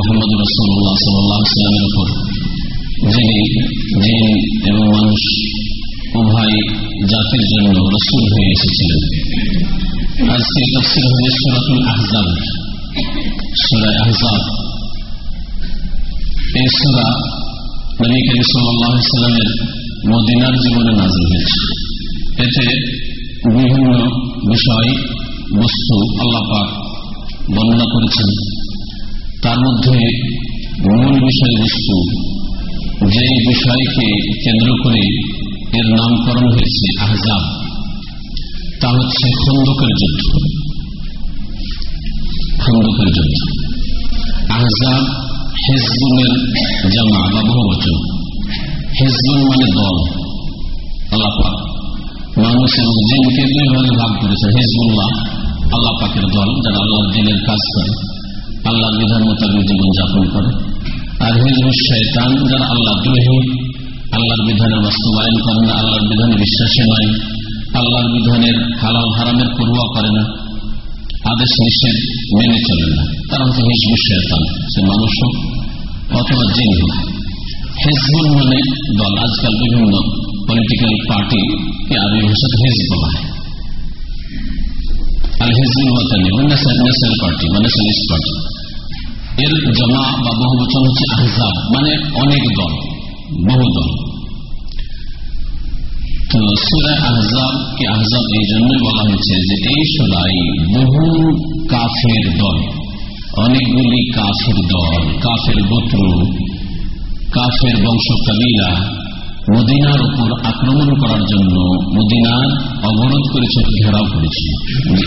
মোহাম্মদ রসুল্লাহ সাল্লামের উপর যিনি জিন এবং মানুষ উভয় জাতির জন্য রসুল হয়ে এসেছিলেন আজকে তফসিল হবে সুরাতুল আহজাব সুরায় আহজাব এই সুরা নবী করিম সাল্লামের মদিনার জীবনে নাজিল হয়েছে এতে বিভিন্ন বিষয় বস্তু আল্লাপাক বর্ণনা করেছেন তার মধ্যে মূল বিষয়বস্তু যে বিষয়কে কেন্দ্র করে এর নামকরণ হয়েছে আহজাব, তা হচ্ছে খন্দকের যুদ্ধ। খন্দকের যুদ্ধ। আহজাব হেজবুলের জামা বা বহু বচন হেজবুল মানে দল। আল্লাপাক মানুষ এবং জিনকে দুই ভাগে ভাগ করেছে। হেজবুল্লাহ আল্লাহ পাকের দল, যারা আল্লাহর দিনের কাজ করে। আল্লাহর বিধান মোতাবেক জীবন যাপন করে। আর হিজবুল শৈতান যারা আল্লাহ দ্রোহী আল্লাহর বিধানের বাস্তবায়ন করে না, আল্লাহর বিধানে বিশ্বাসী নয়, আল্লাহর বিধানের হালাল হারামের পূর্বা করে না, আদেশ নিষেধ মেনে চলে না। তারা হচ্ছে হিজবুল শৈতান সে মানুষ হোক অথবা জিন হোক। হেজবুল মানে দল, আজকাল বিভিন্ন পলিটিক্যাল পার্টি আরবি ভাষাতে হেজ বলা হয়। আল হেজবুল ওয়াতানি ন্যাশনাল পার্টি ন্যাশনালিস্ট পার্টি। এর জমা বা বহু বচন হচ্ছে আহজাব মানে অনেক দল, বহু দল। তো সুরায় আহজাব কি আহজাব এই জন্যই বলা হয়েছে যে এই সুরাই বহু কাফের দল, অনেকগুলি কাফের দল, কাফের গোত্র, কাফের বংশ কাবিলা মদিনার উপর আক্রমণ করার জন্য মদিনার অবরোধ করেছে ঘেরাও করেছে।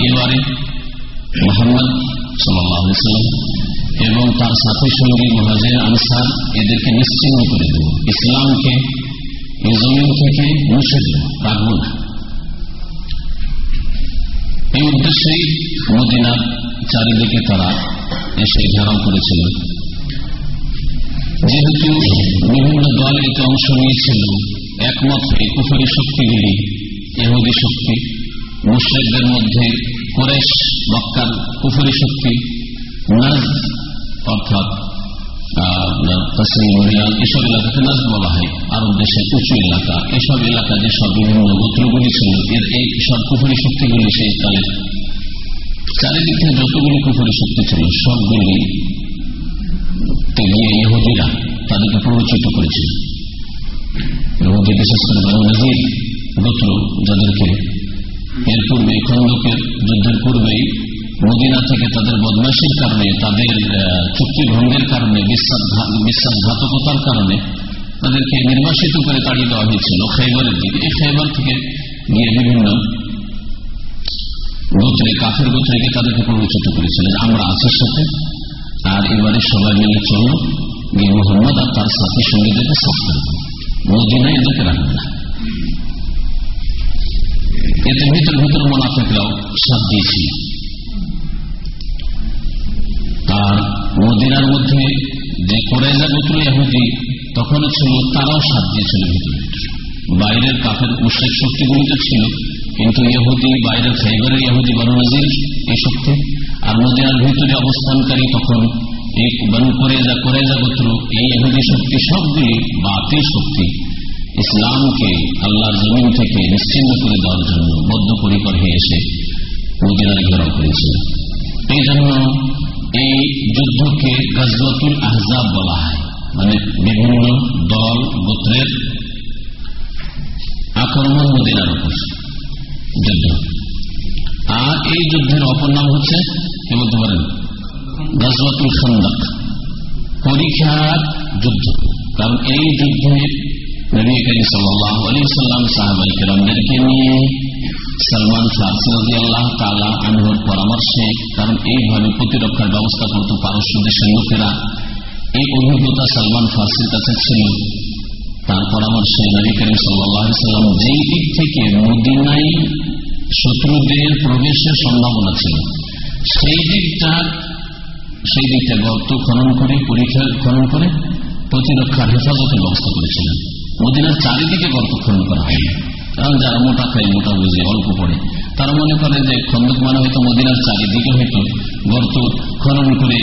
এবারে মোহাম্মদ সাল্লাম এবং তার সাথী সঙ্গী মহাজের আনসার এদেরকে নিশ্চিন্ন করে দেব। ইসলামকে, এই জমিন থেকে মুছে দেব, রাখব না। এই উদ্দেশ্যেই মদিনার চারিদিকে তারা এসে ঘেরাও করেছিল। যেহেতু বিভিন্ন দল এতে অংশ নিয়েছিল, একমত এই কুফুরি শক্তিগুলি এহুদি শক্তি, মুশ্রেকদের মধ্যে কোরেশ মক্কার কুফুরি শক্তি অর্থাৎ এসব এলাকাকে নাজ বলা হয়। আরব দেশের উঁচু এলাকা। এসব এলাকা যেসব বিভিন্ন গোত্রগুলি ছিল, এর এই সব কুফুরি শক্তিগুলি সেই কালে চারিদিক থেকে যতগুলি কুফুরি শক্তি ছিল, সবগুলি গিয়ে ইহুদিরা তাদেরকে প্ররোচিত করেছিল। ইহুদি, বিশেষ করে বাংলাদেশ গোত্র যাদেরকে এর পূর্বে খন্দকের যুদ্ধের পূর্বেই মদিনা থেকে তাদের বদমাসির কারণে, তাদের চুক্তি ভঙ্গের কারণে বিশ্বাসঘাতকতার কারণে তাদেরকে নির্বাসিত করে তাড়িয়ে দেওয়া হয়েছিল খেবরের দিকে। এই খেবর থেকে গিয়ে বিভিন্ন গোত্রে, কাফের গোত্রে তাদেরকে প্ররোচিত করেছিল আমরা আছি সাথে, আর এবারে সবাই মিলে চল, গিয়ে মোহাম্মদ আর তার সাথী সঙ্গীদেরকে সাফ করে মদিনা এদেরকে রাখবে না। এতে ভিতর ভিতর মোনাফেকরাও সাথ দিয়েছিল। আর মদিনার মধ্যে যে কোরাইজা গোত্র ইহুদি তখনও ছিল তারাও সাথ দিয়েছিল বাইরের কাফের মুশ্রিক শক্তিগুলি তো ছিল, কিন্তু ইহুদি, বাইরের খাইবারের ইহুদি বানুনাজির এই শক্তি। আর মদিনার ভিতরে অবস্থানকারী তখন এই বানু করেজা করেজা গোত্র, এই ইহুদি শক্তি সবগুলি বাতিল শক্তি। ইসলামকে আল্লাহর জমিন থেকে নিশ্চিন্ন করে দেওয়ার জন্য বদ্ধপরিকর হয়ে এসে মদিনার ঘেরাও করেছিল। এই জন্য এই যুদ্ধকে গজবতুল আহজাব বলা হয়। মানে বিভিন্ন দল, গোত্রের আক্রমণ মদিনার উপর। যুদ্ধ। আর এই যুদ্ধের অপর নাম হচ্ছে কি বলতে পারেন? গজওয়াতুল খন্দক। পরীক্ষার যুদ্ধ। কারণ এই যুদ্ধে নবী করিম সাল্লাহ আলী সাল্লাম সাহাবাই কেরামদেরকে নিয়ে সালমান ফারসি আল্লাহ তালা আনহুর পরামর্শে, কারণ এইভাবে প্রতিরক্ষার ব্যবস্থা করত পারস্য দেশের লোকেরা এই অভিজ্ঞতা সালমান ফার্সির কাছে ছিল। তার পরামর্শে নবী করিম সাল্লাম যেই দিক থেকে মদিনায় শত্রুদের প্রবেশের সম্ভাবনা ছিল, সেই দিকটা সেই দিকটা গর্ত খনন করে পরীক্ষা খনন করে প্রতিরক্ষার হেফাজতের ব্যবস্থা করেছিলেন। মদিনার চারিদিকে গর্ত খনন করা হয়নি। কারণ যারা মোটা খায় মোটা বুঝে অল্প পড়ে, তারা মনে করে যে খন্দক মানে হয়তো মদিনার চারিদিকে হয়তো গর্ত খনন করে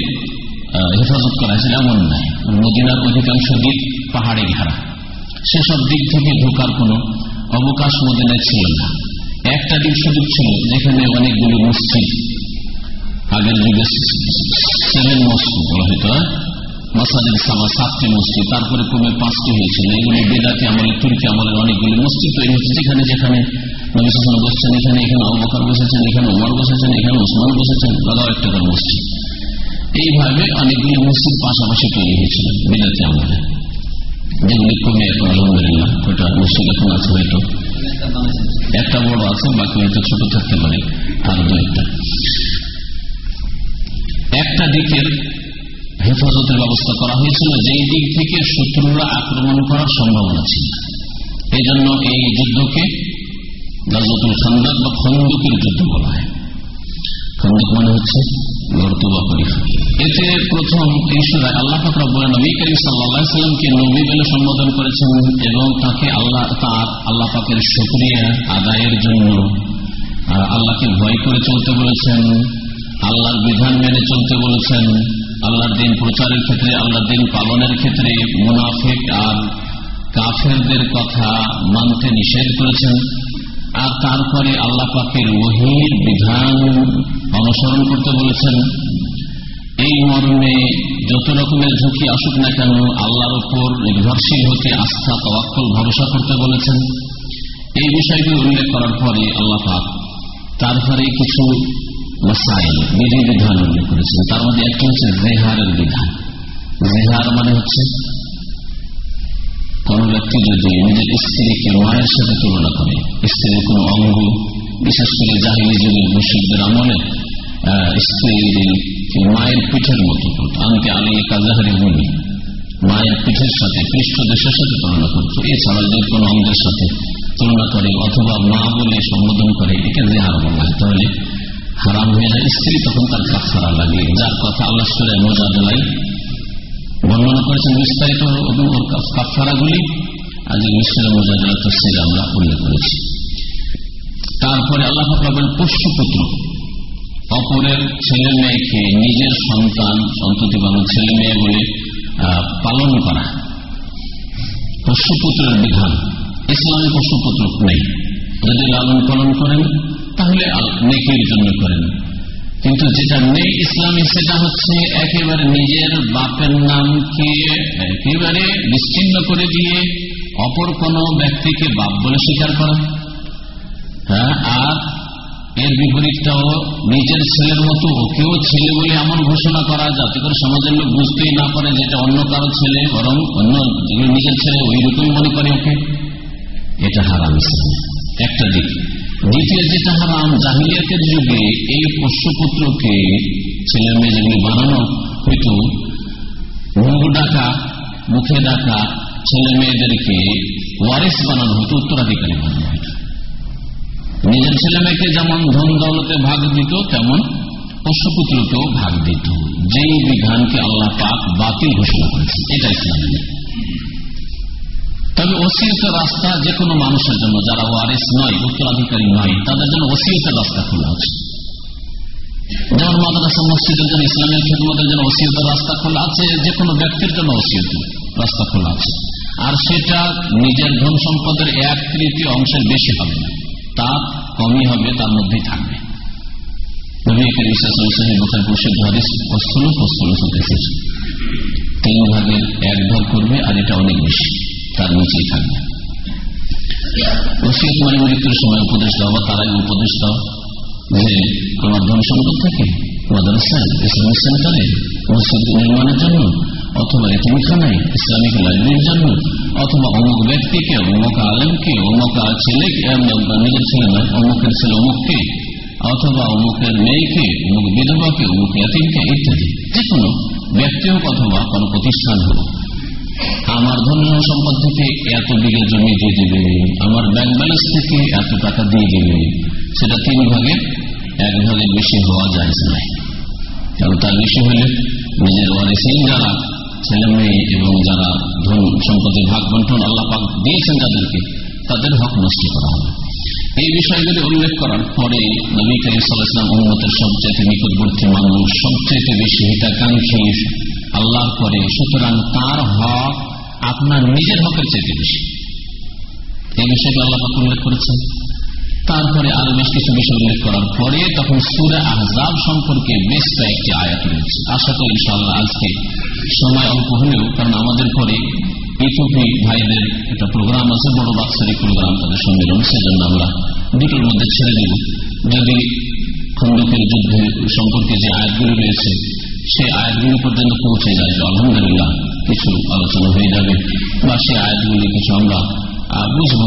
হেফাজত করা হয়েছিল, এমন নাই মদিনার অধিকাংশ দিক পাহাড়ে ঘেরা। সেসব দিক থেকে ঢোকার কোন অবকাশ মদিনায় ছিল না। একটা দিক সুযোগ ছিল, যেখানে অনেকগুলি মসজিদ আগের যুগে সেভেন মসজিদ বলা হয়তো মাসাদের সামা সাতটি মসজিদ, তারপরে কমে পাঁচটি হয়েছিল এগুলি বেদাতি আমলে, তুর্কি আমলের অনেকগুলি মসজিদ তৈরি হচ্ছে যেখানে যেখানে নবীন বসছেন, এখানে এখানে অবকার বসেছেন, এখানে উমর বসেছেন, এখানে ওসমান বসেছেন দাদাও একটা করে মসজিদ। এইভাবে অনেকগুলি মসজিদ পাশাপাশি তৈরি হয়েছিল বেদাতি আমলে। যেগুলি কমে এখন, আলহামদুলিল্লাহ, ওটা মসজিদ এখন আছে হয়তো। একটা বড় আছে, বাকি হয়তো ছোট থাকতে পারে আর দু একটা একটা দিকের হেফাজতের ব্যবস্থা করা হয়েছিল যেই দিক থেকে শত্রুরা আক্রমণ করার সম্ভাবনা ছিল। এই জন্য এই যুদ্ধকে গাজতুল খান্দাক বা খন্দকের যুদ্ধ বলা হয়। খন্দক মানে হচ্ছে এতে প্রথম এই সুরায় আল্লাহ ফাকরাবুল নবী করিম নবী বলে সম্বোধন করেছেন এবং তাকে আল্লাহ তার আল্লাহ পাকের সক্রিয়া আদায়ের জন্য আল্লাহকে ভয় করে চলতে বলেছেন, আল্লাহর বিধান মেনে চলতে বলেছেন আল্লাহর দিন প্রচারের ক্ষেত্রে, আল্লাহর দিন পালনের ক্ষেত্রে মুনাফিক আর কাফেরদের কথা মানতে নিষেধ করেছেন। আর তারপরে আল্লাহ পাকের ওহির বিধান অনুসরণ করতে বলেছেন। এই মর্মে যত রকমের ঝুঁকি আসুক না কেন, আল্লাহর উপর নির্ভরশীল হতে আস্থা, তওয়াক্কল, ভরসা করতে বলেছেন। এই বিষয়গুলো উল্লেখ করার পরে আল্লাহ পাক তারপরে কিছু মাসাইল, বিধি বিধান উল্লেখ করেছেন। তার মধ্যে একটি হচ্ছে জেহারের বিধান। জেহার মানে হচ্ছে কোন ব্যক্তি যদি নিজের স্ত্রীকে মায়ের সাথে তুলনা করে, স্ত্রীর কোন অঙ্গ, বিশেষ করে জাহিনী যুগের মুসিদদের আমলে স্ত্রীর মায়ের পিঠের মতো আনতে আলী কাজাহারি ভূমি মায়ের পিঠের সাথে পৃষ্ঠদেশের সাথে তুলনা করতো। এছাড়া যদি কোন অঙ্গের সাথে তুলনা করে, অথবা মা বলে সম্বোধন করে একে জেহার বলা হয়। তাহলে হারাম হয়ে যায়, স্ত্রী তখন তার কাফারা লাগে। যার কথা আল্লাহ সুরে মোজাদালাই বর্ণনা করেছেন, বিস্তারিত কাফারাগুলি আজ মিশ্রে মোজাদালা তসির আমরা উল্লেখ করেছি। তারপরে আল্লাহ ফাকরাবেন পুষ্যপুত্র অপরের ছেলে মেয়েকে নিজের সন্তান, সন্ততি বানু ছেলে মেয়ে বলে পালন করা। পশুপুত্রের বিধান, ইসলামে পশুপুত্র নেই। যদি লালন পালন করেন তাহলে নেকির জন্য করেন? কিন্তু যেটা নেই ইসলামী, সেটা হচ্ছে একেবারে নিজের বাপের নামকে একেবারে নিশ্চিন্ন করে দিয়ে অপর কোন ব্যক্তিকে বাপ বলে স্বীকার করা। হ্যাঁ আর এর বিপরীতটাও নিজের ছেলের মতো ওকেও ছেলে বলে এমন ঘোষণা করা যাতে করে সমাজের লোক বুঝতেই না পারে যেটা অন্য কারও ছেলে, বরং অন্য নিজের ছেলে ওই রকমই মনে করে ওকে। এটা হারাম একটা দিক। দ্বিতীয় যেটা হারাম, জাহিলিয়াতের যুগে এই পোষ্যপুত্রকে ছেলে মেয়ে যেগুলি বানানো হইত, মুখ ডাকা, মুখে ডাকা ছেলে মেয়েদেরকে ওয়ারিস বানানো হতো, উত্তরাধিকারী বানানো হইত নিজের ছেলে মেয়েকে যেমন ধন দৌলতে ভাগ দিত, তেমন পশুপুত্রকেও ভাগ দিত। যেই বিধানকে আল্লাহ পাক বাতিল ঘোষণা করেছে এটা ইসলাম তবে ওসিয়তের রাস্তা যে কোনো মানুষের জন্য, যারা ওয়ারিস নয়, উত্তরাধিকারী নয়, তাদের জন্য ওসিয়তের রাস্তা খোলা আছে। যেমন মাদ্রাসা, মসজিদের জন্য, ইসলামের খেদমতের জন্য ওসিয়তের রাস্তা খোলা আছে যে কোনো ব্যক্তির জন্য ওসিয়ত রাস্তা খোলা আছে। আর সেটা নিজের ধন সম্পদের এক তৃতীয় অংশের বেশি হবে না। তা কমই হবে, তার মধ্যেই থাকবে। তিন ভাগের এক ভাগ করবে, আর এটা অনেক বেশি। তার নিচেই থাকবে। ওসিয়ত মানে মৃত্যুর সময় উপদেশ দেওয়া বা তারাই উপদেশ দেওয়া যে আমার ধন সম্পদ থেকে মাদ্রাসায় ইসলামিক সেন্টারে মসজিদ নির্মাণের জন্য, অথবা এতিমখানায় ইসলামিক লাইব্রেরির জন্য, অথবা অমুক ব্যক্তিকে, অমুক অমুক ছেলে নিজের ছেলে নয়, অমুকের ছেলে অমুককে, অথবা অমুকের মেয়েকে, অমুক বিধবাকে, অমুক এতিমকে ইত্যাদি। যে কোনো ব্যক্তি হোক অথবা কোনো প্রতিষ্ঠান হোক আমার ধর্মীয় সম্পদ থেকে এত বিঘে জমি দিয়ে দিবে, আমার ব্যাংক ব্যালেন্স থেকে এত টাকা দিয়ে দিবে, সেটা তিন ভাগে, এক ভাগে বেশি হওয়া যায় নাই কারণ তার বেশি হলে নিজের ওয়ারিসিন যারা ছেলে মেয়ে এবং যারা ধন সম্পদের ভাগ বন্টন আল্লাপাক দিয়েছেন যাদেরকে তাদের হক নষ্ট করা হবে। এই বিষয়গুলি উল্লেখ করার পরে নবী করিম সাল্লাহাম উন্মতের সবচেয়ে নিকটবর্তী মানুষ সবচেয়ে বেশি হিতাকাঙ্ক্ষী আল্লাহর পরে। সুতরাং তার হক আপনার নিজের হকের চাইতে বেশি। এই বিষয়টি আল্লাহ উল্লেখ করেছেন। তারপরে আরও বেশ কিছু বিষয় উল্লেখ করার পরে তখন সুরা আহজাব সম্পর্কে বেশ কয়েকটি আয়াত রয়েছে। আশা করি ইনশাল্লাহ আজকে সময় অল্প হলেও, কারণ আমাদের পরে ইথুপি ভাইদের একটা প্রোগ্রাম আছে, বড় বাৎসরিক প্রোগ্রাম তাদের সম্মেলন, সেজন্য আমরা দুটোর মধ্যে ছেড়ে দেব। যদি খন্দকের যুদ্ধে সম্পর্কে যে আয়াতগুলি রয়েছে সেই আয়াতগুলি পর্যন্ত পৌঁছে যায় আলহামদুলিল্লাহ কিছু আলোচনা হয়ে যাবে বা সেই আয়াতগুলি কিছু আমরা বুঝব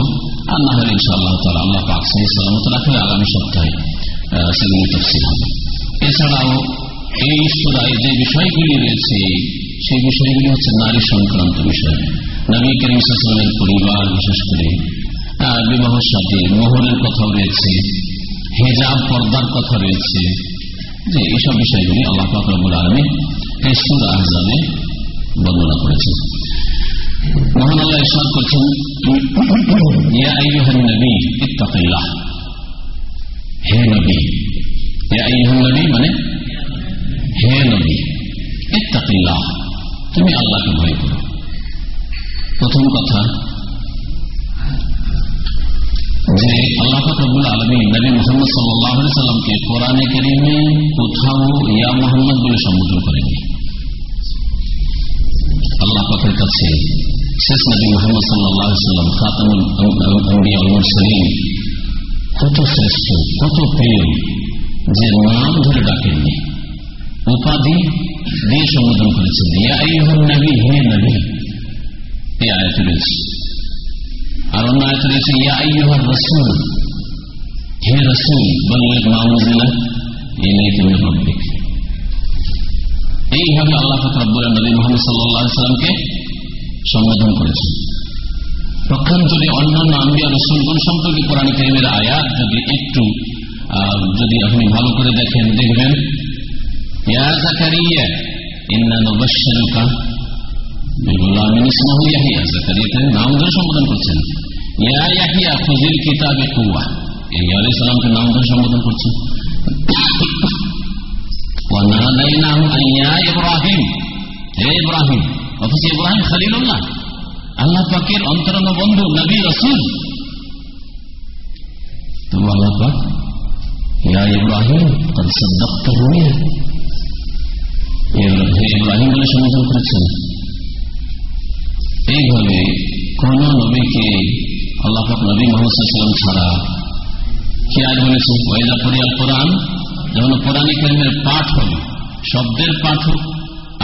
আর না হলে ইনশাআল্লাহ তালা আল্লাহ পাক সেই সালামত রাখলে আগামী সপ্তাহে সেগুলি তফসিল হবে এছাড়াও এই সুরায় যে বিষয়গুলি রয়েছে সেই বিষয়গুলি হচ্ছে নারী সংক্রান্ত বিষয় নবী করিম সালামের পরিবার বিশেষ করে বিবাহ সাথে মোহরের কথাও রয়েছে হেজাব পর্দার কথা রয়েছে যে এইসব বিষয়গুলি আল্লাহ ফাকরাবুল আলমী সুর আহজাবে বর্ণনা করেছেন। মহান আল্লাহ ইসলাম করছেন হে নবী নবী মানে হে নবী, ইত্তাকিল্লাহ। তুমি আল্লাহকে ভয় করো। প্রথম কথা যে আল্লাহ ফকরবুল আলমী নবী মোহাম্মদ সাল্লাহ সাল্লামকে কোরআনে কেরিমে কোথাও ইয়া মোহাম্মদ বলে সম্বোধন করেনি আল্লাহ পাকের কাছে শেষ নবী মোহাম্মদ সাল্লাহ সাল্লাম খাতামুল সালিম কত শ্রেষ্ঠ কত প্রিয় যে নাম ধরে ডাকেননি উপাধি দিয়ে সম্বোধন করেছেন ইয়া নবী হে নবী এই আয়াত রয়েছে আর অন্য আয়ত রয়েছে ইয়া রসুল। হে রসুল বললে মাহমুদুল্লাহ এনে তুমি রব্বিক এইভাবে আল্লাহ ফকরাবুল নবী মোহাম্মদ সাল্লামকে সম্বোধন করেছেন। পক্ষান্তরে অন্যান্য আম্বিয়া রসুলগণ সম্পর্কে কোরআন কেমের আয়াত যদি একটু যদি আপনি ভালো করে দেখেন, দেখবেন, ইয়া জাকারিয়া, ইন্না নবশ্বরকা নাম ধরে সম্বোধন করছেন খুজিল কিতাবে কুয়া এই আলাই সালামকে নাম ধরে সম্বোধন করছেন ইব্রাহিম হে ইব্রাহিম অথচ ইব্রাহিম খালিল্লাহ আল্লাহ পাকের অন্তরঙ্গ বন্ধু নবী রসুল তো আল্লাহ পাক ইয়া ইব্রাহিম ইব্রাহিম বলে সম্বোধন করেছেন এইভাবে কোন নবীকে আল্লাহ নবী মোহাম্মদ ছাড়া কি আজ বলেছে ওয়েদা পরিয়াল কোরআন, যেমন কোরআনিক পাঠ হবে, শব্দের পাঠ হোক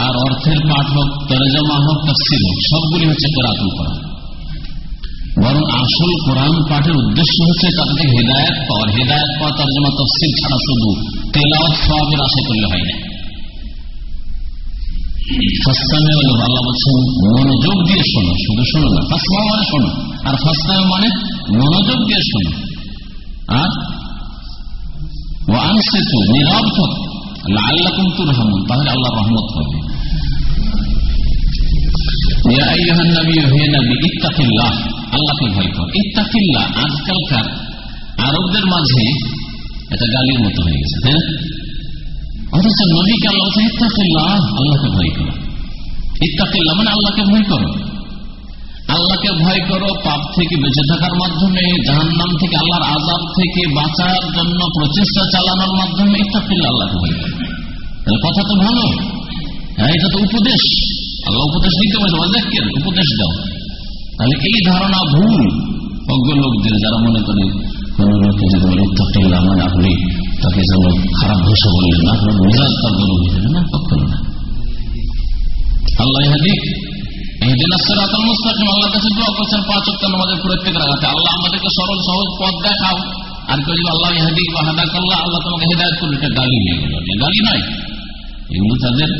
আর অর্থের পাঠ হোক, তরেজমা হোক তফসিল হোক, সবগুলি হচ্ছে কোরআতুল কোরআন। বরং আসল কোরআন পাঠের উদ্দেশ্য হচ্ছে তাদেরকে হেদায়ত পাওয়ার হেদায়ত পাওয়া, তর্জমা তফসিল ছাড়া শুধু তেলাওয়াত সবের আশা করলে হয় না। আল্লাহ মনোযোগ দিয়ে শোনো, শুধু শোনো না মানে শোনো। আর মানে মনোযোগ দিয়ে শোনো। আর? নীরব থাক আল্লাহ রহমন তাহলে আল্লাহ রহমত হবে। ভয় কর আজকালকার আরবদের মাঝে এটা গালির মতো হয়ে গেছে অথচ নবীকে আল্লাহ ইত্তাকিল্লাহ আল্লাহকে ভয় করো। ইত্তাকিল্লাহ মানে আল্লাহকে ভয় করো। আল্লাহকে ভয় করো পাপ থেকে বেঁচে থাকার মাধ্যমে, জাহান্নাম থেকে আল্লাহর আজাব থেকে বাঁচার জন্য প্রচেষ্টা চালানোর মাধ্যমে ইত্তাকিল্লাহ আল্লাহকে ভয় করো। তাহলে কথা তো ভালো। হ্যাঁ এটা তো উপদেশ। আল্লাহ উপদেশ দিতে পারে উপদেশ দাও। তাহলে এই ধারণা ভুল অজ্ঞ লোকদের যারা মনে করে কোন যদি বলে ইত্তাকিল্লাহ মানে আপনি তাকে যেন খারাপ ভাষা বললেন আপনার মেজাজ তার গরম হয়ে যাবে না কখনো না আল্লাহ হাদিক আল্লাহর আল্লাহ আমাদেরকে সরল সহজ পথ দেখাও আর কেউ আল্লাহ হাদিক বা হাদাক আল্লাহ তোমাকে হেদায়ত করল এটা নিয়ে গেল নয় এগুলো তাদের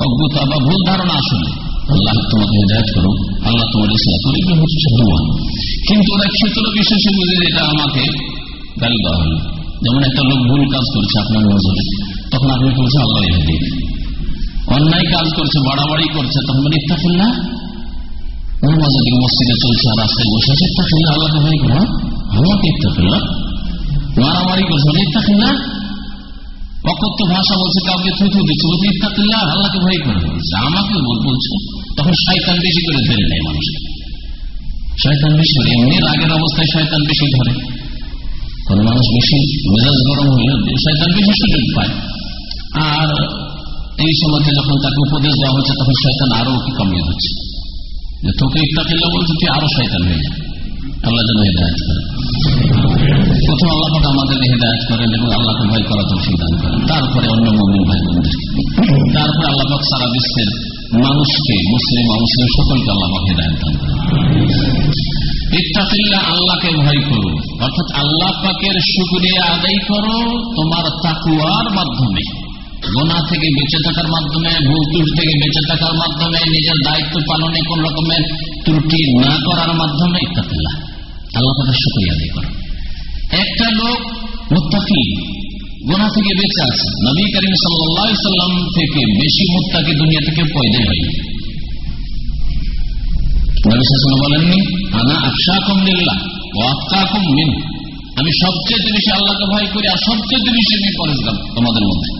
অজ্ঞতা ভুল ধারণা আসলে তোমাকে হেদায়ত করো আল্লাহ তোমার ইসলাম কিন্তু ওরা ক্ষেত্র বিশেষে বুঝে যেটা আমাকে গালি দেওয়া হলো, যেমন একটা লোক ভুল কাজ করছে আপনার নজরে তখন আপনি বলছেন, আল্লাহ হাদিক অন্যায় কাজ করছে, বাড়াবাড়ি করছে, তখন বলে ইত্তাফিল্লা নামাজের দিকে মসজিদে চলছে আর রাস্তায় বসে আছে ইত্তাফিল্লা আল্লাহকে ভাই করো আমাকে ইত্তাফিল্লা মারামারি করছে, বলে ইত্তাফিল্লা অকথ্য ভাষা বলছে, কাউকে থুথু দিচ্ছে। বলছে ইত্তাকিল্লাহ আল্লাহকে ভয় করে। বলছে, আমাকে বলছে। তখন শয়তান বেশি করে ধরে নেয় মানুষকে। শয়তান বেশি ধরে, এমনি রাগের অবস্থায় শয়তান বেশি ধরে। কোন মানুষ বেশি মেজাজ গরম হলে শয়তান বেশি সুযোগ পায়। আর এই সময়তে যখন তাকে উপদেশ দেওয়া হচ্ছে, তখন শয়তান আরও কি কমিয়ে হচ্ছে। যে তোকে ইত্তাকিল্লা বলছে, তুই আরও শয়তান হয়ে যায় আল্লাহ যেন হেদায়ত করে। প্রথম আল্লাহ পাক আমাদেরকে হেদায়ত করেন এবং আল্লাহকে ভয় করা তৌফিক দান করেন। তারপরে অন্য মমিন ভাই বোনদেরকে তারপরে আল্লাহ সারা বিশ্বের মানুষকে, মুসলিম মুসলিম সকলকে আল্লাহ হেদায়ত দান করেন। ইত্তাকিল্লা আল্লাহকে ভয় করো। অর্থাৎ আল্লাহ পাকের শুক্রিয়া আদায় করো তোমার তাকুয়ার মাধ্যমে। গোনা থেকে বেঁচে থাকার মাধ্যমে, ভুল ত্রুটি থেকে বেঁচে থাকার মাধ্যমে, নিজের দায়িত্ব পালনে কোন রকমের ত্রুটি না করার মাধ্যমে ইত্তাকিল্লা। আল্লাহ পাকের শুক্রিয়া আদায় করো। একটা লোক মুত্তাকি গোনা থেকে বেঁচে আছে। নবী করিম সাল্লাম থেকে বেশি মুত্তাকি দুনিয়া থেকে পয়দা হয়নি। বলেননি, আনা আকশা কম নিল্লাহ ও আফকা কম মিন আমি সবচেয়ে বেশি আল্লাহকে ভয় করি আর সবচেয়ে বেশি আমি পরেজগাম তোমাদের মধ্যে।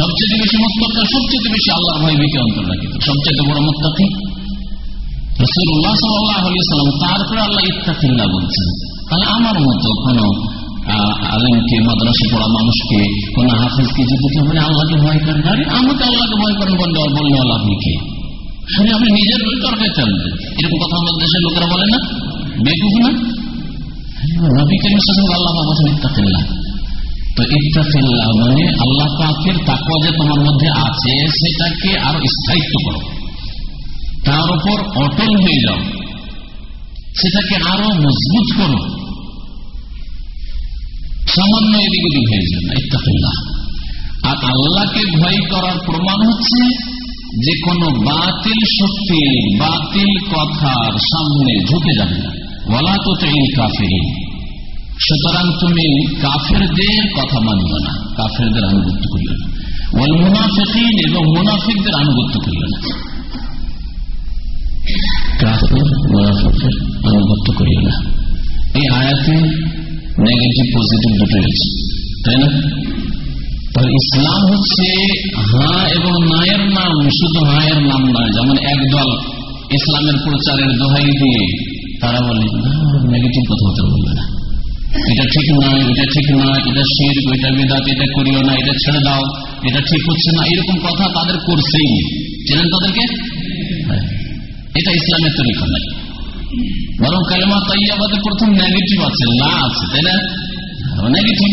সবচেয়ে বেশি মোত্তাকা সবচেয়ে বেশি আল্লাহর ভয় ভীতি অন্তর রাখি। সবচেয়ে বড় মোত্তাকি তারপরে আল্লাহ ইত্তাকিল্লা বলছেন। তাহলে আমার মতো কোন আলেমকে, মাদ্রাসে পড়া মানুষকে, কোন হাফিজকে যদি আল্লাহকে ভয় করেন? আমাকে আল্লাহকে ভয় করেন বললে বললে আল্লাহ আপনি কে? আরে আপনি নিজের তর্কে চলবেন এরকম কথা আমাদের দেশের লোকেরা বলে না? বেকুফ না? নবী করিম আল্লাহ ইত্তাকিল্লা তো মানে আল্লাহ যে তোমার মধ্যে আছে, সেটাকে আরও স্থায়িত্ব করো। তার উপর অটল হয়ে যাও। সেটাকে আরও মজবুত করো। সামান্য এদিক ওদিক হয়ে আর আল্লাহকে ভয় করার প্রমাণ হচ্ছে যে কোন বাতিল শক্তি বাতিল কথার সামনে ঝুঁকে যাবে বলা তো এই কাফেরি সুতরাং তুমি কাফেরদের কথা মানবে না, কাফেরদের আনুগত্য করিল না। ওয়াল মুনাফিকিন এবং মুনাফিকদের আনুগত্য করিল না। আনুগত্য করিল না। এই আয়াতে নেগেটিভ, পজিটিভ দুটোই আছে তাই না? তাহলে ইসলাম হচ্ছে হা এবং নায়ের নাম, শুধু হায়ের নাম নয় যেমন একদল ইসলামের প্রচারের দোহাই দিয়ে তারা বলে নেগেটিভ কথা হতে বলবে না। এটা ঠিক নয় এটা ঠিক না, এটা শির এটা বেদাত, এটা করিও না, এটা ছেড়ে দাও, এটা ঠিক হচ্ছে না, এরকম কথা তাদের করছেই চেনেন তাদেরকে? এটা ইসলামের তরিকা নাই। বরং কালেমা তাইয়াবাদের প্রথম নেগেটিভ আছে লা আছে, তাই না? নেগেটিভ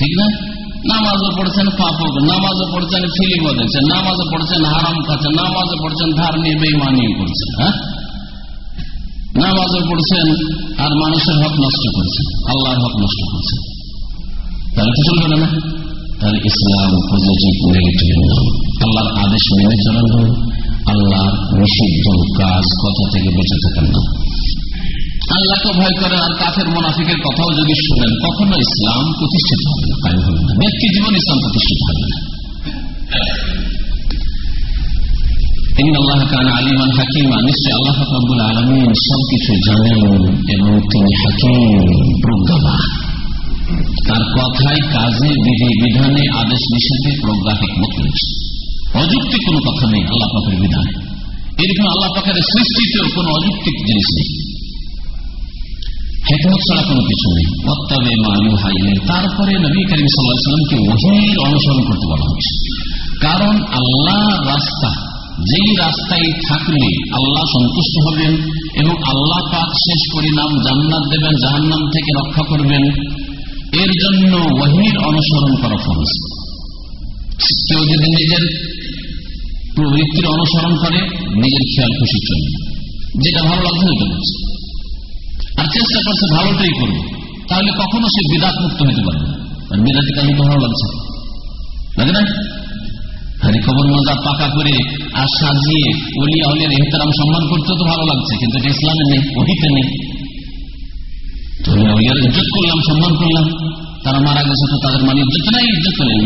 ঠিক না? নামাজও পড়ছেন, পাপ নামাজও পড়ছেন ফিলিমও দেখছেন নামাজও পড়ছেন, হারাম খাচ্ছেন। নামাজও পড়ছেন, ধার নিয়ে বেইমানি করছেন হ্যাঁ? নামাজও পড়ছেন, আর মানুষের হক নষ্ট করছেন, আল্লাহর হক নষ্ট করছেন। তাহলে তো চলবে না? তাহলে ইসলাম আল্লাহর আদেশ মেনে চলানো আল্লাহর নিষিদ্ধ কাজ কথা থেকে বেঁচে থাকেন না? আল্লাহকে ভয় করে আর কাফের মোনাফিকের কথাও যদি শুনেন কখনো ইসলাম প্রতিষ্ঠিত হবে না। কায়ম হবে না। ব্যক্তি জীবন ইসলাম প্রতিষ্ঠিত হবে না। আলিমান হাকিমা নিশ্চয় আল্লাহ ফাকরাবুল আলমিন সবকিছু জানেন এবং তিনি হাকিম প্রজ্ঞাবা তার কথায় কাজে বিধি বিধানে আদেশ নিষেধে প্রজ্ঞা হিকমত রয়েছে। অযুক্তি কোনো কথা নেই আল্লাহ পাকের বিধানে। এরকম আল্লাহ পাকের সৃষ্টিতেও কোন অযুক্তিক জিনিস নেই। ছাড়া কোনো কিছু নেই তারপরে নবী করিম সাল্লাহামকে ওহির অনুসরণ করতে বলা হচ্ছে। কারণ আল্লাহ রাস্তা, যেই রাস্তায় থাকলে আল্লাহ সন্তুষ্ট হবেন এবং আল্লাহ পাক শেষ পরিণাম জান্নাত দেবেন, জাহান্নাম থেকে রক্ষা করবেন, এর জন্য ওহির অনুসরণ করা ফরজ। কেউ যদি নিজের প্রবৃত্তির অনুসরণ করে, নিজের খেয়াল খুশি চলবে যেটা ভালো লাগছে করছে আর চেষ্টা করছে ভালোটাই করবে তাহলে কখনো সে বিদাত মুক্ত হতে পারবে আর বিদাতি কাজ তো ভালো লাগছে লাগে না? হারি খবর মজা পাকা করে আর সাজিয়ে অলিয়া অলিয়ার এহতারাম সম্মান করতে তো ভালো লাগছে, কিন্তু এটা ইসলামে নেই, ওহিতে নেই। ইজ্জত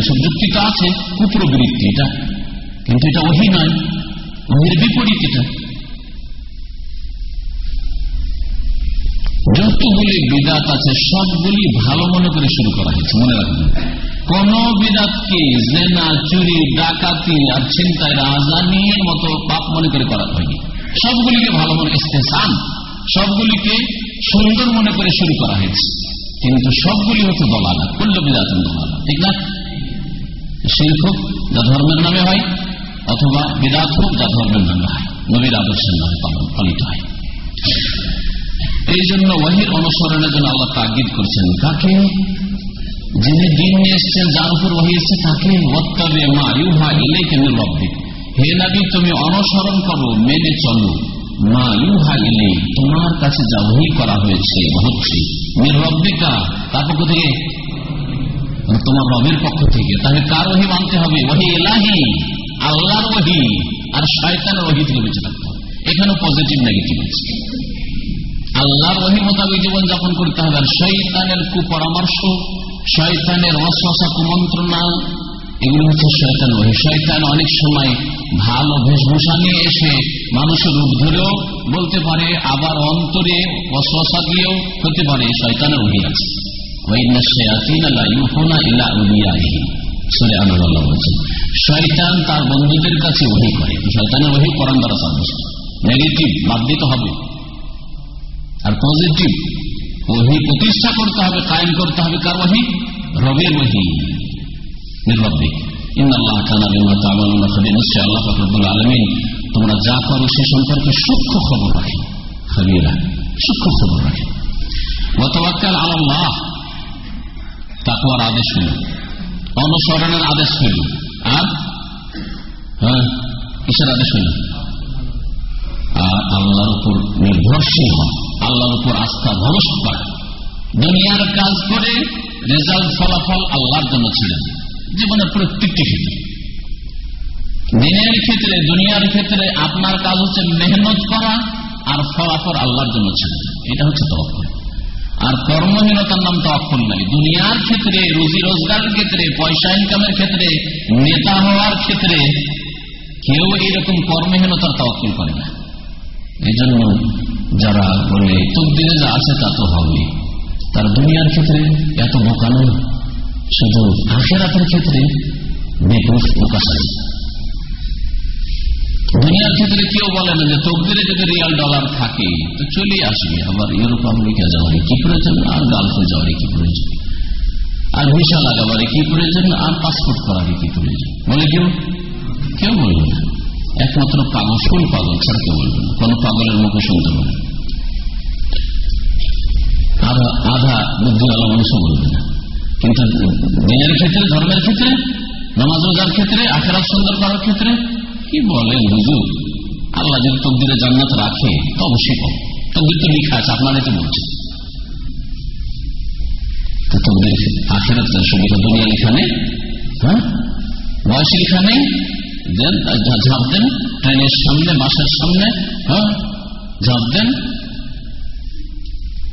মানে বিপরীত এটা। যতগুলি বিদাত আছে, সবগুলি ভালো মনে করে শুরু করা হয়েছে, মনে রাখবেন। কোন বিদাতকে জেনা, চুরি, ডাকাতি আর চিন্তায় রাজানির মতো পাপ মনে করে করা হয়নি। সবগুলিকে ভালো মনে, ইস্তেসান, সবগুলিকে সুন্দর মনে করে শুরু করা হয়েছে। কিন্তু সবগুলি হচ্ছে দলালা করল বিদাত ঠিক না? শিল্প যা ধর্মের নামে হয়, অথবা বিদাত হোক, যা ধর্মের নামে হয়। নবীর আদর্শের নামে পালিত হয়। এই জন্য ওয়াহির অনুসরণের জন্য আল্লাহ তাগিদ করছেন। কাকে? যিনি দিন নিয়ে এসছেন, যার উপর ওয়াহি তাকে ওত্তাবে মা ইউহা ইলেকে নির্লব্ধি হে নাবি, তুমি অনুসরণ করো, মেনে চলো। মা ইউহা ইলে তোমার কাছে যা ওহি করা হয়েছে হচ্ছে নির্লব্ধিকা পক্ষ থেকে। তোমার রবের পক্ষ থেকে। তাহলে কার ওহি মানতে হবে? ওহি এলাহি আল্লাহর ওহি আর শয়তানের ওহি থেকে বেঁচে থাকতে হবে। এখানে পজিটিভ নেগেটিভ আছে। আল্লাহর ওহি মোতাবেক জীবনযাপন করতে হবে। আর শৈতানের কুপরামর্শ, শয়তানের অশ্বাসা কুমন্ত্রণা এগুলো হচ্ছে শয়তান ওহি। শয়তান অনেক সময় ভালো বেশভূষা নিয়ে এসে মানুষের রূপ ধরেও বলতে পারে, আবার অন্তরে অশ্বাসা দিয়েও হতে পারে শয়তানের ওহি আছে। তার বন্ধুদের কাছে ওহি করে। শয়তানের ওহি করান দ্বারা সাব্যস্ত নেগেটিভ বাদ দিতে হবে। আর পজিটিভ ওহি প্রতিষ্ঠা করতে হবে, কায়েম করতে হবে, কার ওহি? রবের ওহি। নির্লব্বিক তোমরা যা করো সে সম্পর্কে সূক্ষ্ম খবর রাখে। খাবিরা, সূক্ষ্ম খবর রাখে। গতবাক্যাল আল্লাহ। তাকুয়ার আদেশ হইল অনুসরণের আদেশ হইল আর? হ্যাঁ কিসের আদেশ হইল আর আল্লাহর উপর নির্ভরশীল হন আল্লাহর উপর আস্থা ভরসা করা। দুনিয়ার কাজ করে, রেজাল্ট ফলাফল আল্লাহর জন্য ছিলেন। জীবনের প্রত্যেকটি ক্ষেত্রে। দিনের ক্ষেত্রে, দুনিয়ার ক্ষেত্রে আপনার কাজ হচ্ছে মেহনত করা আর ফলাফল আল্লাহর জন্য ছিল এটা হচ্ছে তফল আর কর্মহীনতার নাম তো অক্ষর নাই। দুনিয়ার ক্ষেত্রে, রুজি রোজগারের ক্ষেত্রে, পয়সা ইনকামের ক্ষেত্রে, নেতা হওয়ার ক্ষেত্রে কেউ এইরকম কর্মহীনতার তওয়াক্কুল করে না। এই জন্য যারা বলে তকদিরে যা আছে তা তো হবে। তার দুনিয়ার ক্ষেত্রে এত বোকানো শুধু আখেরাতের ক্ষেত্রে বেকুফ প্রকাশাই দুনিয়ার ক্ষেত্রে কেউ বলে না যে তকদিরে যদি রিয়াল ডলার থাকে, তো চলে আসবে। আবার ইউরোপ, আমেরিকা যাওয়ার কি প্রয়োজন? আর গালফে যাওয়ার কি প্রয়োজন? আর ভিসা লাগাবার কি প্রয়োজন? আর পাসপোর্ট করার কি প্রয়োজন? বলে কেউ? কেউ বলবে না। একমাত্র পাগল ফুল পাগল ছাড়া কেউ বলবে কোন পাগলের মুখে শুনতে পারে আধা আধা বুদ্ধিওয়ালা মানুষও বলবে না। কিন্তু দিনের ক্ষেত্রে, ধর্মের ক্ষেত্রে, নামাজ রোজার ক্ষেত্রে, আখেরাত সুন্দর করার ক্ষেত্রে, কি বলেন হুজুর? আল্লাহ যদি তকদিরে জান্নাত রাখে, তো অবশ্যই কম। তকদির তো লিখা আছে আপনারাই তো বলছেন তকদির আখেরাত সুবিধা, দুনিয়া লিখা নেই হ্যাঁ? বয়স লিখা নেই দেন ঝাঁপ দেন ট্রেনের সামনে, বাসের সামনে হ্যাঁ ঝাঁপ দেন।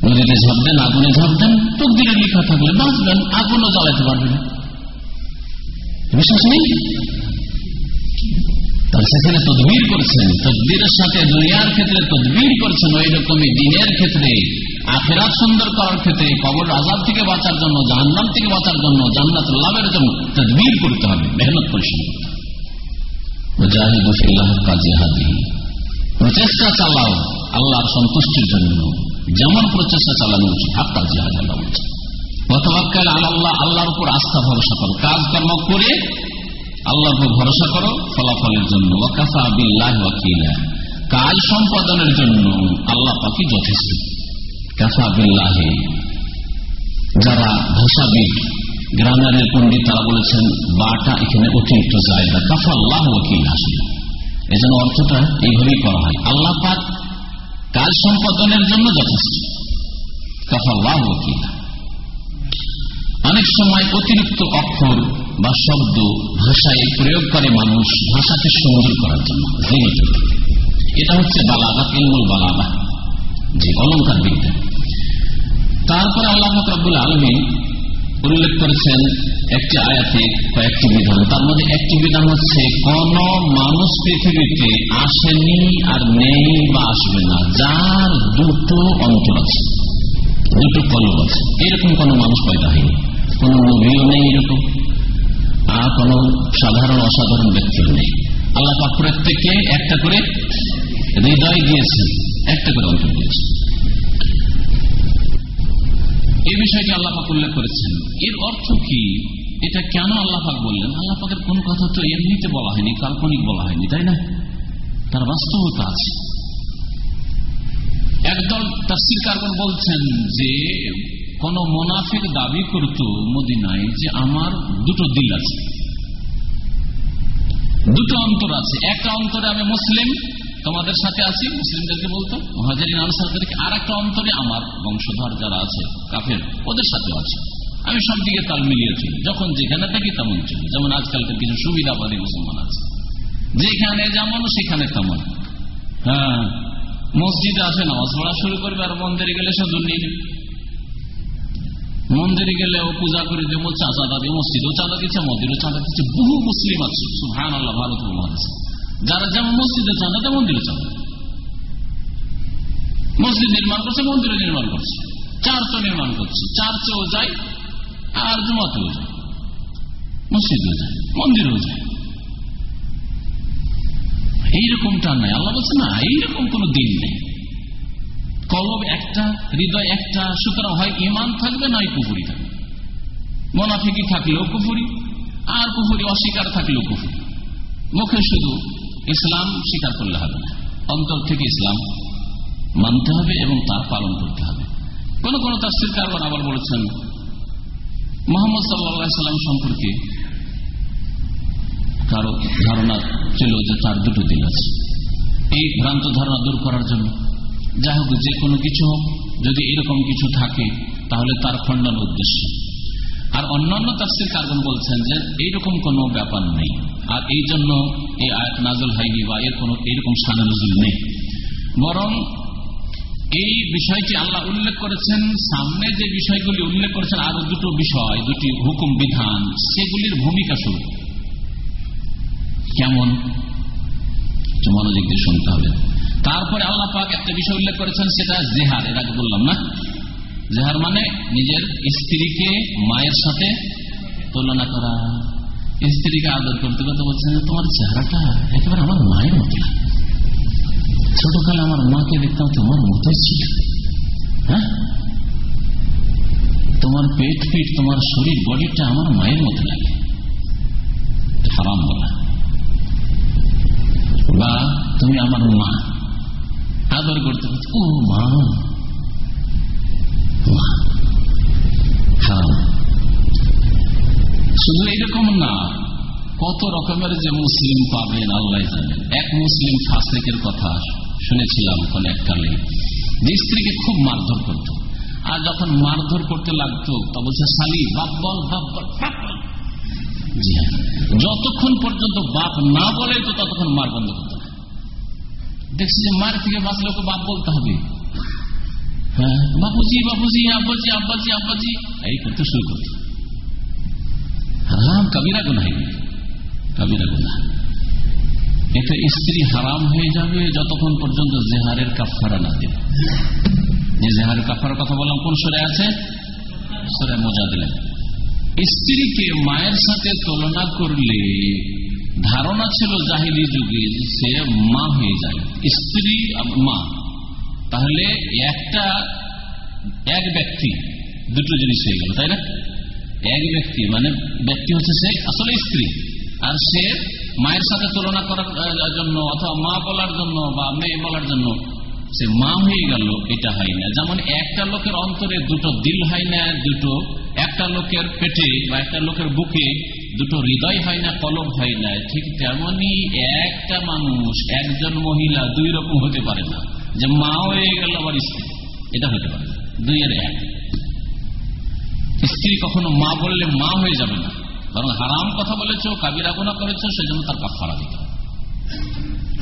নদীতে ঝাঁপ দেন, আগুনে ঝাঁপ দেন, তকদিরে লিখা থাকলে বাঁচবেন আগুনও জ্বালাতে পারবেন বিশ্বাস নেই? তার সেখানে তদবির করছেন, তদবিরের সাথে দুনিয়ার ক্ষেত্রে তদবির করছেন ওই রকমই দিনের ক্ষেত্রে, আখেরাত সুন্দর করার ক্ষেত্রে, কবর আজাদ থেকে বাঁচার জন্য, জাহান্নাম থেকে বাঁচার জন্য জান্নাত লাভের জন্য তদবির করতে হবে, মেহনত পরিশ্রম প্রচেষ্টা চালাও, আল্লাহর সন্তুষ্টির জন্য। যেমন প্রচেষ্টা চালানো উচিত হাক্কা জিহাদ আল্লাহ বলছে গতবাক্কাল আল্লাহ, আল্লাহর উপর আস্থা ভরসা করো। কাজকর্ম করে আল্লাহর উপর ভরসা করো, ফলাফলের জন্য। ওয়াকাফা বিল্লাহ ওয়াকিলা। কাজ সম্পাদনের জন্য আল্লাহ পাকি যথেষ্ট। কাফা বিল্লাহে। যারা ভাষাবিদ গ্রামারের পন্ডিত তারা বলেছেন, বাটা এখানে অতিরিক্ত জায়গা কাফা আল্লাহ ওয়াকিল আসলে। এই জন্য অর্থটা এইভাবেই করা হয়। আল্লাহ পাক কাজ সম্পাদনের জন্য যথেষ্ট। কাফা আল্লাহ ওয়াকিলা। অনেক সময় অতিরিক্ত অক্ষর বা শব্দ ভাষায় প্রয়োগ করে মানুষ ভাষাকে সুন্দর করার জন্য। এটা হচ্ছে বালাগা, ইলমুল বালাগা। যে অলঙ্কার বিদ্যা তারপরে আল্লাহ রব্বুল আলমী উল্লেখ করেছেন একটি আয়াতে কয়েকটি বিধান। তার মধ্যে একটি বিধান হচ্ছে, কোন মানুষ পৃথিবীতে আসেনি আর নেই বা আসবে না। যার দুটো অন্তর আছে, দুটো কলম আছে। এরকম কোন মানুষ পয়দা হয়নি। কোন নবীও নেই এরকম, আর কোন সাধারণ অসাধারণ ব্যক্তিও নেই। আল্লাহ প্রত্যেককে একটা করে হৃদয় দিয়েছেন, একটা করে অন্তর দিয়েছেন। এই বিষয়টি আল্লাহাক উল্লেখ করেছেন। এর অর্থ কি? এটা কেন আল্লাহাক বললেন? আল্লাহাকের কোন কথা তো এমনিতে বলা হয়নি, কাল্পনিক বলা হয়নি, তাই না? তার বাস্তবতা আছে। একদল তাফসির কারণ বলছেন যে, কোন মোনাফিক দাবি করত মদিনায় যে আমার দুটো দিল আছে। দুটো অন্তর আছে। একটা অন্তরে আমি মুসলিম তোমাদের সাথে আছি, মুসলিমদেরকে বলতো, মহাজারিন আনসারদেরকে আর একটা অন্তরে আমার বংশধর যারা আছে, কাফের, ওদের সাথেও আছে। আমি সব দিকে তাল মিলিয়ে চলি, যখন যেখানে থাকি তেমন চলি। যেমন আজকালকার কিছু সুবিধাবাদী মুসলমান আছে। যেখানে যেমন, সেখানে তেমন। হ্যাঁ মসজিদে আসে, নামাজ পড়া শুরু করবে আর মন্দিরে গেলে সে নেবে। মন্দিরে গেলে ও পূজা করে দেবো চাঁদা দাবি মসজিদেও চাঁদা দিচ্ছে, মন্দিরও চাঁদা দিচ্ছে। বহু মুসলিম আছে সুহান আল্লাহ ভারত মহাদেশ যারা যেমন মসজিদে চাঁদা দেয় মন্দিরে চাঁদা মসজিদ নির্মাণ করছে মন্দিরে নির্মাণ করছে। চার্চও নির্মাণ করছে। চার্চেও যায়, আর জমাতেও যায়। মসজিদেও যায়, মন্দিরেও যায়। এইরকমটা নাই। আল্লাহ বলছে, না, এইরকম কোন দিন নেই। কলব একটা, হৃদয় একটা, সুতরাং হয় ইমান থাকবে নয় কুফুরি থাকবে। মোনাফিকি থাকলেও কুফুরি, আর কুফুরি অস্বীকার থাকলেও কুফুরি। মুখে শুধু ইসলাম স্বীকার করলে হবে না। অন্তর থেকে ইসলাম মানতে হবে এবং তার পালন করতে হবে। কোন কোন তাফসির কারণ আবার বলেছেন, মোহাম্মদ সাল্লাম সম্পর্কে কারও ধারণা ছিল যে তার দুটো দিন আছে। এই ভ্রান্ত ধারণা দূর করার জন্য। যাই হোক, যে কোনো কিছু হোক, যদি এরকম কিছু থাকে, তাহলে তার খণ্ডন উদ্দেশ্য। আর অন্যান্য তাফসির কার্বন বলছেন যে, এইরকম কোন ব্যাপার নেই। আর এই জন্য এই আয়াত নাজল হয়নি বা এর কোন এইরকম সানা নজুল নেই। বরং এই বিষয়টি আল্লাহ উল্লেখ করেছেন, সামনে যে বিষয়গুলি উল্লেখ করেছেন, আরও দুটো বিষয়, দুটি হুকুম বিধান, সেগুলির ভূমিকা শুরু কেমন? মনোযোগ শুনতে হবে। তারপরে আল্লাহ পাক একটা বিষয় উল্লেখ করেছেন, সেটা জেহার, এর আগে বললাম না? জেহার মানে নিজের স্ত্রীকে মায়ের সাথে তুলনা করা। স্ত্রীকে আদর করতে করতে বলছেন তোমার চেহারাটা একেবারে আমার মায়ের মতো ছোটকালে আমার মাকে দেখতাম তোমার মতোই ছিল হ্যাঁ তোমার পেট ফিট তোমার শরীর বডিটা আমার মায়ের মতো লাগে হারাম বলা বা তুমি আমার মা আদর করতে ও মা শুধু এরকম না, কত রকমের যে মুসলিম পাবেন আল্লাহ জানেন এক মুসলিম ফাসেকের কথা শুনেছিলাম কোন এককালে যে স্ত্রীকে খুব মারধর করত। আর যখন মারধর করতে লাগতো তা বলছে সালি বাপ বল বাপ বল হ্যাঁ। যতক্ষণ পর্যন্ত বাপ না বলে, তো ততক্ষণ মার বন্ধ করতে হবে দেখছি যে মার থেকে বাঁচলে ওকে বাপ বলতে হবে। হ্যাঁ বাপুজি বাপুজি, আব্বাজি আব্বাজি আব্বাজি। এই করতে শুরু করত হারাম কাবিরা গুনা কাবিরা গুনা এতে স্ত্রী হারাম হয়ে যাবে যতক্ষণ পর্যন্ত জেহারের কাফারা না দেবে। যে জেহারের কাফারের কথা বললাম, কোন সরে আছে? সরে মজা দিলেন স্ত্রীকে মায়ের সাথে তুলনা করলে ধারণা ছিল জাহিলি যুগে সে মা হয়ে যায়। স্ত্রী মা। তাহলে একটা, এক ব্যক্তি দুটো জিনিস হয়ে গেল, তাই না? এক ব্যক্তি মানে ব্যক্তি হচ্ছে সে আসলে স্ত্রী। আর সে মায়ের সাথে তুলনা করার জন্য অথবা মা বলার জন্য বা মেয়ে বলার জন্য সে মা হয়ে গেল, এটা হয় না। যেমন একটা লোকের অন্তরে দুটো দিল হয় না, দুটো, একটা লোকের পেটে বা একটা লোকের বুকে দুটো হৃদয় হয় না কলম হয় না। ঠিক তেমনি একটা মানুষ, একজন মহিলা দুই রকম হতে পারে না। যে মা হয়ে গেল আবার স্ত্রী, এটা হতে পারে দুইয়ের এক। স্ত্রী কখনো মা বললে মা হয়ে যাবে না। কারণ হারাম কথা বলেছ, কাবিরা গুণা করেছ, সেজন্য তার কাফারা দিতে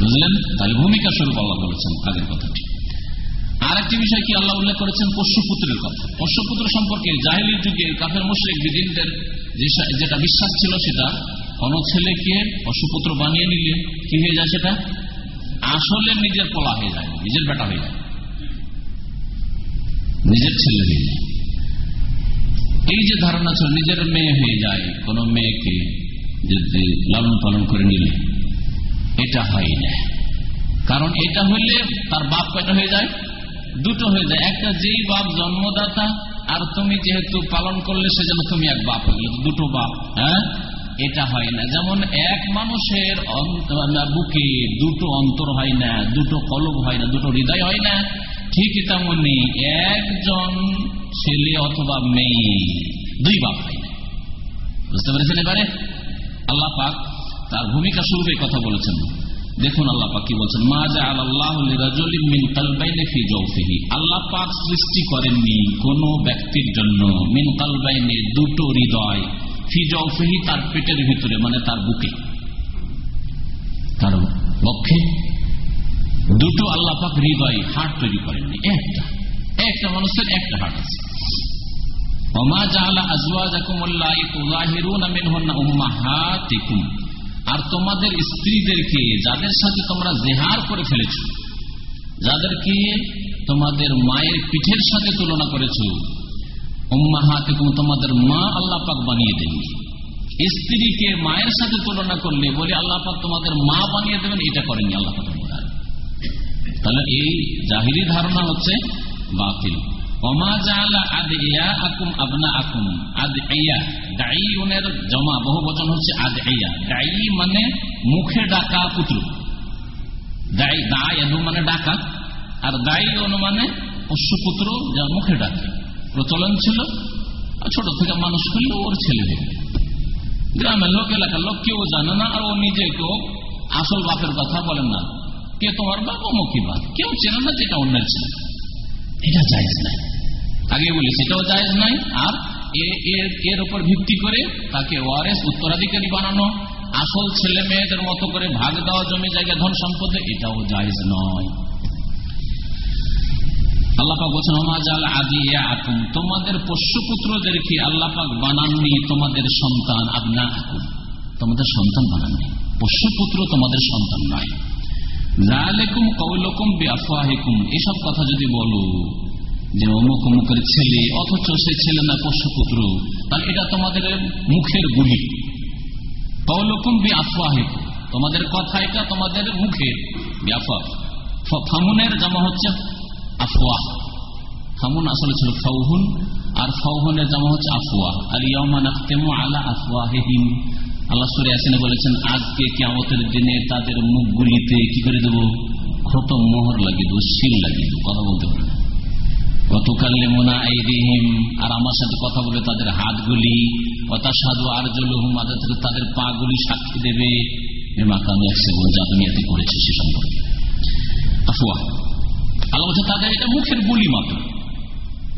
বুঝলেন? তাহলে ভূমিকা স্বরূপ আল্লাহ বলেছেন আগের কথাটি আর একটি বিষয় কি আল্লাহ উল্লেখ করেছেন? পশুপুত্রের কথা। পশুপুত্র সম্পর্কে জাহিলির যুগে কাফের মুশ্রিক বিদিনদের যেটা বিশ্বাস ছিল সেটা, কোন ছেলেকে পশুপুত্র বানিয়ে নিলে কি হয়ে যায় সেটা? আসলে নিজের পোলা হয়ে যায়, নিজের বেটা হয়ে যায়। নিজের ছেলে হয়ে যায়। এই যে ধারণা ছিল, নিজের মেয়ে হয়ে যায়, কোন মেয়েকে যদি লালন পালন করে নিলে, এটা হয় না। কারণ এটা হইলে তার বাপ কয়টা হয়ে যায়? দুটো হয়ে যায়। একটা যেই বাপ জন্মদাতা, আর তুমি যেহেতু পালন করলে, সেজন্য তুমি এক বাপ হইলে দুটো বাপ হ্যাঁ? এটা হয় না। যেমন এক মানুষের বুকে দুটো অন্তর হয় না, দুটো কলব হয় না, দুটো হৃদয় হয় না ঠিক তেমনি একজন ছেলে অথবা মেয়ে, দুই বাপ বুঝতে পেরেছেন এবারে? আল্লাহ পাক তার ভূমিকা স্বরূপে কথা বলেছেন। দেখুন আল্লাহ পাক কি বলছেন, মা যা আল্লাহ আল্লাহ পাক সৃষ্টি করেননি কোন ব্যক্তির জন্য। মিন কালবাইনে, দুটো হৃদয়। ফিজৌফেহি তার পেটের ভিতরে মানে তার বুকে। তার পক্ষে দুটো আল্লাহ পাক হৃদয় হাট তৈরি করেননি একটা। একটা মানুষের একটা হাট আছে। আর তোমাদের স্ত্রীদেরকে যাদের সাথে তোমরা জেহার করে ফেলেছ, যাদেরকে তোমাদের মায়ের পিঠের সাথে তুলনা করেছ, উম্মাহাতিকুম তোমাদের মা আল্লাহ পাক বানিয়ে দেননি স্ত্রীকে মায়ের সাথে তুলনা করলে বলে আল্লাহ পাক তোমাদের মা বানিয়ে দেবেন, এটা করেনি আল্লাহ পাক। তাহলে এই জাহিরি ধারণা হচ্ছে বাতিল। জমা, বহু বচন হচ্ছে মানে মুখে ডাকা পুত্র। মানে ডাকা আর মানে যা মুখে প্রচলন ছিল ছোট থেকে মানুষ করলে ওর ছেলে গ্রামের লোক, এলাকার লোক কেউ জানে না, আর ও নিজেকেও আসল বাপের কথা বলেন না। কে তোমার বাপ অমুকি বাপ কেউ চেনে না যেটা অন্যের ছেলে এটা চাইজ নাই। আগে বলি, সেটাও জায়েজ নাই। আর এর উপর ভিত্তি করে তাকে ওয়ারেস উত্তরাধিকারী বানানো, আসল ছেলে মেয়েদের মতো করে ভাগ দেওয়া, জমি, জায়গা, ধন সম্পদে, এটাও জায়েজ নয়। আল্লাপাক বানাননি তোমাদের সন্তান নয়। এসব কথা যদি বলো যে অমুক অমুকের ছেলে, অথচ সে ছেলে না পোষ্যপুত্র, তাহলে এটা তোমাদের মুখের গুলি। কৌলকুম বিআফওয়াহিকুম। তোমাদের কথা এটা তোমাদের মুখের বিআফওয়াহ ফামুনের জামা হচ্ছে আফওয়াহ ফামুন আসলে ছিল ফৌহুন আর ফৌহনের জামা হচ্ছে আফওয়াহ আর ইয়ামান আলা আফওয়াহিহিম। আল্লাহ সুরে আসেনে বলেছেন, আজকে কেমতের দিনে তাদের মুখগুলিতে কি করে দেবো? ক্ষত মোহর লাগিয়ে দেবো, শিল লাগিয়ে দেবো, কথা বলতে পারে গতকালে মোনা আইদিহিম, আর আমার সাথে কথা বলে তাদের হাতগুলি অতা সাধু আর জলহুম তাদের পা গুলি সাক্ষী দেবে। মাকানু একসে যা দুনিয়াতে করেছে সে সম্পর্কে। আফুয়া আল্লাহ বলছে তাদের এটা মুখের বলি মাত্র।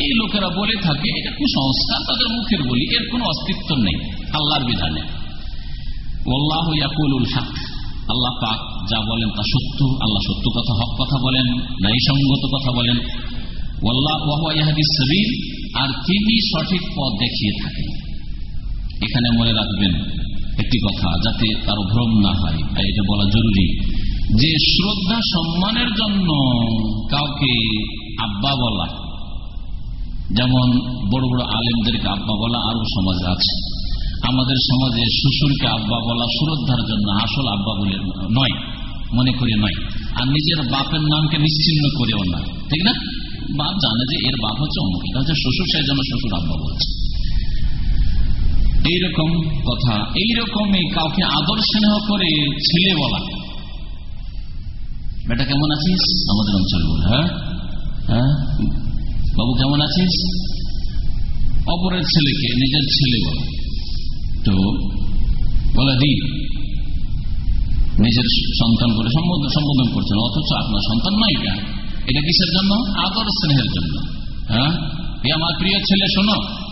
এই লোকেরা বলে থাকে, এটা কুসংস্কার, তাদের মুখের বলি, এর কোন অস্তিত্ব নেই, আল্লাহর বিধানে। আল্লাহ পাক যা বলেন তা সত্য, আল্লাহ সত্য কথা, হক কথা বলেন, ন্যায়সঙ্গত কথা বলেন। আর তিনি সঠিক পথ দেখিয়ে থাকেন। এখানে মনে রাখবেন একটি কথা, যাতে কারও ভ্রম না হয়, তাই এটা বলা জরুরি। যে শ্রদ্ধা সম্মানের জন্য কাউকে আব্বা বলা, যেমন বড় বড় আলেমদেরকে আব্বা বলা আরও সমাজে আছে। আমাদের সমাজে শ্বশুরকে আব্বা বলা শ্রদ্ধার জন্য আসল আব্বা বলে নয়, মনে করে নয়। আর নিজের বাপের নামকে নিশ্চিন্ন করেও নয় ঠিক না? বাপ জানে যে এর বাপ হচ্ছে অমুক, এটা হচ্ছে শ্বশুর সেই জন্য শ্বশুর আব্বা বলছে। এইরকম কথা, এইরকমই কাউকে আদর স্নেহ করে ছেলে বলা। বেটা, কেমন আছিস? আমাদের অঞ্চল বল হ্যাঁ? হ্যাঁ? বাবু, কেমন আছিস? অপরের ছেলেকে নিজের ছেলে বল। তো বলে দি নিজের সন্তান বলে সম্বোধন করছেন। অথচ আপনার সন্তান নয় কেন? এটা কিসের জন্য? আদর স্নেহের জন্য। হ্যাঁ? আমার প্রিয় ছেলে, শোনো।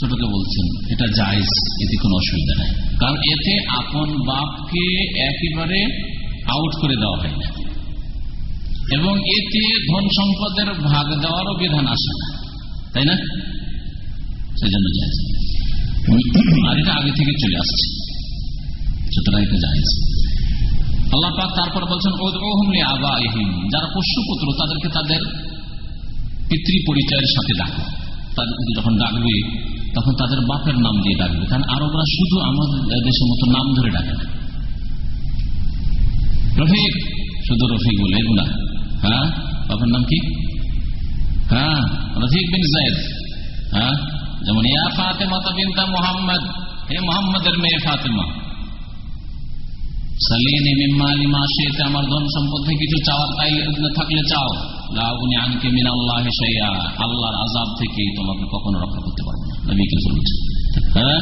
ছোটকে বলছেন, এটা জায়জ, এতে কোনো অসুবিধা নেই। কারণ এতে আপন বাপকে একেবারে আউট করে দেওয়া হয় না। এবং এতে ধন সম্পদের ভাগ দেওয়ারও বিধান আসে না। তাই না? সেজন্য জায়জ। আর এটা আগে থেকে চলে আসছে। সুতরাং এটা জায়জ আল্লাহ পাক তারপর বলছেন যারা পুত্র তাদেরকে তাদের পিতৃ পরিচয়ের সাথে ডাকো। তাদেরকে যখন ডাকবে, তখন তাদের বাপের নাম দিয়ে ডাকবে। কারণ আরবরা শুধু আমাদের দেশের মতো নাম ধরে ডাকে না। রফিক, শুধু রফিক বলে না। হ্যাঁ? বাপের নাম কি? হ্যাঁ? রফিক বিন জায়দ। হ্যাঁ? যেমন, ইয়া ফাতেমা বিনতা মোহাম্মদ। হে মোহাম্মদের মেয়ে ফাতেমা, সালিনী আমার ধন সম্পদ কিছু চাওয়ার থাকলে চাও। আল্লাহর আজাব থেকে তোমাকে কখনো রক্ষা করতে পারব হ্যাঁ?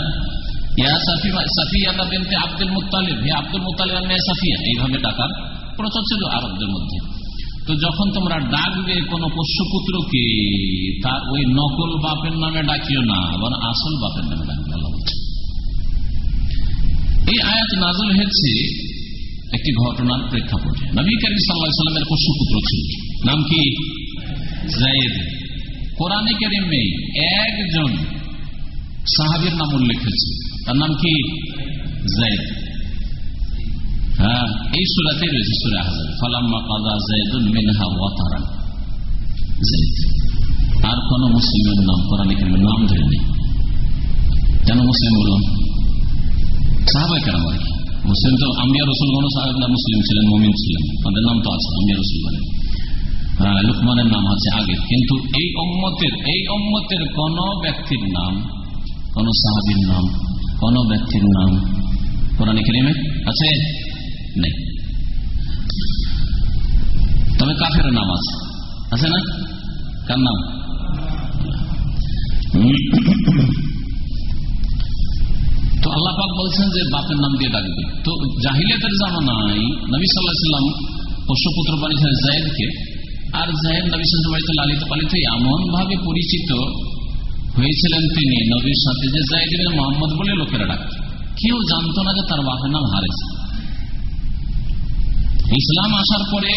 আব্দুল মুতালিব হে আব্দুল মুতালিব মেয়ে সাফিয়া। এইভাবে ডাকার প্রচার ছিল আরবদের মধ্যে। তো যখন তোমরা ডাকবে কোন পোষ্যপুত্রকে, তার ওই নকল বাপের নামে ডাকিও না আবার আসল বাপের নামে ডাকবে এই আয়াত নাজল হয়েছে একটি ঘটনার প্রেক্ষাপটে। নবী করিম সাল্লা সাল্লামের পোষ্যপুত্র ছিল। নাম কি? জায়েদ। কোরআনে কেরিমে একজন সাহাবির নাম উল্লেখ হয়েছে। তার নাম কি? জায়েদ। হ্যাঁ এই সুরাতে রয়েছে সুরা হাজার। ফালাম্মা কাদা জায়দুল মিনহা ওয়াতারান। আর কোন মুসলিমের নাম, কোরআন নাম ধরে নেই। কেন মুসলিম বললাম সাহাবাই কেন আর মুসলিম তো আম্বিয়া রসুলগণ মুসলিম ছিলেন, মমিন ছিলেন। তাদের নাম তো আছে, আম্বিয়া রসুলগণের লুকমানের নাম আছে আগে। কিন্তু এই অম্মতের এই অম্মতের কোন ব্যক্তির নাম, কোন সাহাবির নাম, কোন ব্যক্তির নাম কোরআন কেরিমে আছে? নেই। তবে কাফের নাম আছে। আছে না? কার নাম? তো আল্লাহ পাক বলছেন যে বাপের নাম দিয়ে ডাকবে তো জাহিলিয়াতের জামানায় নবী জায়দকে আর জাহেদ নবী লালিত পালিত এমন ভাবে পরিচিত হয়েছিলেন তিনি নবীর সাথে যে জায়দ মোহাম্মদ বলে লোকেরা ডাকত। কেউ জানতো না যে তার বাপের নাম হারেস। ইসলাম আসার পরে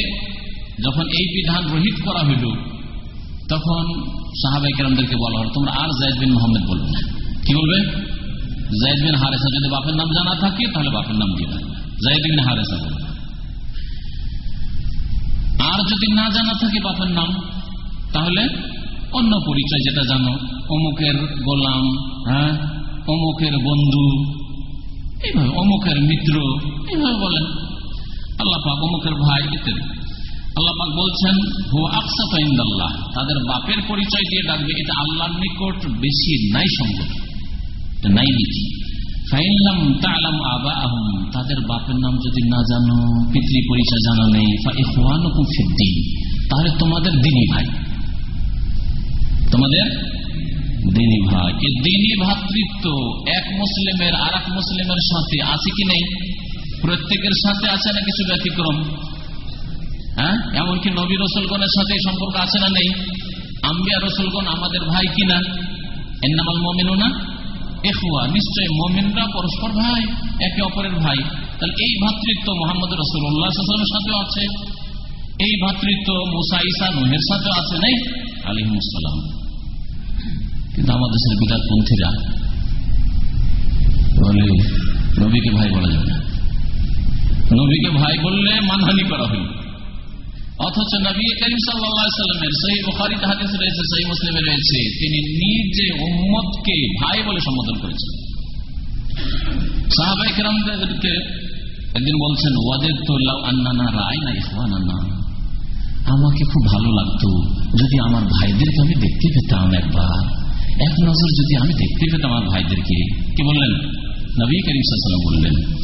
যখন এই বিধান রহিত করা হইল, তখন সাহাবাই কেরামদেরকে বলা হল, তোমরা আর জায়দ বিন মোহাম্মদ বলবে না। কি বলবে? জায়দ বিন হারেসা যদি বাপের নাম জানা থাকে, তাহলে বাপের নাম দেবে জায়দ বিন হারেসা বলবে। আর যদি না জানা থাকে বাপের নাম, তাহলে অন্য পরিচয় যেটা জানো, অমুকের গোলাম হ্যাঁ? অমুকের বন্ধু, এইভাবে অমুকের মিত্র, এইভাবে বলেন। আল্লাহ পাক অমুকের ভাই ইত্যাদি আল্লাহ পাক বলছেন তাদের বাপের পরিচয় দিয়ে ডাকবে, এটা আল্লাহর নিকট বেশি নাই সম্ভব নাই নীতি। তাদের বাপের নাম যদি না জানো, পিতৃ পরিচয় জানা নেই তাহলে তোমাদের দিনী ভাই। তোমাদের দিনী ভাই। দিনী ভাতৃত্ব। এক মুসলিমের আর এক মুসলিমের সাথে আছে কি নেই? প্রত্যেকের সাথে আছে না কিছু ব্যতিক্রম হ্যাঁ? এমনকি নবী রসুলগণের সাথে সম্পর্ক আছে না নেই? আম্বিয়া রসুলগণ আমাদের ভাই কিনা এর এন্নামাল মমিনু না এখুয়া নিশ্চয় মমিনরা পরস্পর ভাই, একে অপরের ভাই। তাহলে এই ভাতৃত্ব মোহাম্মদ রসুল্লাহামের সাথেও আছে। এই ভাতৃত্ব মুসা ইসা নুহের সাথেও আছে, নাই? আলিমসালাম কিন্তু আমাদের দেশের বিরাটপন্থীরা বলে নবীকে ভাই বলা যাবে না। নবীকে ভাই বললে মানহানি করা হইল। অথচ নবী করিম সাল্লামের সেই বুখারি হাদিস রয়েছে, সেই মুসলিমে রয়েছে, তিনি নিজে উম্মদকে ভাই বলে সম্বোধন করেছেন। বলছেন ওয়াদের তোল্লাহ আন্নানা রায় না আমাকে খুব ভালো লাগতো যদি আমার ভাইদেরকে আমি দেখতে পেতাম একবার। এক নজর যদি আমি দেখতে পেতাম আমার ভাইদেরকে। কি বললেন? নবী করিম সাল্লাম বললেন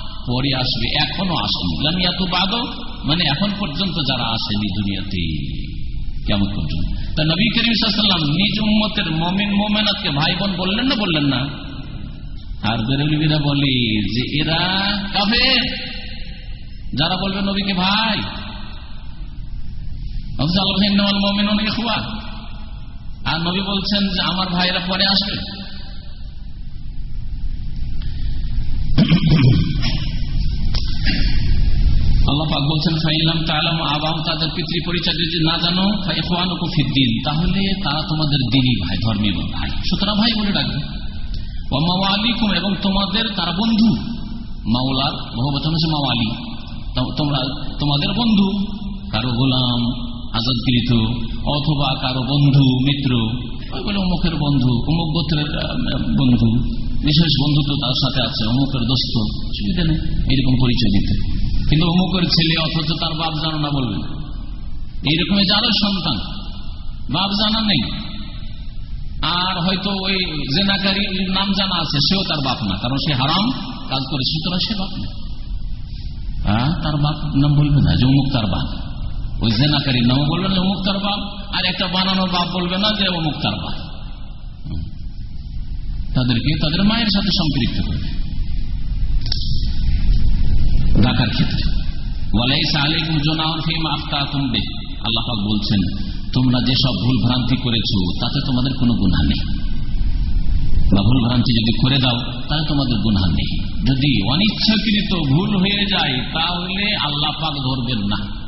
পরে আসবে। এখনও আসেনি। লামিয়া তো বাদ মানে এখন পর্যন্ত যারা আসেনি দুনিয়াতে। কেমন পর্যন্ত? তা নবী করিম সাল্লাম নিজ উম্মতের মমিন মোমেনাথকে ভাই বোন বললেন না বললেন না? আর বেরলিবিরা বলে যে এরা কাফে যারা বলবে নবীকে ভাই। আর নবী বলছেন যে, আমার ভাইরা পরে আসবে। আল্লাপাক বলছেন ফাইলাম তালাম আবাম তাদের পিতৃ পরিচয় যদি না জানো তাহলে তারা তোমাদের দিনই ভাই, ধর্মীয় ভাই। সুতরাং ভাই, বলে ডাকবে। এবং তোমাদের তারা বন্ধু। মাওলার বহুবচন হচ্ছে মাওয়ালি। তোমরা, তোমাদের বন্ধু। কারও গোলাম, আজাদকৃত, অথবা কারও বন্ধু, মিত্র। ওইগুলো অমুকের বন্ধু, অমুক গোত্রের বন্ধু। বিশেষ বন্ধু তো তার সাথে আছে অমুকের দোস্ত সুবিধা নেই এরকম পরিচয় দিতে কিন্তু অমুকের ছেলে অথচ তার বাপ জানো না বলবেন এইরকম যারও সন্তান বাপ জানা নেই আর হয়তো ওই জেনাকারী নাম জানা আছে সেও তার বাপ না কারণ সে হারাম কাজ করে সুতরাং সে বাপ না তার বাপ নাম বলবে না যে অমুক তার বাপ ওই জেনাকারীর নামও বলবে না অমুক তার বাপ আর একটা বানানোর বাপ বলবে না যে অমুক তার বাপ তাদেরকে তাদের মায়ের সাথে সম্পৃক্ত। করবে ডাকার ক্ষেত্রে আল্লাহ বলছেন, তোমরা যেসব ভুল ভ্রান্তি করেছ, তাতে তোমাদের কোনো গুণা নেই। বা ভুল ভ্রান্তি যদি করে দাও, তাহলে তোমাদের গুণা নেই। যদি অনিচ্ছাকৃত ভুল হয়ে যায়, তাহলে আল্লাহ পাক ধরবেন না।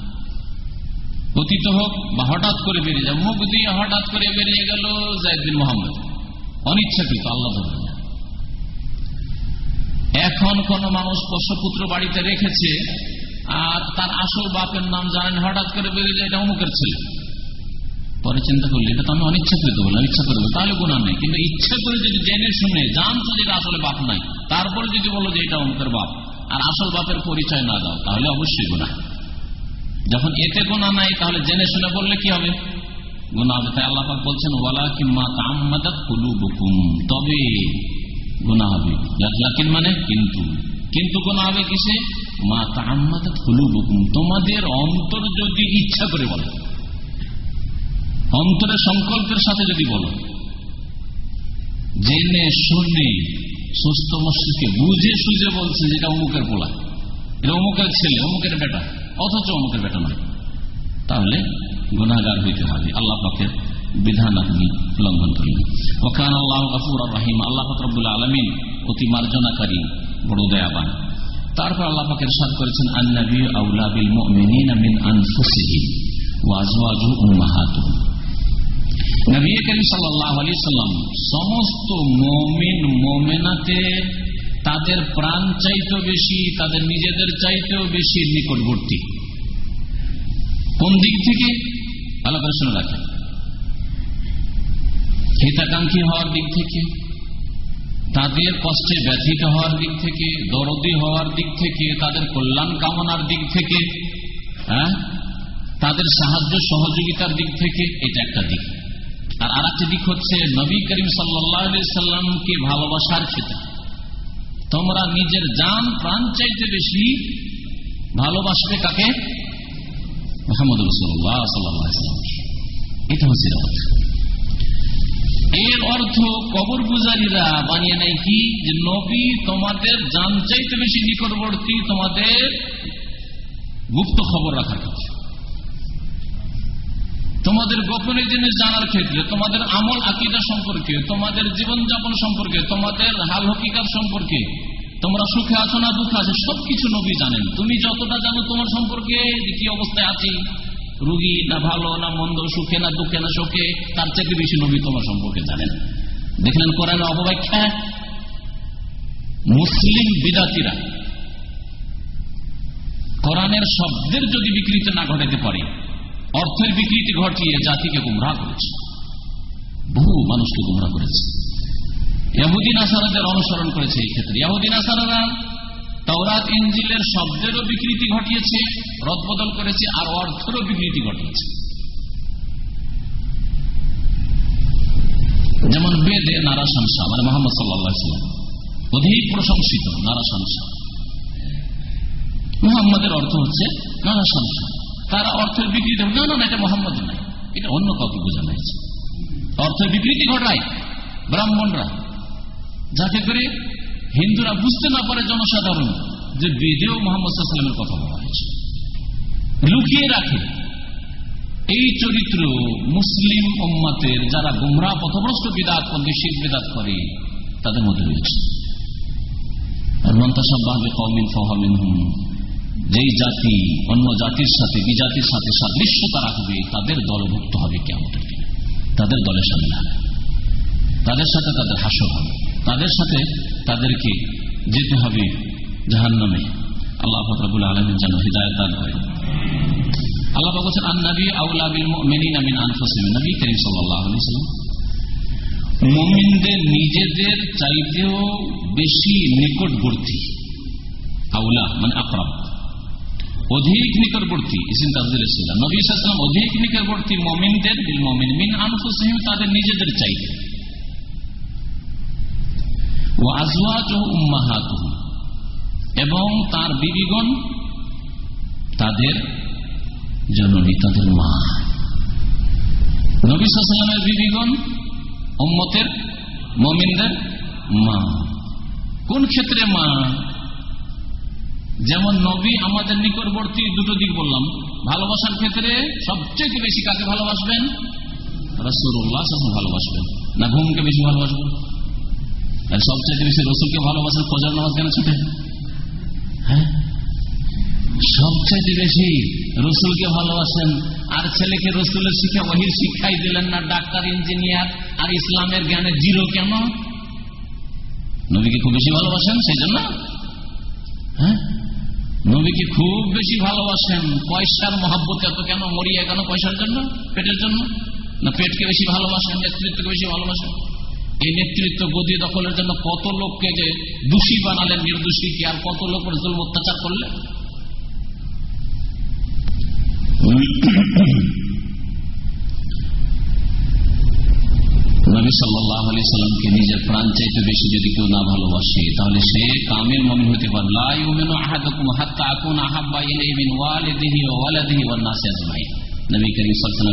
অতীত হোক বা হঠাৎ করে বেরিয়ে যায় মুখ দিয়ে হঠাৎ করে বেরিয়ে গেল জায়দিন মোহাম্মদ। অনিচ্ছাকৃত আল্লাহ এখন কোন মানুষ পোষ্যপুত্র বাড়িতে রেখেছে, আর তার আসল বাপের নাম জানেন, হঠাৎ করে বেরিয়ে যায় এটা অমুকের ছেলে। পরে চিন্তা করলে এটা তো আমি অনিচ্ছাকৃত বললাম ইচ্ছা করে তাহলে গুণা নেই। কিন্তু ইচ্ছা করে যদি জেনে শুনে জানতো যে এটা আসলে বাপ নাই, তারপরে যদি বলো যে এটা অমুকের বাপ, আর আসল বাপের পরিচয় না দাও, তাহলে অবশ্যই গুণা যখন এতে গুণা নাই, তাহলে জেনে শুনে বললে কি হবে? মানে? তোমাদের অন্তর যদি ইচ্ছা করে বলে, অন্তরের সংকল্পের সাথে যদি বলো, জেনে, শুনে, সুস্থ মস্তিষ্কে বুঝে সুঝে বলছে যেটা অমুকের পোলা, এটা অমুকের ছেলে, অমুকের বেটা, অথচ অমুকের বেটা নয়। তাহলে গুণাগার হইতে হবে। আল্লাহ পাকের বিধান আপনি লঙ্ঘন করেন। ওখান আল্লাহ গফুর রাহিম। আল্লাহ ফকরবুল আলমিন অতি মার্জনাকারী, বড় দয়াবান। তারপর আল্লাহ পাকের সাদ করেছেন, আন্নাবি সমস্ত মমিন, মোমেনাতে তাদের প্রাণ চাইতেও বেশি, তাদের নিজেদের চাইতেও বেশি নিকটবর্তী। কোন দিক থেকে? করে শুনে রাখেন। হিতাকাঙ্ক্ষী হওয়ার দিক থেকে, তাদের কষ্টে ব্যথিত হওয়ার দিক থেকে, দরদি হওয়ার দিক থেকে, তাদের কল্যাণ কামনার দিক থেকে হ্যাঁ? তাদের সাহায্য সহযোগিতার দিক থেকে এটা একটা দিক। আর আর দিক হচ্ছে নবী করিম সাল্লামকে ভালোবাসার ক্ষেত্রে। তোমরা নিজের যান প্রাণ চাইতে বেশি ভালোবাসবে কাকে? মোহাম্মদ রসুল্লাহ সাল্লাম এটা হচ্ছে এর অর্থ কবর পূজারীরা বানিয়ে নেয় কি? যে নবী তোমাদের যান চাইতে বেশি নিকটবর্তী তোমাদের গুপ্ত খবর রাখার ক্ষেত্রে। তোমাদের গোপনীয় জিনিস জানার ক্ষেত্রে, তোমাদের আমল আকিদা সম্পর্কে, তোমাদের জীবনযাপন সম্পর্কে, তোমাদের হাল হকিকার সম্পর্কে তোমরা সুখে আছো না দুঃখ আছে, সবকিছু নবী জানেন। তুমি যতটা জানো তোমার সম্পর্কে কি অবস্থায় আছি। রুগী না ভালো, না মন্দ, সুখে না দুঃখে না সুখে তার থেকে বেশি নবী তোমার সম্পর্কে জানেন। দেখলেন কোরআন অপব্যাখ্যা? মুসলিম বিদাতিরা কোরআনের শব্দের যদি বিকৃতি না ঘটাতে পারে, অর্থের বিকৃতি ঘটিয়ে জাতিকে গুমরাহ করেছে। বহু মানুষকে গুমরাহ করেছে। ইয়াহুদ্দিন আসারাদের অনুসরণ করেছে এই ক্ষেত্রে। ইয়াহুদ্দিন আসারারা তাওরাত ইঞ্জিলের শব্দেরও বিকৃতি ঘটিয়েছে, রদবদল করেছে, আর অর্থেরও বিকৃতি ঘটিয়েছে। যেমন বেদে নারা সংসা মানে মোহাম্মদ সাল্লাহ অধিক প্রশংসিত নারা সংসা মোহাম্মদের অর্থ হচ্ছে নানা সংসা তারা অর্থের বিকৃতি না না এটা মোহাম্মদ নাই এটা অন্য কাউকে বোঝানো হয়েছে। অর্থের বিকৃতি ঘটায় ব্রাহ্মণরা। যাতে করে হিন্দুরা বুঝতে না পারে জনসাধারণ যে বেদেও মোহাম্মদ সাল্লামের কথা বলা হয়েছে। লুকিয়ে রাখে। এই চরিত্র মুসলিম উম্মাতের যারা গুমরা পথভ্রষ্ট বিদাত করবে শীত বিদাত করে, তাদের মধ্যে রয়েছে। যেই জাতি, অন্য জাতির সাথে, বিজাতির সাথে সাদৃশ্যতা রাখবে, তাদের দলভুক্ত হবে কেমন তাদের দলের সামনে তাদের সাথে তাদের হাসর হবে। তাদের সাথে তাদেরকে যেতে হবে জাহান নামে আল্লাহ ফকরাবুল আলমিন যেন হৃদায়ত দান করে আল্লাহ বলছেন, আন্নাবি আউলাবিল মেনিন আমিন আনফসিম নবী করিম মমিনদের নিজেদের চাইতেও বেশি নিকটবর্তী, আউলা মানে আকরাব। অধিক নিকটবর্তী ইসিন তাজদির ছিলাম নবী ইসলাম অধিক নিকটবর্তী মমিনদের, বিল মমিন মিন আনফুসহিম, তাদের নিজেদের চাইতে। এবং তার বিবিগণ তাদের জননী, তাদের মা। নবী সাল্লামের বিবিগণ উম্মতের মমিনদের মা। কোন ক্ষেত্রে মা? যেমন নবী আমাদের নিকটবর্তী দুটো দিক বললাম। ভালোবাসার ক্ষেত্রে সবচেয়ে বেশি কাকে ভালোবাসবেন? ভালোবাসবেন। না ঘুমকে বেশি ভালোবাসবেন? সবচেয়ে বেশি রসুলকে ভালোবাসেন ফজর নামাজ কেন ছুটে? হ্যাঁ? সবচেয়ে বেশি রসুলকে ভালোবাসেন আর ছেলেকে রসুলের শিক্ষা, ওহির শিক্ষাই দিলেন না ডাক্তার, ইঞ্জিনিয়ার আর ইসলামের জ্ঞানে জিরো কেন? নবীকে খুব বেশি ভালোবাসেন সেই জন্য? হ্যাঁ? নবীকে খুব বেশি ভালোবাসেন। পয়সার মহাব্বত এত কেন? মরিয়া কেন পয়সার জন্য? পেটের জন্য? না পেটকে বেশি ভালোবাসেন, নেতৃত্বকে বেশি ভালোবাসেন? এই নেতৃত্ব গদি দখলের জন্য কত লোককে যে দোষী বানালেন নির্দোষীকে আর কত লোক জুল অত্যাচার করলেন নিজের প্রাণ চাইতে বেশি যদি কেউ না ভালোবাসে, তাহলে সে কামের মমিন হতে পারে।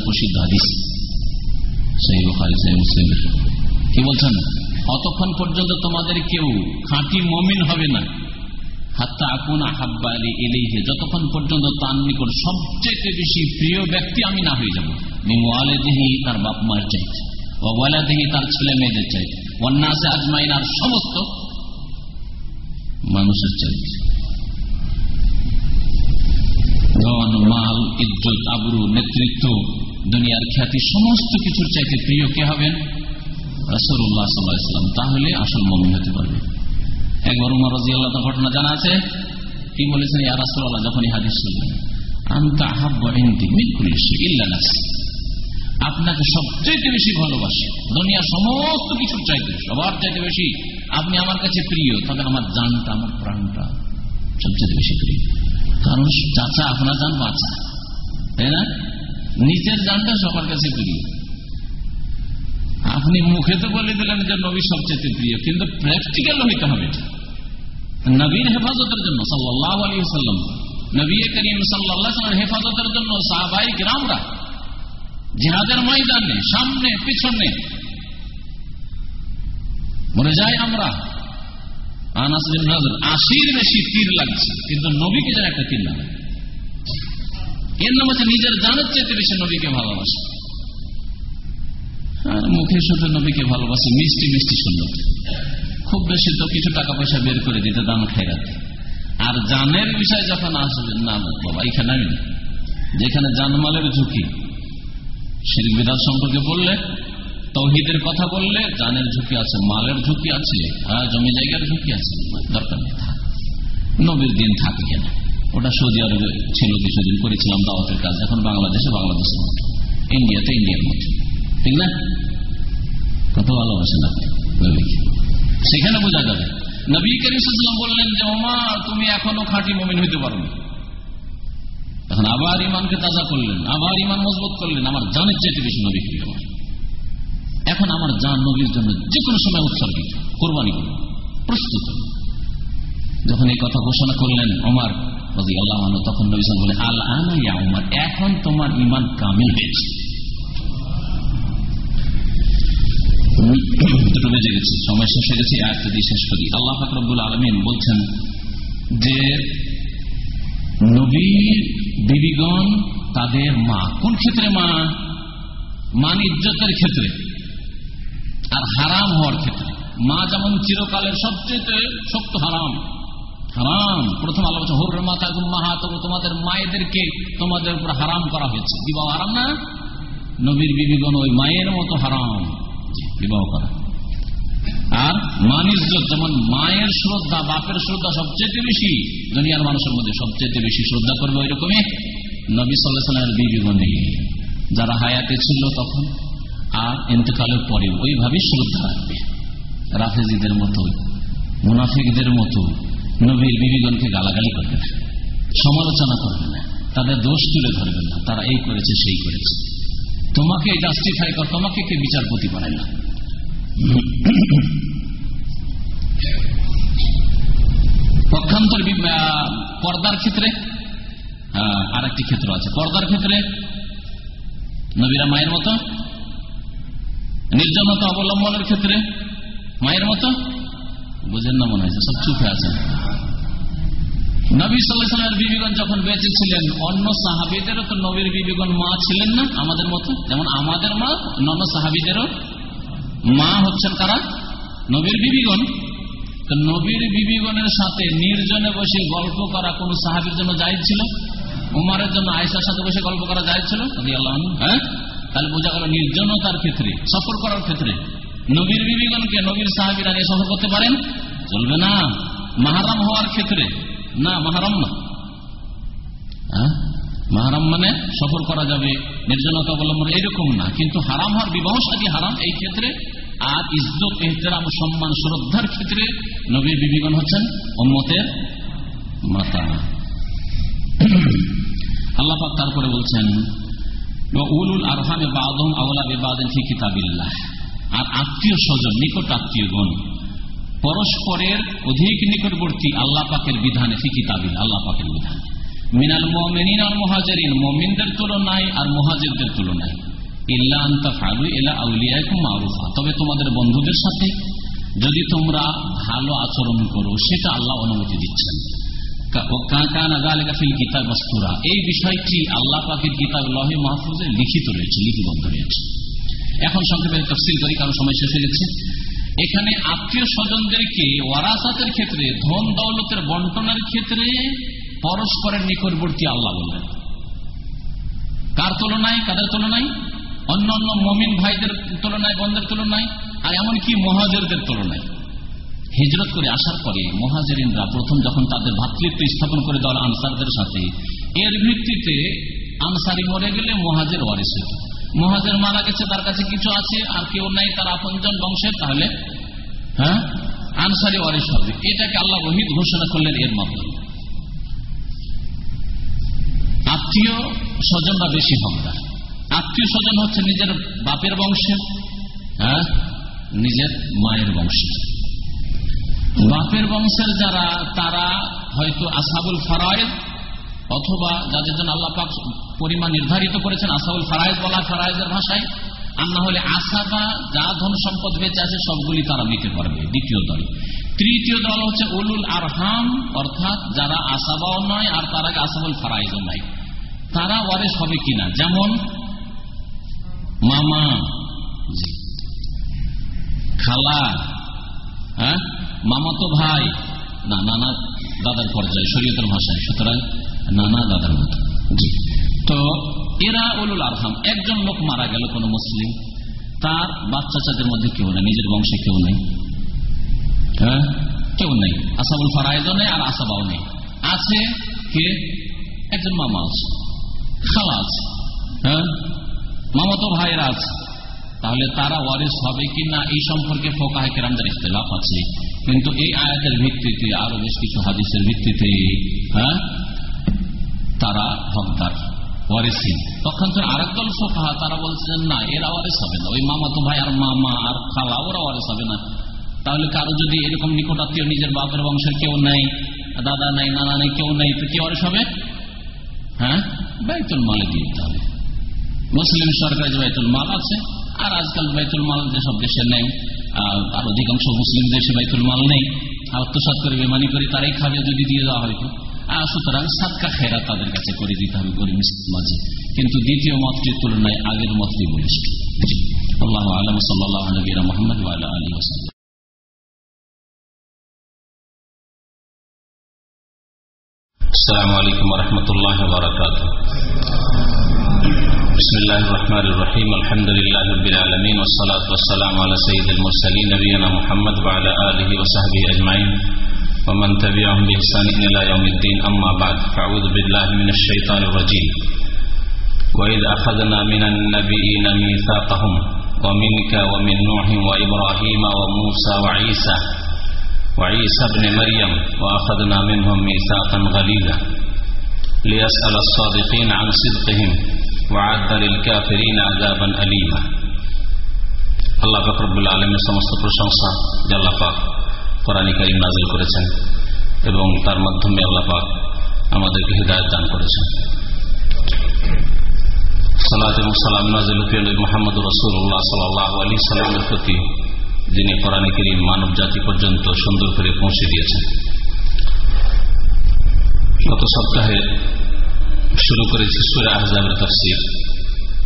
প্রসিদ্ধ হাদিস। সেই বুখারি, সেই কি বলছেন? অতক্ষণ পর্যন্ত তোমাদের কেউ খাঁটি মমিন হবে না। হাত্তা আকুন আহাব্বা আলী এলিহে যতক্ষণ পর্যন্ত তার নিকট সবচেয়ে বেশি প্রিয় ব্যক্তি আমি না হয়ে যাব। মিমওয়ালে দেহি তার বাপ মায়ের চাইতে ওয়ালা তার ছেলে মেয়েদের চাইতে অন্যাসে আজমাইন আর সমস্ত মানুষের চাইতে। ধন, মাল, ইজ্জত, আবরু, নেতৃত্ব, দুনিয়ার খ্যাতি, সমস্ত কিছুর চাইতে প্রিয় কে হবেন? রসুল্লাহ সাল্লাম তাহলে আসল মমিন হতে পারবে। একবার উমর রাজি আল্লাহ ঘটনা জানা আছে? কি বলেছেন, ইয়া রাসুল্লাহ যখন হাদিস শুনলেন আন্তা আপনাকে সবচেয়ে বেশি ভালোবাসি। দুনিয়া সমস্ত কিছুর চাইতে, সবার চাইতে বেশি আপনি আমার কাছে প্রিয়, তবে আমার জানটা, আমার প্রাণটা সবচেয়ে বেশি প্রিয়। কারণ চাচা, আপনার জান বাঁচা। তাই না? নিজের জানটা সবার কাছে প্রিয়। আপনি মুখে তো বলে দিলেন যে নবী সবচেয়ে প্রিয়, কিন্তু প্র্যাকটিক্যাল হইতে হবে। নবীর হেফাজতের জন্য সাল্লাহ আলী সাল্লাম নবী করিম সাল্লাহ হেফাজতের জন্য সাহবাই গ্রামরা জিহাদের ময়দানে, সামনে, পিছনে মরে যাই আমরা আশির বেশি তীর লাগছে, কিন্তু নবীকে যেন একটা তীর লাগে এর নাম হচ্ছে নিজের জানের চেয়ে বেশি নবীকে ভালোবাসে। মুখে শুধু নবীকে ভালোবাসে, মিষ্টি মিষ্টি সুন্দর। খুব বেশি তো কিছু টাকা পয়সা বের করে দিতে দান খাইরাতে আর জানের বিষয় যখন আসবে না, বাবা, এখানে আমি যেখানে জানমালের ঝুঁকি শিরিক বিধান সম্পর্কে বললে, তৌহিদের কথা বললে, জানের ঝুঁকি আছে, মালের ঝুঁকি আছে হ্যাঁ জমি জায়গার ঝুঁকি আছে দরকার নেই নবীর দিন থাকে কেন ওটা সৌদি আরবে ছিল, কিছুদিন করেছিলাম দাওয়াতের কাজ, এখন বাংলাদেশে বাংলাদেশের মতো ইন্ডিয়াতে ইন্ডিয়ার মতো। ঠিক না কত সেখানে বোঝা যাবে নবী করিম বললেন যে ওমার তুমি এখনও খাঁটি মমিন হইতে পারো এখন আবার ইমানকে তাজা করলেন আবার ইমান মজবুত করলেন আমার জানের চাইতে বেশি নবী প্রিয় এখন আমার যান নবীর জন্য যে কোনো সময় উৎসর্গিত কোরবানি করব প্রস্তুত যখন এই কথা ঘোষণা করলেন ওমার তখন নবী বলে আল আনা উমার এখন তোমার ইমান কামিল হয়েছে দুটো বেজে গেছে সময় শেষ হয়ে গেছে শেষ করি। আল্লাহ আলমিন বলছেন যে নবীর বিবিগণ তাদের মা। কোন ক্ষেত্রে মা? মান ইজ্জতের ক্ষেত্রে। আর হারাম হওয়ার ক্ষেত্রে। মা যেমন চিরকালের সবচেয়ে শক্ত হারাম। হারাম। প্রথম বলছে হোর মাতা মাহা, তবু তোমাদের মায়েদেরকে তোমাদের উপর হারাম করা হয়েছে। বিবাহ হারাম না? নবীর বিবিগণ ওই মায়ের মতো হারাম। বিবাহ করা। আর মানিজ্জত যেমন মায়ের শ্রদ্ধা, বাপের শ্রদ্ধা সবচেয়ে বেশি, দুনিয়ার মানুষের মধ্যে সবচেয়ে বেশি শ্রদ্ধা করবে ওই রকমই নবী সাল্লাহ সাল্লামের বিবিগণে যারা হায়াতে ছিল তখন, আর ইন্তকালের পরে ওইভাবে শ্রদ্ধা রাখবে। রাফেজিদের মতো, মুনাফিকদের মতো নবীর বিবিগণকে গালাগালি করবে না। সমালোচনা করবে না। তাদের দোষ তুলে ধরবে না। তারা এই করেছে, সেই করেছে। তোমাকে জাস্টিফাই কর, তোমাকে কে বিচারপতি না পক্ষান্তর পর্দার ক্ষেত্রে আর একটি ক্ষেত্র আছে। পর্দার ক্ষেত্রে নবীরা মায়ের মতো, নির্জনতা অবলম্বনের ক্ষেত্রে মায়ের মতো, বুঝেন না মনে হয়েছে, সব চুপে আছেন নবী সাল্লামের বিবিগণ যখন বেঁচে ছিলেন, অন্য সাহাবিদেরও তো নবীর বিবিগণ মা ছিলেন না আমাদের মতো, যেমন আমাদের মা অন্য সাহাবিদেরও মা হচ্ছেন কারা? নবীর বিবিগণ। তো নবীর বিবিগণের সাথে নির্জনে বসে গল্প করা কোন সাহাবির জন্য যাই ছিল? উমারের জন্য আয়সার সাথে বসে গল্প করা যায় ছিল? হ্যাঁ? তাহলে বোঝা গেল নির্জনতার ক্ষেত্রে, সফর করার ক্ষেত্রে নবীর বিবিগণকে নবীর সাহাবিরা নিয়ে সফর করতে পারেন? চলবে না। মাহারাম হওয়ার ক্ষেত্রে। না, মাহারাম না। হ্যাঁ? মাহারাম মানে সফর করা যাবে, নির্জনতা অবলম্বন এরকম না। কিন্তু হারাম হওয়ার বিবাহ সাদী হারাম, এই ক্ষেত্রে আর ইজ্জত, এহতেরাম, সম্মান, শ্রদ্ধার ক্ষেত্রে নবীর বিবিগণ হচ্ছেন ওম্মতের মাতা। আল্লাহ তারপরে বলছেন উলুল আরহামে বাদম আওলা বেবাদেন ফি কিতাবিল্লাহ। আর আত্মীয় স্বজন, নিকট আত্মীয়গণ, পরস্পরের অধিক নিকটবর্তী আল্লাহ পাকের বিধানে, ফি কিতাবিল আল্লাহ পাকের বিধানে। মিনাল মমিন আর মহাজারিন, মমিনদের তুলনায় আর মহাজেরদের তুলনায়। ইল্লা আন্তা ফালু এলা আউলিয়াকুম তবে তোমাদের বন্ধুদের সাথে যদি তোমরা ভালো আচরণ করো, সেটা আল্লাহ অনুমতি দিচ্ছেন। এই বিষয়টি আল্লাহ পাখির কিতাব লহে মাহফুজে লিখিত রয়েছে, লিপিবদ্ধ রয়েছে। এখন সংক্ষেপে তফসিল করি, কারণ সময় শেষ হয়ে গেছে। এখানে আত্মীয় স্বজনদেরকে ওয়ারাসাতের ক্ষেত্রে ধন দৌলতের বন্টনের ক্ষেত্রে পরস্পরের নিকটবর্তী আল্লাহ বললেন। কার তুলনায়? কাদের তুলনায়? অন্য অন্য মমিন ভাইদের তুলনায় বন্ধের তুলনায়, আর এমনকি মহাজেরদের তুলনায়। হিজরত করে আসার পরে মহাজেরিনরা প্রথম যখন তাদের ভাতৃত্ব স্থাপন করে দেওয়ার আনসারদের সাথে, এর ভিত্তিতে আনসারি মরে গেলে মহাজের ওয়ারিস মহাজের মারা গেছে, তার কাছে কিছু আছে, আর কেউ নাই, তার আপনজন বংশের, তাহলে হ্যাঁ? আনসারি ওয়ারিস হবে। এটাকে আল্লাহ রহিত ঘোষণা করলেন এর মাধ্যমে। আত্মীয় স্বজনরা বেশি হকদার আত্মীয় স্বজন হচ্ছে নিজের বাপের বংশের হ্যাঁ? নিজের মায়ের বংশের বাপের বংশের যারা, তারা হয়তো আসাবুল ফারায়েদ অথবা যাদের জন্য আল্লাহ পাক পরিমাণ নির্ধারিত করেছেন আসাবুল ফারায়েদ বলা ফারায়েদের ভাষায়, আর না হলে আসাবা, যা ধন সম্পদ বেঁচে আছে, সবগুলি তারা নিতে পারবে, দ্বিতীয় দল। তৃতীয় দল হচ্ছে উলুল আরহাম, অর্থাৎ যারা আসাবাও নয় আর তার আসাবুল ফারাইজও নয়। তারা ওয়ারেস হবে কিনা? যেমন মামা, খালা হ্যাঁ? মামাতো ভাই। না, নানা দাদার পর্যায়ে, শরীয়তের ভাষায়। সুতরাং নানা দাদার মতো। তো এরা উলুল আরহাম। একজন লোক মারা গেল কোন মুসলিম। তার বাচ্চা চাচাদের মধ্যে কেউ নেই, নিজের বংশে কেউ নেই। হ্যাঁ? কেউ নেই। আসাবুল ফারায়দও নেই আর আসাবাও নেই। আছে কে? একজন মামা আছে। খালা আছে হ্যাঁ? মামাতো ভাইয়েরা আছে। তাহলে তারা ওয়ারিস হবে কি না এই সম্পর্কে ফোকাহে কেরামদের ইখতলাফ আছে। কিন্তু এই আয়াতের ভিত্তিতে, আরও বেশ কিছু হাদিসের ভিত্তিতে হ্যাঁ? তারা হকদার ওয়ারিসিন পক্ষান্তরে আরেক দল সোফাহা তারা বলছেন, না, এরা ওয়ারিস হবে না। ওই মামা তো ভাই আর মামা আর খালা, ওরা ওয়ারিস হবে না। তাহলে কারও যদি এরকম নিকটাত্মীয় নিজের বাপের বংশের কেউ নেই, দাদা নাই, নানা নেই, কেউ নেই, তো কে ওয়ারিস হবে? হ্যাঁ? বাইতুল মালে দিয়ে দিতে হবে। মুসলিম সরকার যে মাল আছে, আর আজকাল বাইতুল মাল যেসব দেশে নেই, আর অধিকাংশ মুসলিম দেশে বাইতুল মাল নেই আত্মসাত করে বেমানি করে তারাই খাবে যদি দিয়ে দেওয়া হয়তো সুতরাং সাতকা খেরা তাদের কাছে করে দিতে হবে গরিব মাঝে। কিন্তু দ্বিতীয় মতটির তুলনায় আগের মতটি বলিষ্ঠ আল্লাহ আলম সাল্লাহ নবীরা মোহাম্মদ আলী ওসাল السلام عليكم ورحمة الله وبركاته بسم الله الرحمن الرحيم الحمد لله رب العالمين والصلاة والسلام على سيد المرسلين نبينا محمد وعلى آله وصحبه أجمعين ومن تبعهم بإحسان إلى يوم الدين أما بعد فأعوذ بالله من الشيطان الرجيم وإذ أخذنا من النبيين ميثاقهم ومنك ومن نوح وإبراهيم وموسى وعيسى وعيسى ابن مريم وأخذنا منهم ميثاقا غليظا ليسأل الصادقين عن صدقهم وعد للكافرين عذابا أليما আল্লাহ ফকরবুল আলমের সমস্ত প্রশংসা জাল্লা পাক কোরআনী করিম নাজিল করেছেন এবং তার মাধ্যমে আল্লাহ পাক আমাদেরকে হৃদায়ত দান করেছেন সালাত এবং সালাম নাজিল মোহাম্মদ রসুল্লাহ সাল্লাহ আলী সাল্লামের প্রতি যিনি কোরআনে করিম মানব জাতি পর্যন্ত সুন্দর করে পৌঁছে দিয়েছেন। গত সপ্তাহে শুরু করেছি সুরা আহজাবের তফসির,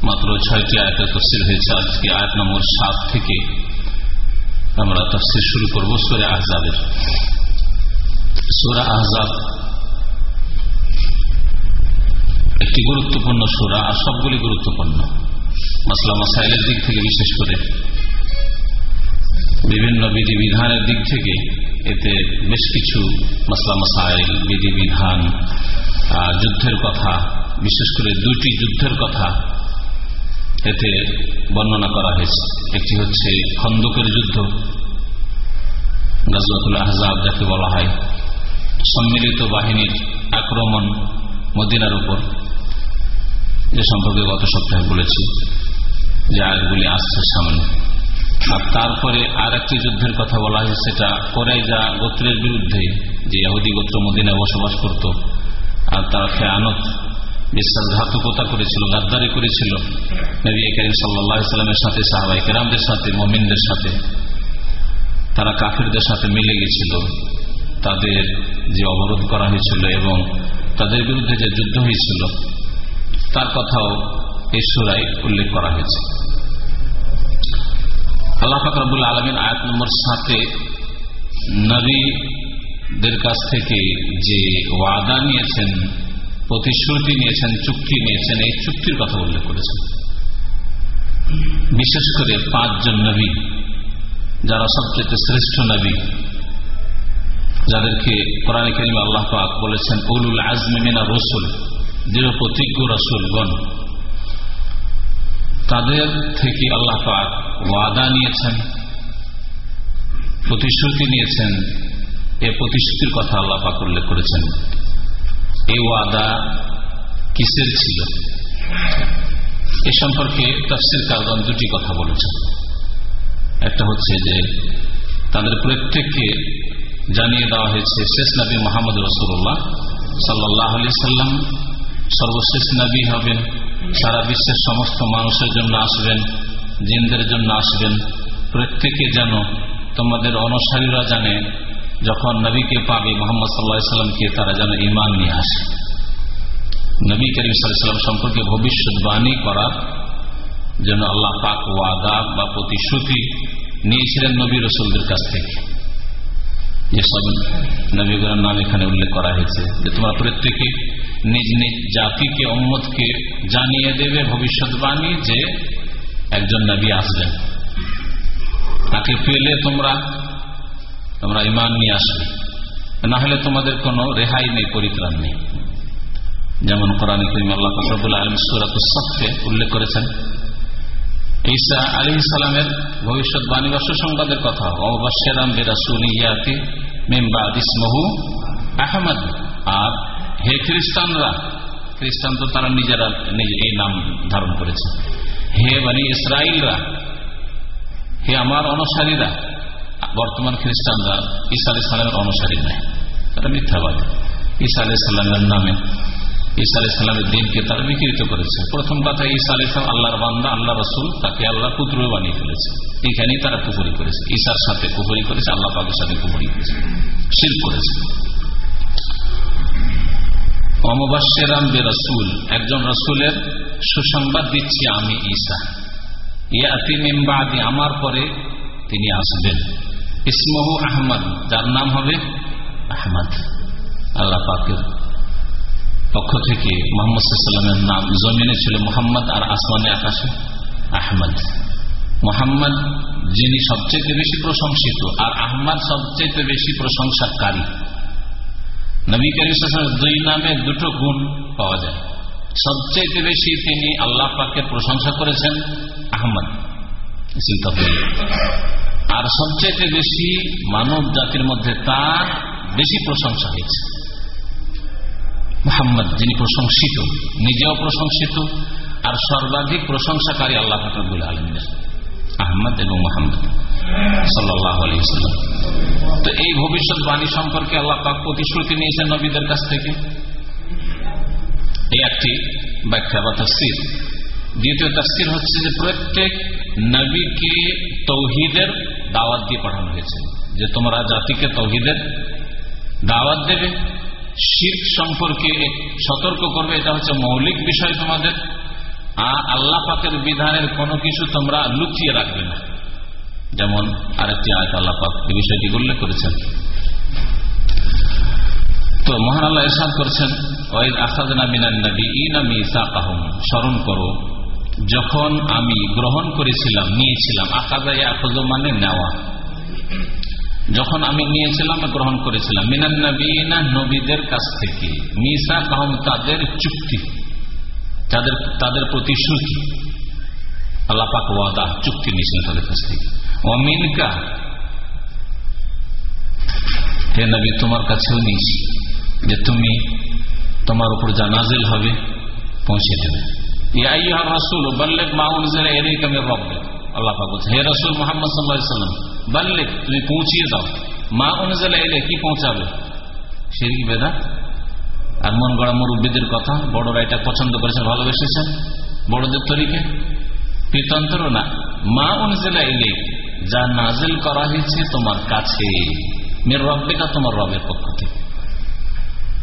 মাত্র ছয়টি আয়তের তফসির হয়েছে। আজকে আয়াত নম্বর সাত থেকে আমরা তফসির শুরু করব সুরা আহজাবের। সুরা আহজাব একটি গুরুত্বপূর্ণ সুরা আর সবগুলি গুরুত্বপূর্ণ। মাসলা মাসাইলের দিক থেকে বিশেষ করে বিভিন্ন বিধিবিধানের দিক থেকে এতে বেশ কিছু মাসলা মাসাইল, বিধিবিধান যুদ্ধের কথা, বিশেষ করে দুটি যুদ্ধের কথা এতে বর্ণনা করা হয়েছে। একটি হচ্ছে খন্দকের যুদ্ধ গাজুয়াতুল আহজাব যাকে বলা হয়। সম্মিলিত বাহিনীর আক্রমণ মদিনার উপর। যে সম্পর্কে গত সপ্তাহে বলেছি যে আয়াতগুলি আসছে সামনে। আর তারপরে আর একটি যুদ্ধের কথা বলা হয়েছে সেটা যা গোত্রের বিরুদ্ধে, যে ইহুদি গোত্র মদিনায় বসবাস করত। আর তারা খেয়ানত বিশ্বাসঘাতকতা করেছিল, গাদ্দারি করেছিল। নবী করিম সাল্লামের সাথে সাহাবাই কেরামদের সাথে, মমিনদের সাথে। তারা কাফিরদের সাথে মিলে গেছিল। তাদের যে অবরোধ করা হয়েছিল এবং তাদের বিরুদ্ধে যে যুদ্ধ হয়েছিল, তার কথাও এই উল্লেখ করা হয়েছে। আল্লাহ ফাকরাবুল আলমিন আয়াত নম্বর সাথে নবীদের কাছ থেকে যে ওয়াদা নিয়েছেন, প্রতিশ্রুতি নিয়েছেন, চুক্তি নিয়েছেন, এই চুক্তির কথা উল্লেখ করেছেন। বিশেষ করে পাঁচজন নবী, যারা সবচেয়ে শ্রেষ্ঠ নবী, যাদেরকে কোরআন করিম আল্লাহ পাক বলেছেন, উলুল আজমিনা রসুল দৃঢ় প্রতিজ্ঞ রসুলগণ। তাদের থেকে আল্লাহ পাক ওয়াদা নিয়েছেন, প্রতিশ্রুতি নিয়েছেন, এ প্রতিশ্রুতির কথা আল্লাহ পাক উল্লেখ করেছেন। এই ওয়াদা কিসের ছিল? এ সম্পর্কে তফসির কারণ দুটি কথা বলেছেন। একটা হচ্ছে যে, তাদের প্রত্যেককে জানিয়ে দেওয়া হয়েছে, শেষ নবী মোহাম্মদ রসুল্লাহ সাল্লাহ আলি সাল্লাম সর্বশেষ নবী হবেন। সারা বিশ্বের সমস্ত মানুষের জন্য আসবেন, জিনদের জন্য আসবেন। প্রত্যেকে যেন তোমাদের অনুসারীরা জানে, যখন নবীকে পাবে মোহাম্মদ সাল্লাহ সাল্লামকে তারা যেন ইমান নিয়ে আসে। নবী করিম সাল্লাম সম্পর্কে ভবিষ্যৎবাণী করার জন্য আল্লাহ পাক ওয়াদা বা প্রতিশ্রুতি নিয়েছিলেন নবী রসুলদের কাছ থেকে। যেসব নবীগুলোর নাম এখানে উল্লেখ করা হয়েছে যে তোমরা প্রত্যেকে নিজ নিজ জাতিকে অম্মদকে জানিয়ে দেবে ভবিষ্যৎবাণী যে একজন নবী আসবেন। তাকে পেলে তোমরা তোমরা ইমান নিয়ে আসবে। না হলে তোমাদের কোনো রেহাই নেই, পরিত্রাণ নেই। যেমন কোরআন করিম আল্লাহ ফসরবুল আলম সুরাত উল্লেখ করেছেন ঈসা আলী ইসলামের ভবিষ্যৎবাণী বা সুসংবাদের কথা। অবশ্যেরাম বেরাসুল ইয়াতি মেম্বাদ ইসমহু আহমদ। আর হে খ্রিস্টানরা, খ্রিস্টান তো তারা নিজেরা নিজে এই নাম ধারণ করেছে। হে মানে ইসরায়েলরা হে আমার অনুসারীরা, বর্তমান খ্রিস্টানরা ঈসা আলি সাল্লামের অনুসারী নেয়, তারা মিথ্যাবাদী। ঈসা আলি সাল্লামের নামে ঈসা আলি সাল্লামের দিনকে তারা বিকৃত করেছে। প্রথম কথা, ঈসা আলি সাল্লাম আল্লাহর বান্দা আল্লাহ রসুল, তাকে আল্লাহ পুত্র বানিয়ে ফেলেছে। এখানেই তারা কুপুরি করেছে। ঈশার সাথে কুপুরি করেছে, আল্লাহ পাকের সাথে কুপুরি করেছে। শির করেছে। অমবাসেরাম বে রসুল একজন রসুলের সুসংবাদ দিচ্ছি আমি ঈসা। ইয়াতি মিম্বাদি আমার পরে তিনি আসবেন। ইসমহু আহমদ, যার নাম হবে আহমদ। আল্লাহ পাকের পক্ষ থেকে মোহাম্মদ নাম জমিনে ছিল মোহাম্মদ আর আসমানে আকাশে আহমদ। মোহাম্মদ যিনি সবচেয়ে বেশি প্রশংসিত আর আহমদ সবচেয়ে বেশি প্রশংসাকারী। নবী করিমের দুই নামে দুটো গুণ পাওয়া যায়। সবচেয়ে বেশি তিনি আল্লাহ পাকের প্রশংসা করেছেন আহমদ। আর সবচেয়ে বেশি মানব জাতির মধ্যে তার বেশি প্রশংসা হয়েছে। মোহাম্মদ, যিনি প্রশংসিত, নিজেও প্রশংসিত, আর সর্বাধিক প্রশংসাকারী আল্লাহ ফাকরুল আলমিনের আহমদ এবং মোহাম্মদ তো এই ভবিষ্যৎবাণী সম্পর্কে আল্লাহ পাক প্রতিশ্রুতি নিয়েছেন নবীদের কাছ থেকে। এই একটি ব্যাখ্যা বা তফসির। দ্বিতীয় তফসির হচ্ছে যে প্রত্যেক নবীকে তৌহিদের দাওয়াত দিয়ে পাঠানো হয়েছে। যে তোমরা জাতিকে তৌহিদের দাওয়াত দেবে শির্ক সম্পর্কে সতর্ক করবে, এটা হচ্ছে মৌলিক বিষয় তোমাদের। আর আল্লাহ পাকের বিধানের কোনো কিছু তোমরা লুকিয়ে রাখবে না। যেমন আরেকটি আয়ত আল্লাহ পাক এই বিষয়টি উল্লেখ করেছেন। তো মহান আল্লাহ এরশাদ করছেন, ওয়াইদ আসাদনা স্মরণ করো, যখন আমি গ্রহণ করেছিলাম, নিয়েছিলাম আকাদা আখজ মানে নেওয়া। যখন আমি নিয়েছিলাম, গ্রহণ করেছিলাম। মিনান নবীদের কাছ থেকে। মিসা কাহম তাদের চুক্তি, তাদের তাদের প্রতিশ্রুতি আল্লাহ পাক ওয়াদা, চুক্তি নিয়েছিলেন তাদের কাছ থেকে। অমিনকা হে নবী, তোমার কাছেও নিয়েছি, যে তুমি তোমার উপর যা নাজিল হবে, পৌঁছে দেবে। রসুল বল্লেক মাউনজের এরই কামে রব্বে আল্লাহ বলছে হে রসুল মোহাম্মদ সাল্লাম বল্লেক তুমি পৌঁছিয়ে দাও। মা অনুজেলা এলে কি পৌঁছাবে? সেরি বেদা আর মন গড়া মুরব্বীদের কথা, বড়রা এটা পছন্দ করেছেন, ভালোবেসেছেন, বড়দের তরিকে? পিতন্তর না। মা অনুজেলা এলে যা নাজিল করা হয়েছে তোমার কাছে। মের রব্বেকা, তোমার রবের পক্ষ থেকে।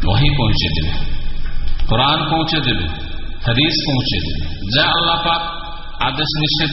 ওহি পৌঁছে দেবে কোরআন পৌঁছে দেবে হাদিস পৌঁছে দেবে যা আল্লাহ পাক আদেশ নিষেধ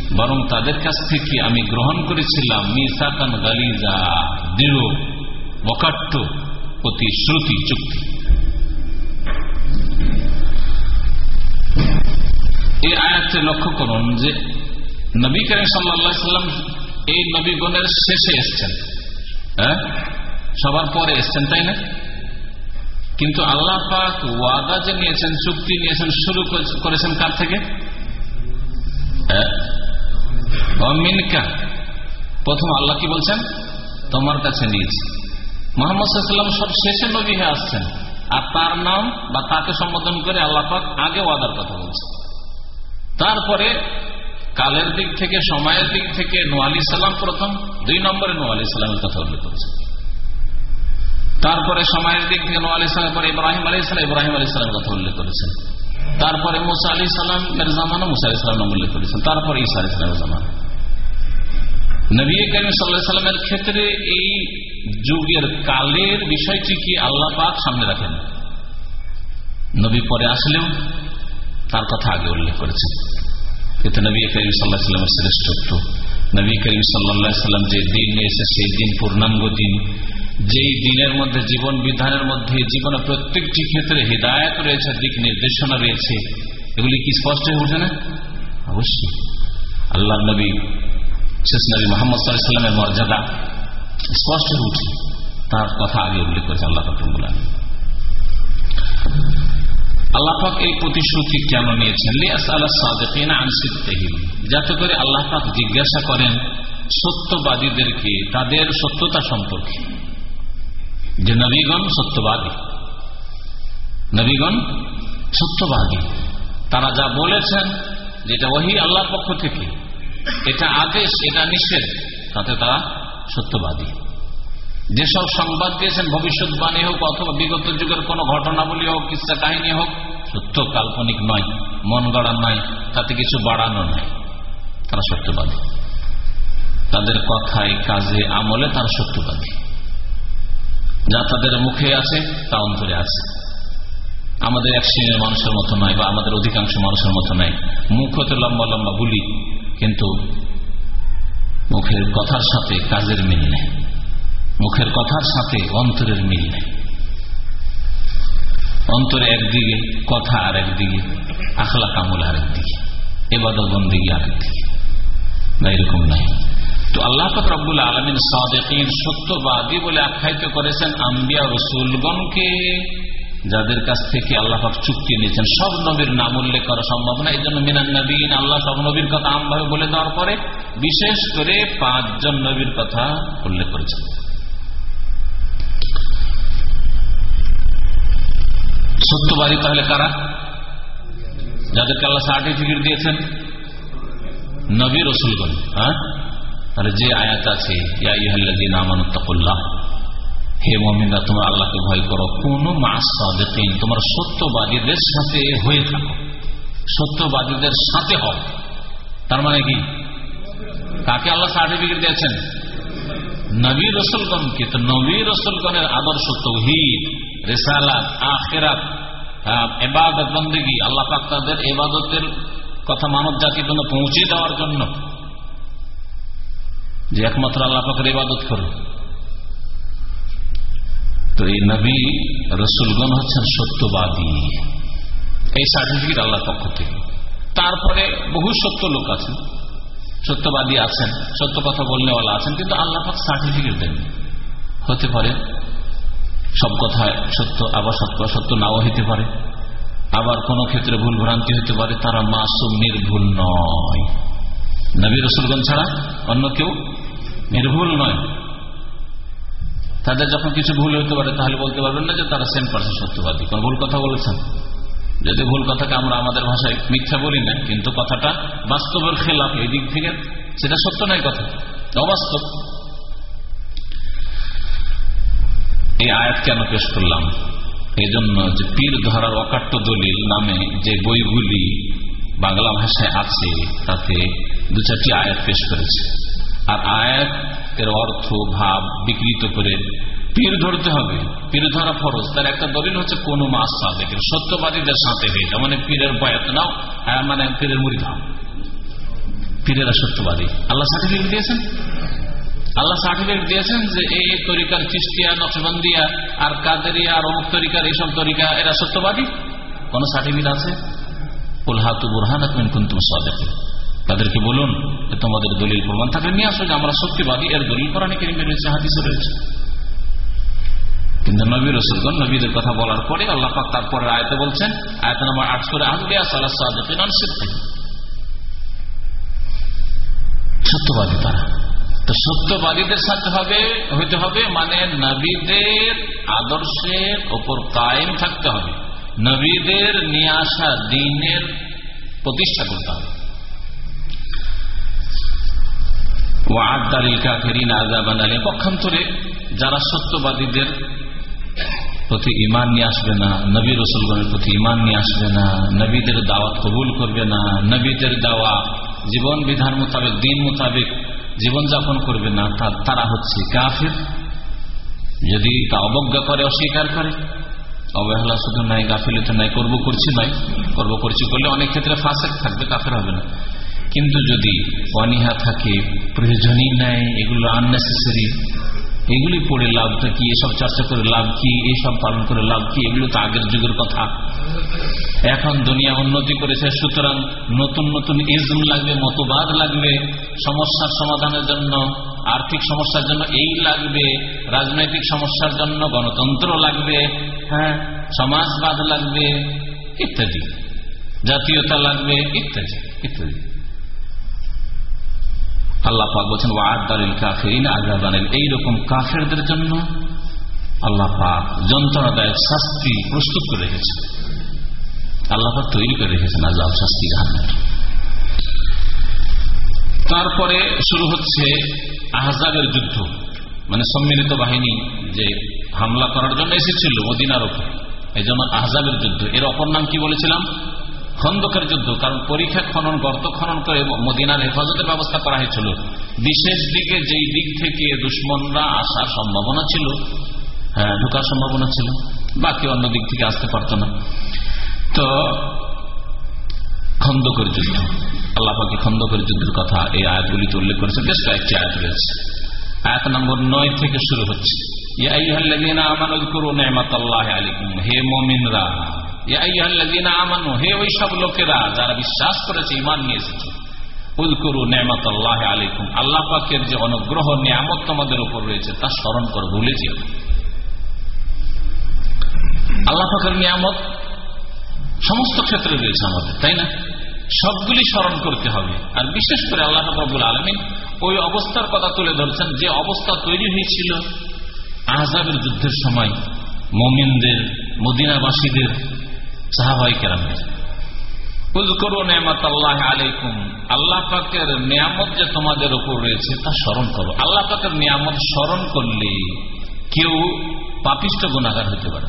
বরং তাদের কাছ থেকে আমি গ্রহণ করেছিলাম মিসাকান গালিজা, দৃঢ় বকাট্ট প্রতিশ্রুতি চুক্তি। এই আয়াতে লক্ষ্য করুন যে নবী করিম সাল্লাম এই নবীগণের শেষে এসছেন। হ্যাঁ? সবার পরে এসছেন, তাই না? কিন্তু আল্লাহ পাক ওয়াদা যে নিয়েছেন, চুক্তি নিয়েছেন, শুরু করেছেন কার থেকে? প্রথম আল্লাহ কি বলছেন? তোমার কাছে নিয়েছি। মোহাম্মদ সব শেষে নবী হয়ে আসছেন। আর তার নাম বা তাকে সম্বোধন করে আল্লাহ পাক আগে ওয়াদার কথা বলছে তারপরে কালের দিক থেকে, সময়ের দিক থেকে নোয়ালি সাল্লাম প্রথম, দুই নম্বরে নোয়ালি সাল্লামের কথা উল্লেখ করেছে তারপরে সময়ের দিক থেকে নোয়া আলি সালাম পরে ইব্রাহিম আলী সালাম, ইব্রাহিম আলী সালামের কথা উল্লেখ করেছেন। তারপরে মুসা আলী সালামের জামানো মুসা আলী সালাম উল্লেখ করেছেন। তারপরে ঈসা আলী সালামের জামানা। নবী করিম সাল্লাহ ক্ষেত্রে এই যুগের কালের বিষয়টি কি আল্লাহ পাক সামনে রাখেন? নবী পরে আসলেও তার কথা আগে উল্লেখ করেছেন। কিন্তু নবী করিম সাল্লাহ সাল্লামের শ্রেষ্ঠত্ব নবী করিম সাল্লাহ সাল্লাম যে দিন নিয়েছে সেই দিন পূর্ণাঙ্গ দিন। যেই দিনের মধ্যে জীবন বিধানের মধ্যে জীবনের প্রত্যেকটি ক্ষেত্রে হৃদায়ত রয়েছে, দিক নির্দেশনা রয়েছে, এগুলি কি স্পষ্ট হয়ে উঠে না? অবশ্যই। আল্লাহ নবী শেষ নবী মোহাম্মদ সাল্লামের মর্যাদা স্পষ্ট হয়ে উঠছে তার কথা আগে উল্লেখ করেছে আল্লাহ আল্লাহাক এই প্রতিশ্রুতি কেন নিয়েছেন? যাতে করে জিজ্ঞাসা করেন সত্যবাদীদেরকে তাদের সত্যতা সম্পর্কে। যে নবীগণ সত্যবাদী। নবীগণ সত্যবাদী। তারা যা বলেছেন, যেটা ওহি আল্লাহর পক্ষ থেকে এটা আদেশ, এটা নিষেধ। তাতে তারা সত্যবাদী। যেসব সংবাদ দিয়েছেন, ভবিষ্যৎবাণী হোক অথবা বিগত যুগের কোন ঘটনাবলী হোক, কিসা কাহিনী হোক, সত্য কাল্পনিক নয়, মন গড়া নয় তাতে কিছু বাড়ানো নয় তারা সত্যবাদী। তাদের কথায়, কাজে, আমলে তারা সত্যবাদী। যা তাদের মুখে আছে, তা অন্তরে আছে। আমাদের এক শ্রেণির মানুষের মতো নয় বা আমাদের অধিকাংশ মানুষের মতো নয়। মুখ হতে লম্বা লম্বা বলি। কিন্তু মুখের কথার সাথে কাজের মিল নেই। মুখের কথার সাথে অন্তরের মিল নেই। অন্তরে একদিকে, কথা আর একদিকে আখলা কামল আর একদিকে এবাদত বন্দিগি আর একদিকে না, এরকম নাই। তো আল্লাহ রব্বুল আলমিন সাদেকিন সত্যবাদী বলে আখ্যায়িত করেছেন আম্বিয়া রসুলগণকে। যাদের কাছ থেকে আল্লাহ চুক্তি নিয়েছেন, সব নবীর নাম উল্লেখ করা সম্ভব না। এই জন্য মিনান নবীন, আল্লাহ সব নবীর কথা আমভাবে বলে দেওয়ার পরে বিশেষ করে পাঁচজন নবীর কথা উল্লেখ করেছেন। সত্যবাদী তাহলে কারা? যাদেরকে আল্লাহ সার্টিফিকেট দিয়েছেন, নবী রসুলগণ হ্যাঁ? তাহলে যে আয়াত আছে হে মমিনা তোমার আল্লাহকে ভয় করো। কোন মাসিন তোমার সত্যবাদীদের সাথে হয়ে থাকো। সত্যবাদীদের সাথে হও। তার মানে কি? কাকে আল্লাহ সার্টিফিকেট দিয়েছেন? নবী রসুলগণকে। তো নবী রসুলগণের আদর্শ তৌহিদ, রেসালাত, আখেরাত এবাদত বন্দেগী। আল্লাহ পাক তাদের এবাদতের কথা মানব জাতির জন্য পৌঁছে দেওয়ার জন্য যে একমাত্র আল্লাহ পাকের ইবাদত করো তো এই নবী রসুলগণ হচ্ছেন সত্যবাদী। এই সার্টিফিকেট আল্লাহর পক্ষ থেকে। তারপরে বহু সত্য লোক আছেন। সত্যবাদী আছেন, সত্য কথা বলনেওয়ালা আছেন, কিন্তু আল্লাহ পাক সার্টিফিকেট দেন। হতে পারে সব কথায় সত্য, আবার সব সত্য নাও হইতে পারে। আবার কোন ক্ষেত্রে ভুল ভ্রান্তি হতে পারে, তারা মাসুম নির্ভুল নয়। নবী রসুলগঞ্জ ছাড়া অন্য কেউ নির্ভুল নয়। তাদের যখন কিছু ভুল হতে পারে, তাহলে বলতে পারবেন না যে তারা সেম পার্সেন্ট সত্যবাদী। কোন ভুল কথা বলেছেন? যদি ভুল কথাকে আমরা আমাদের ভাষায় মিথ্যা বলি না, কিন্তু কথাটা বাস্তবের খেলাফ এই দিক থেকে, সেটা সত্য নয় কথা। অবাস্তব। এই আয়াত কেন পেশ করলাম? এই জন্য যে পীর ধরার অকাট্য দলিল নামে যে বইগুলি বাংলা ভাষায় আছে, তাতে দু চারটি আয়াত পেশ করেছে। আর আয়াতের অর্থ ভাব বিকৃত করে পীর ধরতে হবে। পীর ধরা ফরজ। তার একটা দলিল হচ্ছে, কোন মাস সাদেকের সত্যবাদীদের সাথে হয়ে যায়। মানে পীরের বয়াত নাও মানে পীরের মুড়ি ধাও পীরেরা সত্যবাদী। আল্লাহ সার্টিফিকেট দিয়েছেন? আল্লাহ সার্টিফিকেট দিয়েছেন যে এই তরিকার চিস্তিয়া, নকশবন্দিয়া আর কাদেরিয়া আর অমুক তরিকার, এইসব তরিকা, এরা সত্যবাদী? কোন সার্টিফিকেট আছে? উলহাতু বুরহান কুন্তুম সাদেক তাদেরকে বলুন তোমাদের দলিল প্রমাণ থাকলে নিয়ে আসো যে আমরা সত্যবাদী এর দলিল কেরিমে রয়েছে রয়েছে। কিন্তু নবী রসুলগণ, নবীদের কথা বলার পরে আল্লাহ পাক তারপরে আয়তে বলছেন, আয়ত নম্বর আট করে সাল্লাহ সত্যবাদী তারা। তো সত্যবাদীদের সাথে হবে, হইতে হবে মানে নবীদের আদর্শের ওপর কায়েম থাকতে হবে। নবীদের নিয়ে আসা দিনের প্রতিষ্ঠা করতে হবে। পক্ষান্তরে যারা সত্যবাদীদের প্রতি ইমান নিয়ে আসবে না, নবী রসুলগণের প্রতি ইমান নিয়ে আসবে না, নবীদের দাওয়াত কবুল করবে না, নবীদের দাওয়া জীবন বিধান মোতাবেক, দিন মোতাবেক জীবনযাপন করবে না তারা হচ্ছে কাফের। যদি তা অবজ্ঞা করে, অস্বীকার করে, অবহেলা শুধু নাই, গাফিলিতে নাই, করব করছি নাই, করব করছি করলে অনেক ক্ষেত্রে ফাঁসেক থাকবে, কাফের হবে না। কিন্তু যদি অনিহা থাকে, প্রয়োজনই নাই, এগুলো আননেসেসারি এগুলি পড়ে লাভটা কি, এসব চর্চা করে লাভ কি, এসব পালন করে লাভ কি, এগুলো তো আগের যুগের কথা। এখন দুনিয়া উন্নতি করেছে, সুতরাং নতুন নতুন ইজম লাগবে, মতবাদ লাগবে, সমস্যার সমাধানের জন্য, আর্থিক সমস্যার জন্য এই লাগবে, রাজনৈতিক সমস্যার জন্য গণতন্ত্র লাগবে হ্যাঁ সমাজবাদ লাগবে, ইত্যাদি। জাতীয়তা লাগবে, ইত্যাদি ইত্যাদি। আল্লাহ পাক বলছেন ওয়াদারিল কাফিরিন আজাবানিল এইরকম কাফেরদের জন্য আল্লাহ পাক যন্ত্রণাদায়ক শাস্তি প্রস্তুত করে রেখেছেন। আল্লাহ পাক তৈরি করে রেখেছেন আজাব শাস্তি তারপরে শুরু হচ্ছে আহজাবের যুদ্ধ। মানে সম্মিলিত বাহিনী যে হামলা করার জন্য এসেছিল মদিনার ওপর। এই জন্য আহজাবের যুদ্ধ। এর অপর নাম কি বলেছিলাম? খন্দকের যুদ্ধ, কারণ পরীক্ষা খনন, গর্ত খনন করে মদিনার হেফাজতের ব্যবস্থা করা হয়েছিল। বিশেষ দিকে যেই দিক থেকে দুশ্মনরা আসার সম্ভাবনা ছিল হ্যাঁ ঢোকার সম্ভাবনা ছিল, বাকি অন্য দিক থেকে আসতে পারত না। তো, খন্দকের যুদ্ধ আল্লাপাকে খন্দকের যুদ্ধের কথা এই আয়াতগুলিতে উল্লেখ করেছে বেশ কয়েকটি আয়াত রয়েছে। আয়াত নম্বর নয় থেকে শুরু হচ্ছে হে মমিনরা। হে ওই সব লোকেরা যারা বিশ্বাস করেছে ইমান নিয়ে এসেছে উলকুরু নেমত আল্লাহ আলিকুম আল্লাহ পাকের যে অনুগ্রহ, নিয়ামত তোমাদের উপর রয়েছে, তা স্মরণ করে, ভুলে যেও আল্লাহ পাকের নিয়ামত সমস্ত ক্ষেত্রে রয়েছে আমাদের, তাই না? সবগুলি স্মরণ করতে হবে। আর বিশেষ করে আল্লাহ রবুল আলমিন ওই অবস্থার কথা তুলে ধরছেন, যে অবস্থা তৈরি হয়েছিল আহজাবের যুদ্ধের সময়, মমিনদের, মদিনাবাসীদের সাহাবাই নিয়ামত যে তোমাদের উপর রয়েছে তা স্মরণ করো। আল্লাহ পাকের নিয়ামত স্মরণ করলে কেউ পাপিষ্ট গুণাগার হতে পারে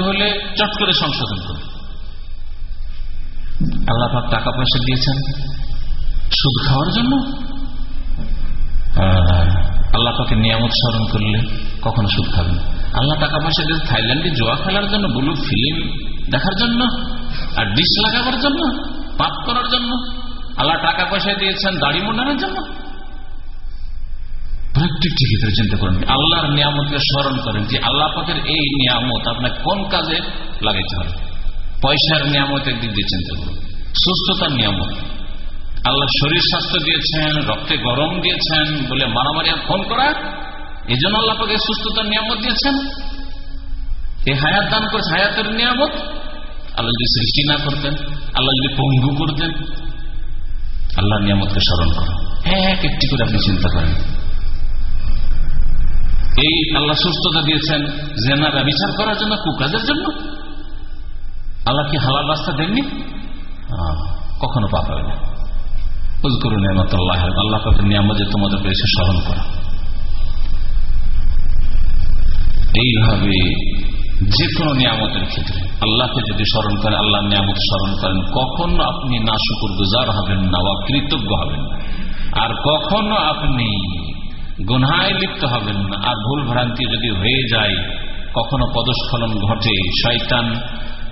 হলে চট করে সংশোধন করো। আল্লাহ পাক টাকা পয়সা দিয়েছেন, সুদ খাওয়ার জন্য। আল্লাহ পাকে নিয়ামত স্মরণ করলে কখনো সুদ খাবেন আল্লাহ টাকা পয়সা দিয়ে থাইল্যান্ডে জোয়া খেলার জন্য, ব্লু ফিল্ম দেখার জন্য আর ডিশ লাগাবার জন্য পাপ করার জন্য, আল্লাহ টাকা পয়সা দিয়েছেন দাড়ি মোড়ানোর জন্য। আল্লাহ এই নিয়ামত কোন কাজে হবে। পয়সার সুস্থতার নিয়ামত। আল্লাহ শরীর স্বাস্থ্য দিয়েছেন, রক্তে গরম দিয়েছেন বলে মারামারি ফোন করা এই জন্য আল্লাপাকে সুস্থতার নিয়ামত দিয়েছেন। এই হায়াত দান করেছে, হায়াতের নিয়ামত আল্লাহ যদি সৃষ্টি না করতেন, আল্লাহ যদি পঙ্গু করতেন আল্লাহ নিয়ামতকে স্মরণ করো। এক একটি করে আপনি চিন্তা করেন। এই আল্লাহ সুস্থতা দিয়েছেন জেনারা বিচার করার জন্য, কুকাজের জন্য। আল্লাহ কি হালাল রাস্তা দেননি? কখনো পাপ হবে না। করুন আল্লাহ আল্লাহ নিয়ামত যে তোমাদের পেয়েছে স্মরণ করা। এইভাবে যে কোনো নিয়ামতের ক্ষেত্রে আল্লাহকে যদি স্মরণ করেন আল্লাহ নিয়ামত স্মরণ করেন, কখনো আপনি না শুকুর গুজার হবেন না বা কৃতজ্ঞ হবেন না। আর কখনো আপনি গুনহায় লিপ্ত হবেন না। আর ভুল ভ্রান্তি যদি হয়ে যায়, কখনো পদস্খলন ঘটে, শয়তান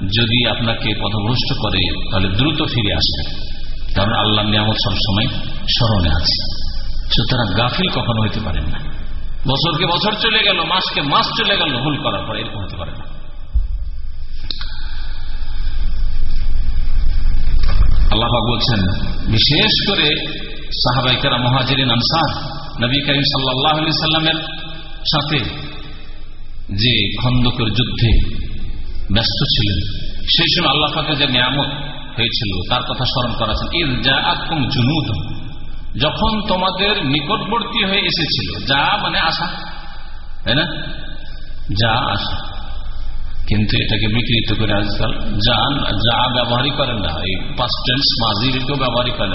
যদি আপনাকে পথভ্রষ্ট করে, তাহলে দ্রুত ফিরে আসবে। কারণ আল্লাহ নিয়ামত সবসময় স্মরণে আছে। সুতরাং গাফিল কখনো হইতে পারেন না। বছরকে বছর চলে গেল, মাসকে মাস চলে গেল, ভুল করার পরে এরকম হতে পারে না। আল্লাহ বলছেন, বিশেষ করে সাহাবাইকারা মহাজরিন, আনসার, নবী করিম সাল্লাহ সাল্লামের সাথে যে খন্দকের যুদ্ধে ব্যস্ত ছিলেন, সেই সময় আল্লাহ পাকে যে নিয়ামত হয়েছিল, তার কথা স্মরণ করাছেন ইদ যা আকুম জুনুদ যখন তোমাদের নিকটবর্তী হয়ে এসেছিল, যা মানে আশা, তাই না? যা আশা। কিন্তু এটাকে বিকৃত করে আজকাল যা যা ব্যবহারই করেন না। এই পাস্ট টেন্স মাঝিকেও ব্যবহারই করেন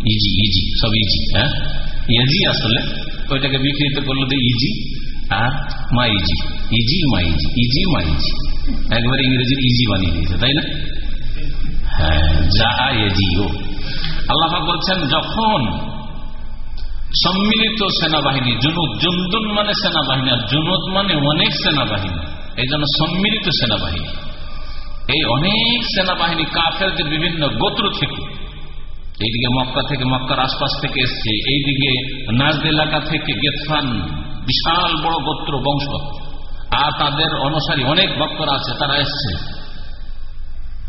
ইজি ইজি, সব ইজি হ্যাঁ? ইজি আসলে, ওইটাকে বিকৃত করল দিয়ে ইজি, আর মাইজি ইজি ইজি মা ইজি মাইজি একবারে ইংরেজির ইজি বানিয়ে দিয়েছে, তাই না? হ্যাঁ আল্লাহ বলছেন, যখন সম্মিলিত সেনাবাহিনী, জুনুদ জুন্দুন মানে সেনাবাহিনী, আর জুনুদ মানে অনেক সেনাবাহিনী, এই জন্য সম্মিলিত সেনাবাহিনী। এই অনেক সেনাবাহিনী কাফেরদের বিভিন্ন গোত্র থেকে, এইদিকে মক্কা থেকে, মক্কার আশপাশ থেকে এসছে, এইদিকে নাজদ এলাকা থেকে গেতফান, বিশাল বড় গোত্র বংশ আর তাদের অনুসারী অনেক ভক্তরা আছে, তারা এসছে।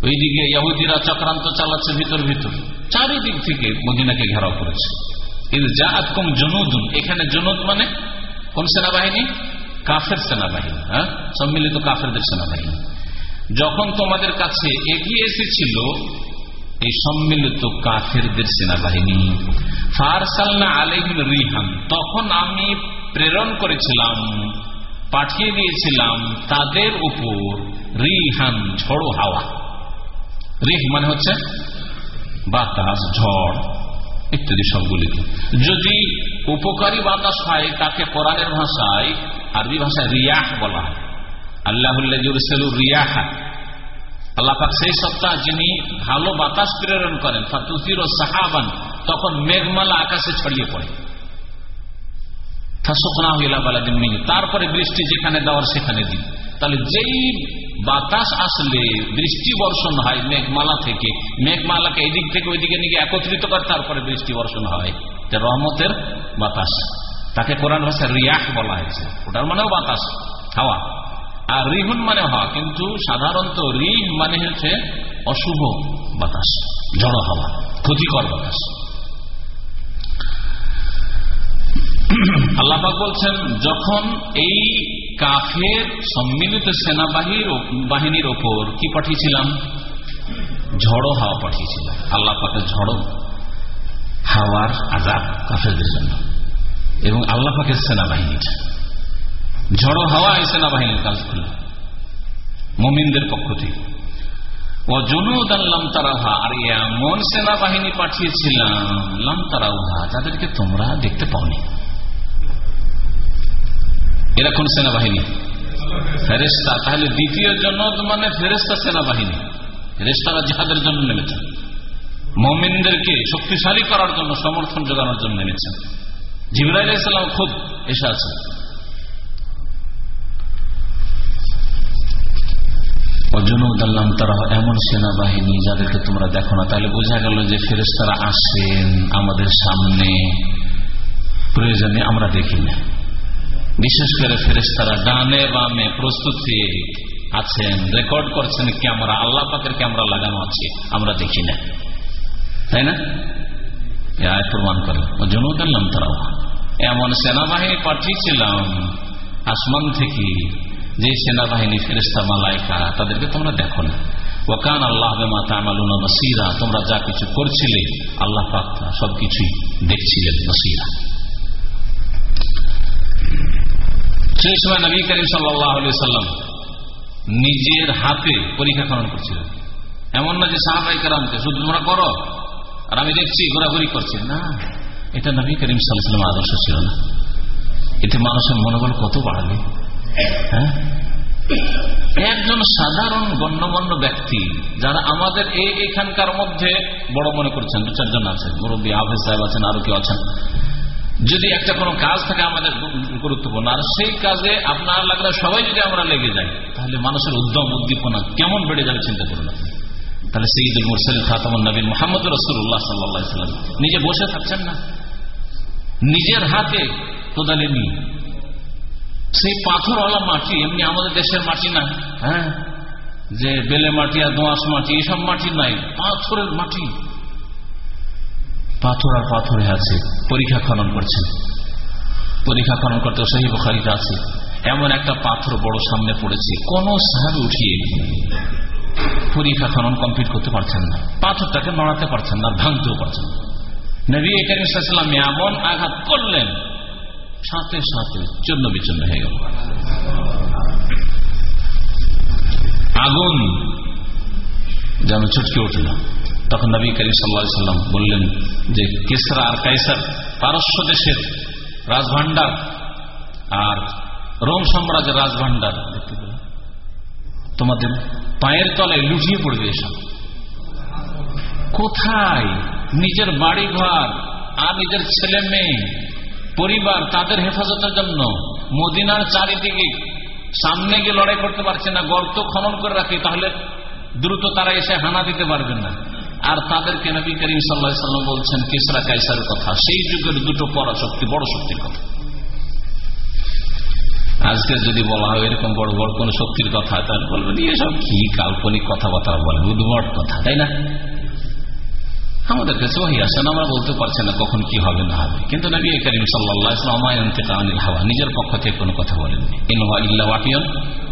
ওইদিকে ইহুদিরা চক্রান্ত চালাচ্ছে ভিতর ভিতর। চারিদিক থেকে মদিনাকে ঘেরাও করেছে। কিন্তু যা কম জনুদুন। এখানে জনুদ মানে কোন সেনাবাহিনী? কাফের সেনাবাহিনী হ্যাঁ? সম্মিলিত কাফেরদের সেনাবাহিনী। যখন তোমাদের কাছে এগিয়ে এসেছিল এই সম্মিলিত কাফেরদের সেনাবাহিনী, ফারসালনা আলহিন রিহান, তখন আমি প্রেরণ করেছিলাম, পাঠিয়ে দিয়েছিলাম তাদের উপর রিহান ঝড়ো হাওয়া। রিহ মানে হচ্ছে বাতাস, ঝড়, ইত্যাদি সবগুলিকে যদি উপকারী বাতাস হয়, তাকে কোরআনের ভাষায়, আরবি ভাষায় রিয়াহ বলা হয়। আল্লাহ রিয়াহা। আল্লাহাক সেই সত্তা যিনি ভালো বাতাস প্রেরণ করেন তখন মেঘমালা আকাশে ছড়িয়ে পড়ে। তারপরে বৃষ্টি যেখানে দেওয়ার সেখানে দিন। তাহলে যেই বাতাস আসলে, বৃষ্টি বর্ষণ হয় মেঘমালা থেকে, মেঘমালাকে এদিক থেকে ওইদিকে নিয়ে একত্রিত করে তারপরে বৃষ্টি বর্ষণ হয়। রহমতের বাতাস। তাকে কোরআন ভাষায় রিয়াক বলা হয়েছে। ওটার মানেও বাতাস, হাওয়া। আর রিহুন মানে হওয়া, কিন্তু সাধারণত রিহ মানে হচ্ছে অশুভ বাতাস, জড় হাওয়া, ক্ষতিকর বাতাস। আল্লাহাক বলছেন, যখন এই কাফের সম্মিলিত সেনাবাহিনীর বাহিনীর ওপর কি পাঠিয়েছিলাম? ঝড়ো হাওয়া পাঠিয়েছিলাম আল্লাহ পাকে ঝড়ো হাওয়ার আজাব কাফেরদের জন্য। এবং আল্লাহ পাকের সেনাবাহিনীর ঝড়ো হাওয়া এই সেনাবাহিনীর কাজ করল। মোমিনদের পক্ষ থেকে। ও এমন সেনাবাহিনী পাঠিয়েছিলাম লামতারাহা যাদেরকে তোমরা দেখতে পাওনি। এরা কোন সেনাবাহিনী? ফেরেস্তা তাহলে দ্বিতীয় জনদ মানে ফেরেস্তা সেনাবাহিনী। ফেরেস্তারা জিহাদের জন্য নেমেছেন মমিনদেরকে শক্তিশালী করার জন্য, সমর্থন যোগানোর জন্য নেমেছেন জিবরাইল ইসলাম খুব এসে আছে। অজনুদাল্লাম তারা এমন সেনাবাহিনী যাদেরকে তোমরা দেখো না। তাহলে বোঝা গেল যে ফেরেস্তারা আসেন আমাদের সামনে। প্রয়োজনে আমরা দেখি না। বিশেষ করে ফেরেস্তারা ডানে বামে প্রস্তুতি আছেন রেকর্ড করছেন ক্যামেরা আল্লাহ পাকের ক্যামেরা লাগানো আছে, আমরা দেখি না। তাই না? প্রমাণ করে। জনুদাল্লাম তারাও এমন সেনাবাহিনী পাঠিয়েছিলাম, আসমান থেকে। যে সেনাবাহিনী ফেরেস্তা মালাইকা, তাদেরকে তোমরা দেখো না। ওকান আল্লাহ বসিরা, তোমরা যা কিছু করছিলে, আল্লাহ পাক সবকিছুই দেখছিলেন বসিরা। সেই সময় নবী করিম সাল্লাম নিজের হাতে পরীক্ষা খনন করছিলেন। এমন না যে সাহাবাই কারামকে, শুধু তোমরা করো আর আমি দেখছি ঘোরাঘুরি করছি। না, এটা নবী করিম সাল্লাম আদর্শ ছিল না। এতে মানুষের মনোবল কত বাড়াবে? হ্যাঁ? একজন সাধারণ গণ্যমান্য ব্যক্তি যারা আমাদের এই এখানকার মধ্যে বড় মনে করছেন দু চারজন আছেন, মুরব্বী হাফেজ সাহেব আছেন, আরও কেউ আছেন যদি একটা কোনো কাজ থাকে আমাদের গুরুত্বপূর্ণ, আর সেই কাজে আপনার লাগলে সবাই যদি আমরা লেগে যাই, তাহলে মানুষের উদ্যম, উদ্দীপনা কেমন বেড়ে যাবে চিন্তা করুন তাহলে সঈদুল মুরসাল খাতামুল নবীন মোহাম্মদ রসুল্লাহ সাল্লাম, নিজে বসে থাকছেন না। নিজের হাতে কোদালে নিয়ে সেই পাথরওয়ালা মাটি, এমনি আমাদের দেশের মাটি না হ্যাঁ? যে বেলে মাটি আর দোঁয়াশ মাটি এইসব মাটি নাই, পাথরের মাটি। পাথর আর পাথরে আছে। পরীক্ষা খনন করছেন পরীক্ষা খনন করতে সেই বখারিতে আছে। এমন একটা পাথর বড় সামনে পড়েছে। কোন সাহাবি উঠিয়ে পরীক্ষা খনন কমপ্লিট করতে পারছেন না। পাথরটাকে নড়াতে পারছেন না, ভাঙতেও পারছেন না। নবী করিম এমন আঘাত করলেন, সাথে সাথে চন্ন বিচন্ন হয়ে গেল। আগুন যেন ছুটকে উঠল। তখন নবী করিম সাল্লা সাল্লাম বললেন যে, কেসরা আর কাইসার পারস্য দেশের রাজভান্ডার আর রোম সাম্রাজ্যের রাজভান্ডার তোমাদের পায়ের তলায় লুটিয়ে পড়বে এসব। কোথায়? নিজের বাড়ি ঘর আর নিজের ছেলে মেয়ে, পরিবার তাদের হেফাজতের জন্য মদিনার চারিদিকে সামনে গিয়ে লড়াই করতে পারছে না, গর্ত খনন করে রাখে, তাহলে দ্রুত তারা এসে হানা দিতে পারবেন না। আর তাদেরকে নবী করিম সাল্লা সাল্লাম বলছেন, কেসরা কাইসারের কথা? সেই যুগের দুটো পরাশক্তি বড় শক্তির কথা। আজকে যদি বলা হয় এরকম বড় বড় কোন শক্তির কথা, তাহলে বলবেন, এসব কি কাল্পনিক কথাবার্তা বলে উদ্ভট কথা, তাই না? আমাদের কাছে ওই আসেন আমরা বলতে পারছি না কখন কি হবে, না হবে। কিন্তু নবী করিম সাল্লাহামিল হাওয়া, নিজের পক্ষ থেকে কোনো কথা বলেননি। ইনহা ইল্লা ওয়াহিয়ন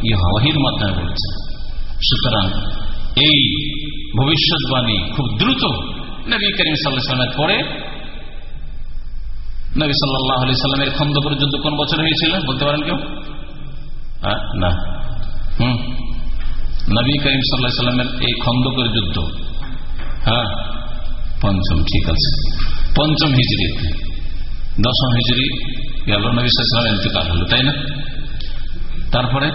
ই মাধ্যমে বলেছেন। সুতরাং এই ভবিষ্যৎবাণী খুব দ্রুত নবী করিম সাল্লাহামের পরে, নবী সাল্লাহ আলি সাল্লামের খন্দকের যুদ্ধ কোন বছর হয়েছিল? বলতে পারেন কেউ? না। হুম। নবী করিম সাল্লাহ সাল্লামের এই খন্দকের যুদ্ধ হ্যাঁ? পঞ্চম, ঠিক আছে। পঞ্চম হিজড়ি দশম হিজড়ি গেল নবী সাল্লাম ইন্তকাল হলো, তাই না? তারপরে?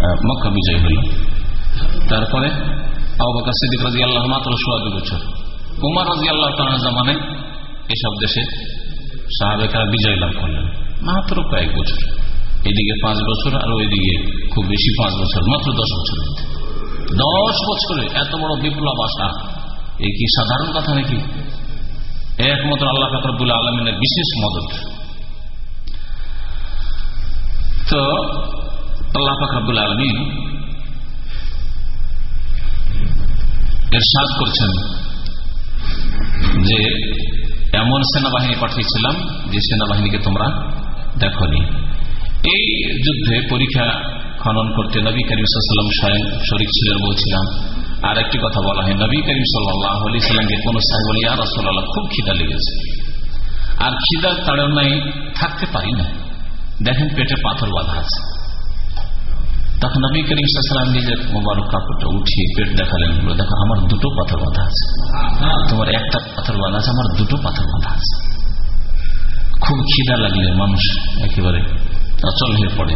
মক্কা বিজয় হল তারপরে আবাকা সিদ্দিক রাজি আল্লাহ মাত্র সোয়া বছর। কুমার রাজি আল্লাহ জামানে এসব দেশে সাহাবেকারা বিজয় লাভ করলেন। মাত্র কয়েক বছর। এদিকে পাঁচ বছর আর ওইদিকে খুব বেশি পাঁচ বছর, মাত্র দশ বছর। দশ বছরে এত বড় বিপ্লব আসা এই কি সাধারণ কথা নাকি? একমাত্র আল্লাহ ফাকরুল আলমিনের বিশেষ মদত তো আল্লাহ ফাকরুল আলমিন এর সাজ করছেন যে, এমন সেনাবাহিনী পাঠিয়েছিলাম যে সেনাবাহিনীকে তোমরা দেখনি। এই যুদ্ধে পরীক্ষা খনন করতে নবী করিম সাল্লাম স্বয়ং শরিক ছিলেন বলছিলাম আর একটি কথা বলা হয়, নবী করিম সাল্লাহ আলি সাল্লামকে কোন সাহেব আর রসল্লাহ খুব খিদা লেগেছে। আর খিদা তাড়নায় থাকতে পারি না। দেখেন পেটে পাথর বাঁধা আছে। তখন নবী করিম সাল্লাম নিজের মোবারক কাপড়টা উঠিয়ে পেট দেখালেন দেখো, আমার দুটো পাথর বাঁধা আছে। তোমার একটা পাথর বাঁধা আছে, আমার দুটো পাথর বাঁধা আছে। খুব খিদা লাগলে মানুষ একেবারে অচল হয়ে পড়ে।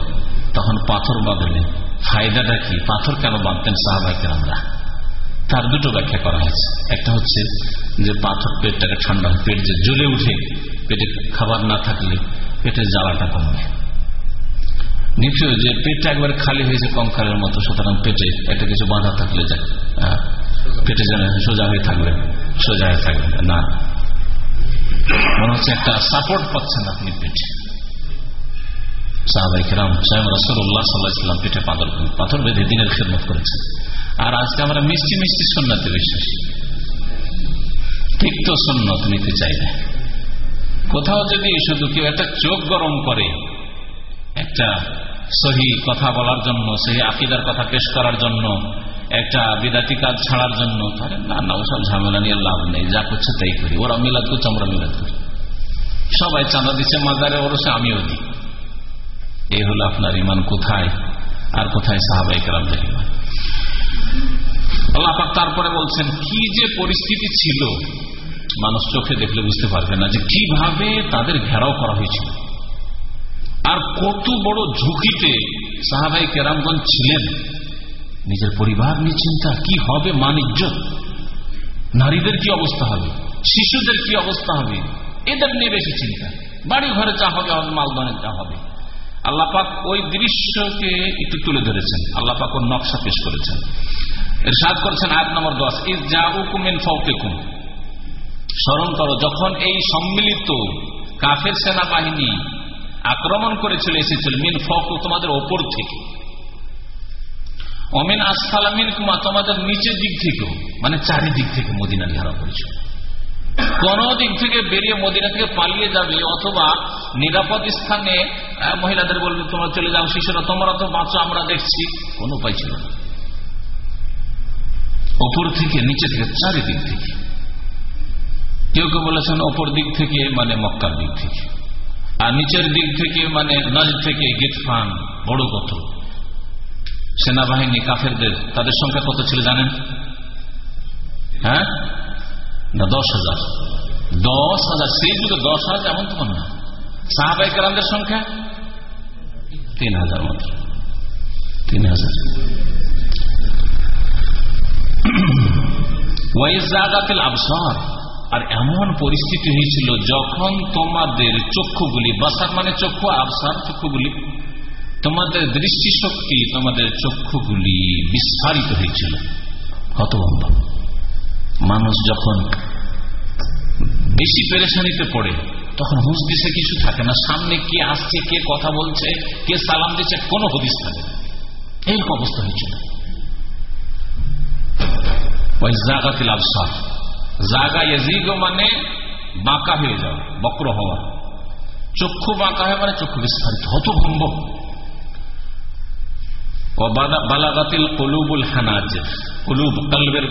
তখন পাথর বাঁধলেন ফায়দাটা কি? পাথর কেন বাঁধতেন সাহাবাহিকের আমরা তার দুটো ব্যাখ্যা করা হয়েছে। একটা হচ্ছে যে পাথর পেটটাকে ঠান্ডা, পেট যে জ্বলে উঠে, পেটে খাবার না থাকলে পেটের জ্বালাটা কমবে নিশ্চয় যে পেটটা একবার খালি হয়েছে কঙ্কালের মতো, সুতরাং পেটে একটা কিছু বাঁধা থাকলে যায় পেটে যেন সোজা হয়ে থাকবে, সোজা হয়ে থাকবে, না। মনে হচ্ছে একটা সাপোর্ট পাচ্ছেন আপনি পেটে। কোথাও যদি শুধু কেউ একটা চোখ গরম করে, একটা সহি কথা বলার জন্য সেই আকিদার কথা পেশ করার জন্য, একটা বিদাতি কাজ ছাড়ার জন্য না না, ওসব ঝামেলা নিয়ে লাভ নেই, যা করছে তাই করি। ওরা মিলাদ করছে, আমরা মিলাদ করি। সবাই চাঁদা দিচ্ছে, মাজারে ওরসে, আমিও দিই। এই হলো আপনার ইমান কোথায়, আর কোথায় সাহাবাই কালামদের ইমান আল্লাপাক তারপরে বলছেন, কি যে পরিস্থিতি ছিল, মানুষ চোখে দেখলে বুঝতে পারবে না যে কীভাবে তাদের ঘেরাও করা হয়েছিল। আর কত বড় ঝুঁকিতে সাহাবাই কেরামগঞ্জ ছিলেন। নিজের পরিবার নিয়ে চিন্তা কি হবে মানিজ্য নারীদের কি অবস্থা হবে? শিশুদের কি অবস্থা হবে? এদের নিয়ে বেশি চিন্তা। বাড়ি ঘরে যা হবে মালদনের যা হবে। আল্লাপাক ওই দৃশ্যকে একটু তুলে ধরেছেন। আল্লাপাক ওর নকশা পেশ করেছেন। এর সাদ করছেন আট নম্বর দশ ইস যা উকুমিন ফৌকেকুম স্মরণ করো, যখন এই সম্মিলিত কাফের সেনাবাহিনী আক্রমণ করেছিল এসেছিল মিন ফক তোমাদের ওপর থেকে। অমিন আসফালামিন কুমা তোমাদের নিচের দিক থেকেও মানে চারিদিক থেকে মদিনা ঘেরা করেছিল কোন দিক থেকে বেরিয়ে মদিনা থেকে পালিয়ে যাবে অথবা নিরাপদ স্থানে মহিলাদের বলবে, তোমরা চলে যাও, শিশুরা, তোমরা তো বাঁচো, আমরা দেখছি। কোন উপায় ছিল না। ওপর থেকে, নিচে থেকে, চারিদিক থেকে। কেউ কেউ বলেছেন, ওপর দিক থেকে মানে মক্কার দিক থেকে। আর নিচের দিক থেকে মানে নজ থেকে গেটফান বড় কত? সেনাবাহিনী, কাফেরদের, তাদের সংখ্যা কত ছিল জানেন? হ্যাঁ? না, দশ হাজার। দশ হাজার, সেই যুগে দশ হাজার এমন তো না। সাহাবাই কালামদের সংখ্যা? তিন হাজার মাত্র। তিন হাজার। ওয়াইজাগাতিল আবসার। আর এমন পরিস্থিতি হয়েছিল, যখন তোমাদের চক্ষুগুলি, বাসার মানে চক্ষু, আবসার চক্ষুগুলি, তোমাদের দৃষ্টিশক্তি, তোমাদের চক্ষুগুলি বিস্তারিত হয়েছিল। হতভম্ব মানুষ যখন বেশি পেরেশানিতে পড়ে, তখন হুঁশ দিছে, কিছু থাকে না। সামনে কে আসছে, কে কথা বলছে, কে সালাম দিচ্ছে কোনো হদিস থাকে এইরকম অবস্থা হয়েছিল। আবসার। জাগা ইয়াজিগ মানে বাঁকা হয়ে যাওয়া, বক্র হওয়া। চক্ষু বাঁকা হয় মানে চক্ষু বিস্তারিত হতভম্ব। ও বালাগাতিল কলুবুল হানাজ কলুব কলবের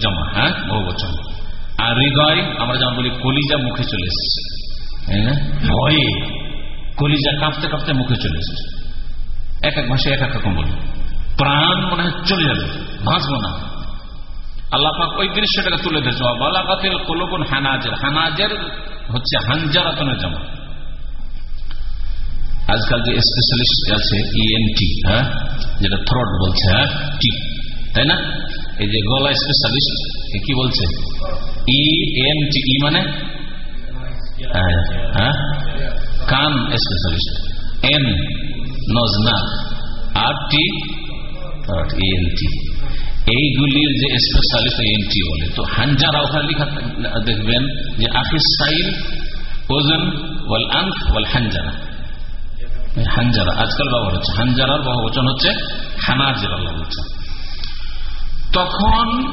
জমা হ্যাঁ? বহু বচন। আর হৃদয়, আমরা যেমন বলি কলিজা মুখে চলে এসেছে। ভয়ে কলিজা কাঁপতে কাঁপতে মুখে চলে এসেছে। এক এক ভাষায় এক এক রকম বলি প্রাণ মনে হয় চলে যাবে বাঁচবো না। আল্লাহ পাক ওই দৃশ্যটাকে তুলে ধরেছে বালাকাতিল কলবুন হানাজের হানাজের হচ্ছে হানজারাতনের জামা। আজকাল যে স্পেশালিস্ট আছে ইএনটি e হ্যাঁ? যেটা থ্রট বলছে হ্যাঁ? টি তাই না? এই যে গলা স্পেশালিস্ট কি বলছে? ই e e মানে? হ্যাঁ, হ্যাঁ? কান স্পেশালিস্ট এন নজনা আর টি ইএনটি এইগুলির যে স্পেশালিস্ট এনটি বলে। তো হানজারা ওখানে লিখা দেখবেন যে আফিস সাইল, ওজন, ওয়াল আংফ ওয়াল হানজারা। হানজারা, আজকাল ব্যবহার হচ্ছে। হানজারার বহুবচন হচ্ছে হানাজের বলছেন। তখন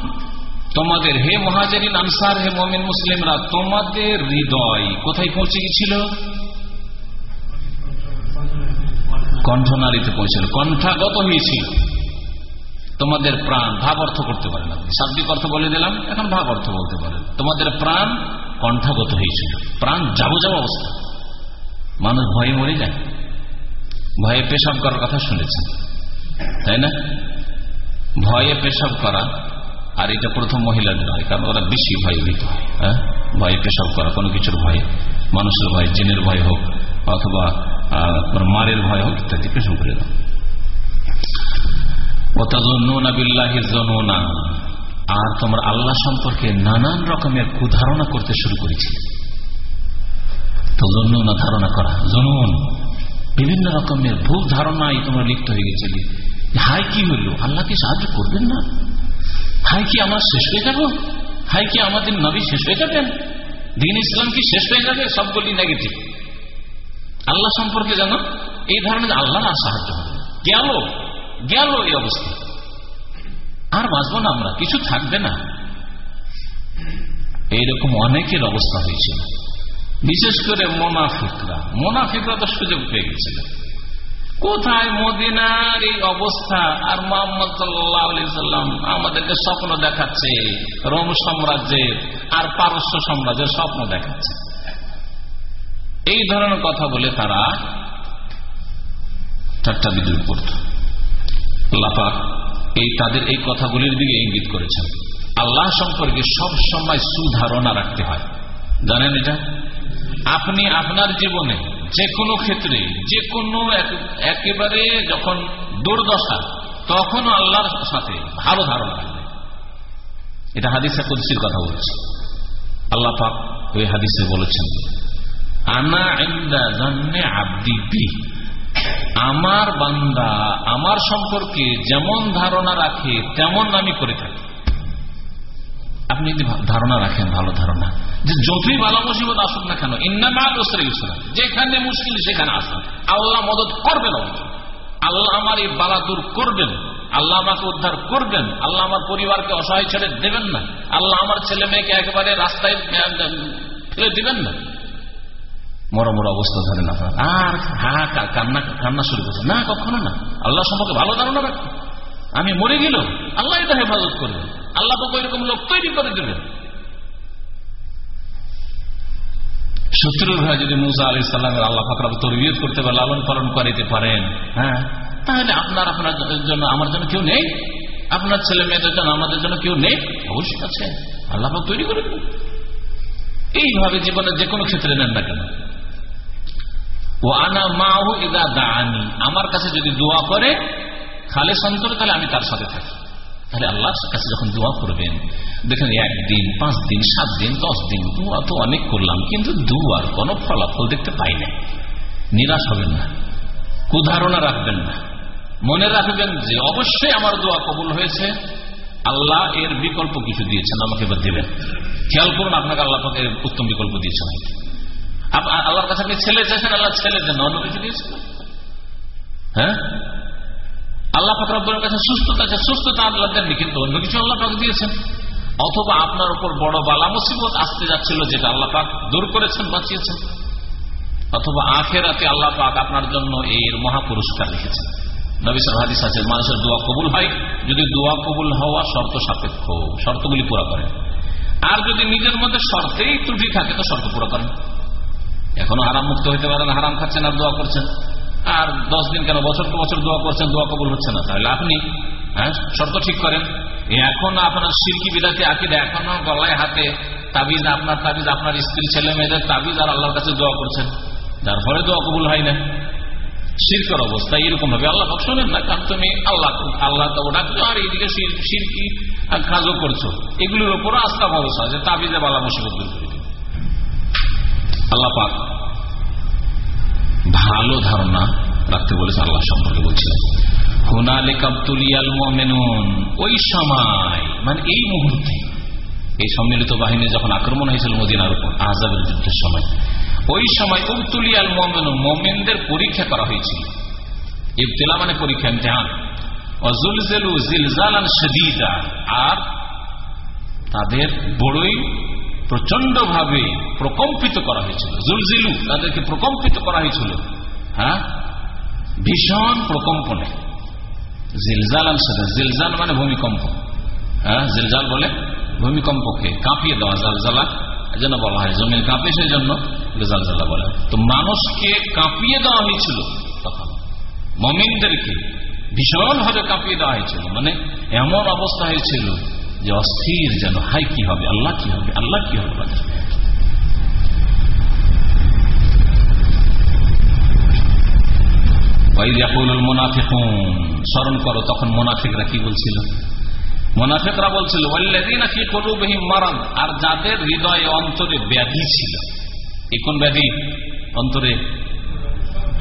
তোমাদের হে মহাজারিন আনসার, হে মমিন মুসলিমরা, তোমাদের হৃদয় কোথায় পৌঁছে গেছিল কণ্ঠনালীতে পৌঁছিল কণ্ঠাগত হয়েছিল। তোমাদের প্রাণ ভাব অর্থ করতে পারে না। শাব্দিক অর্থ বলে দিলাম, এখন ভাব অর্থ বলতে পারেন তোমাদের প্রাণ কণ্ঠাগত হয়েছিল। প্রাণ যাব যাব অবস্থা। মানুষ ভয়ে মরে যায়। ভয়ে পেশাব করার কথা শুনেছেন। তাই না? ভয়ে পেশাব করা, আর এটা প্রথম মহিলাদের হয় কারণ ওরা বেশি ভয়ভীত হয়। হ্যাঁ? ভয়ে পেশাব করা, কোনো কিছুর ভয়। মানুষের ভয়, জেনের ভয় হোক, অথবা মারের ভয় হোক ইত্যাদি, পেশাব করে আর তোমার আল্লাহ সম্পর্কে নানান রকমের কুধারণা করতে শুরু ধারণা করা জনুন বিভিন্ন রকমের ভুল লিপ্ত হয়ে হাই কি হইল? সাহায্য করবেন না? হাই কি আমার শেষ হয়ে যাব? হাই কি আমাদের নবী শেষ হয়ে যাবেন? দিন ইসলাম কি শেষ হয়ে যাবে? সবগুলি নেগেটিভ আল্লাহ সম্পর্কে জানো, এই ধরনের আল্লাহ আর সাহায্য হবে। গেল গেল এই অবস্থা। আর বাঁচবো না আমরা, কিছু থাকবে না। এইরকম অনেকের অবস্থা হয়েছিল। বিশেষ করে মোনাফিকরা। মোনাফিকরা তো সুযোগ পেয়ে গেছিল। কোথায় মদিনার এই অবস্থা? আর মোহাম্মদ সাল্লাম আমাদেরকে স্বপ্ন দেখাচ্ছে, রোম সাম্রাজ্যের আর পারস্য সাম্রাজ্যের স্বপ্ন দেখাচ্ছে। এই ধরনের কথা বলে তারা ঠাট্টা বিদ্রুপ করত। লাপাক এই তাদের এই কথাগুলির দিকে ইঙ্গিত করেছেন। আল্লাহ সম্পর্কে সব সময় সুধারণা রাখতে হয়। জানেন এটা? আপনি আপনার জীবনে যে কোনো ক্ষেত্রে যে কোনো একেবারে যখন দুর্দশা তখন আল্লাহর সাথে ভালো ধারণা রাখবে এটা হাদিসা কুদ্সির কথা বলছে। আল্লাহ পাক ওই হাদিসে বলেছেন, আনা আব্দি আমার বান্দা আমার সম্পর্কে যেমন ধারণা রাখে, তেমন আমি করে থাকি। আপনি যদি ধারণা রাখেন, ভালো ধারণা। যে যতই ভালো মুসিবত আসুক না কেন যেখানে মুশকিল, সেখানে আসুন আল্লাহ মদত করবেন আল্লাহ আমার এই বালা দূর করবেন। আল্লাহ আমাকে উদ্ধার করবেন। আল্লাহ আমার পরিবারকে অসহায় ছেড়ে দেবেন না। আল্লাহ আমার ছেলে মেয়েকে একেবারে রাস্তায় ফেলে দিবেন না। মরমর অবস্থা ধরে না। আর হা কান্না কান্না শুরু করছে। না, কখনো না। আল্লাহ সম্পর্কে ভালো ধারণা রাখবে আমি মরে গেল আল্লাহ এটা হেফাজত করবেন আল্লাহ তো ওই রকম লোক তৈরি করে দেবেন শত্রুর ভাই যদি মুসা আলি সাল্লামের আল্লাহ ফাকরাব তরবিয়ত করতে পারে লালন পালন করিতে পারেন হ্যাঁ তাহলে আপনার আপনার জন্য, আমার জন্য কেউ নেই। আপনার ছেলে মেয়েদের জন্য, আমাদের জন্য কেউ নেই। অবশ্যই আছে। আল্লাহ তৈরি করে এইভাবে জীবনের যে কোনো ক্ষেত্রে নেন না কেন? ও আনা মাহু ইদা দানি আমার কাছে যদি দোয়া করে, খালে সন্তর তাহলে আমি তার সাথে থাকি। তাহলে আল্লাহর কাছে যখন দোয়া করবেন, দেখেন একদিন, পাঁচ দিন, সাত দিন, দশ দিন, দোয়া তো অনেক করলাম, কিন্তু দুয়ার কোনো ফলাফল দেখতে পাই না নিরাশ হবেন না। কুধারণা রাখবেন না। মনে রাখবেন যে অবশ্যই আমার দোয়া কবুল হয়েছে। আল্লাহ এর বিকল্প কিছু দিয়েছেন, আমাকে এবার দেবেন। খেয়াল করুন, আপনাকে আল্লাহ উত্তম বিকল্প দিয়েছেন। আল্লাহর কাছে আপনি ছেলে চাইছেন, আল্লাহ ছেলে দেন, অন্য কিছু দিয়েছেন হ্যাঁ? আল্লাহ পাক রব্বের কাছে সুস্থতা আছে সুস্থতা আল্লাহ দেননি, কিন্তু অন্য কিছু আল্লাহ পাক দিয়েছেন। অথবা আপনার উপর বড় বালা মুসিবত আসতে যাচ্ছিল, যেটা আল্লাহ পাক দূর করেছেন, বাঁচিয়েছেন। অথবা আখেরাতে আল্লাহ পাক আপনার জন্য এর মহাপুরস্কার রেখেছেন নবিসের হাদিস আছে মানুষের দোয়া কবুল হয়, যদি দোয়া কবুল হওয়া শর্ত সাপেক্ষ, শর্তগুলি পুরা করেন। আর যদি নিজের মধ্যে শর্তেই ত্রুটি থাকে, তো শর্ত পুরা করেন। এখনও হারাম মুক্ত হইতে পারেন হারাম খাচ্ছেন আর দোয়া করছেন। আর দশ দিন কেন বছর তো বছর দোয়া করছেন, দোয়া কবুল হচ্ছে না? তাহলে আপনি হ্যাঁ শর্ত ঠিক করেন। এখন আপনার সিরকি বিদাতি আকিদ, এখনও গলায় হাতে তাবিজ, আপনার তাবিজ, আপনার স্ত্রী, ছেলে মেয়েদের তাবিজ আর আল্লাহর কাছে দোয়া করছেন। যার ফলে দোয়া কবুল হয় না। শিরকের অবস্থা এরকম ভাবে আল্লাহ শোনেন না কারণ তুমি আল্লাহ আল্লাহ তো ডাকছো আর এইদিকে সিরকি কাজও করছ। এগুলির উপর আস্থা ভরসা যে তাবিজে বালা মুসিবত দূর আল্লাহ পাক ভালো ধারণা রাখতে বলেছে আল্লাহ সম্পর্কে বলছিলেন হুনালে কাবতুলিয়াল মোমেনুন, ওই সময় মানে এই মুহূর্তে, এই সম্মিলিত বাহিনী যখন আক্রমণ হয়েছিল মদিনার উপর আজাবের যুদ্ধের সময়, ওই সময় উবতুলিয়াল মোমেনুন, মোমেনদের পরীক্ষা করা হয়েছিল। ইবতিলা মানে পরীক্ষা, ইমতেহান। আর তাদের বড়ই প্রচণ্ড ভাবে প্রকম্পিত করা হয়েছিল, জুলজিলু তাদেরকে প্রকম্পিত করা হয়েছিল। হ্যাঁ? ভীষণ প্রকম্পনে। জিলজাল সাথে জিলজাল মানে ভূমিকম্প। হ্যাঁ? জিলজাল বলে ভূমিকম্পকে কাঁপিয়ে দেওয়া, জালজালা। যেন বলা হয় জমিন কাঁপে সেই জন্য জালজালা বলে। তো মানুষকে কাঁপিয়ে দেওয়া হয়েছিল তখন। মমিনদেরকে ভীষণ ভাবে কাঁপিয়ে দেওয়া হয়েছিল। মানে এমন অবস্থা হয়েছিল যে অস্থির যেন হাই কি হবে আল্লাহ কি হবে আল্লাহ কি হবে স্মরণ করো, তখন কি বলছিল? বলছিল মারান আর যাদের হৃদয়ে অন্তরে ব্যাধি ছিল। এই কোন ব্যাধি? অন্তরে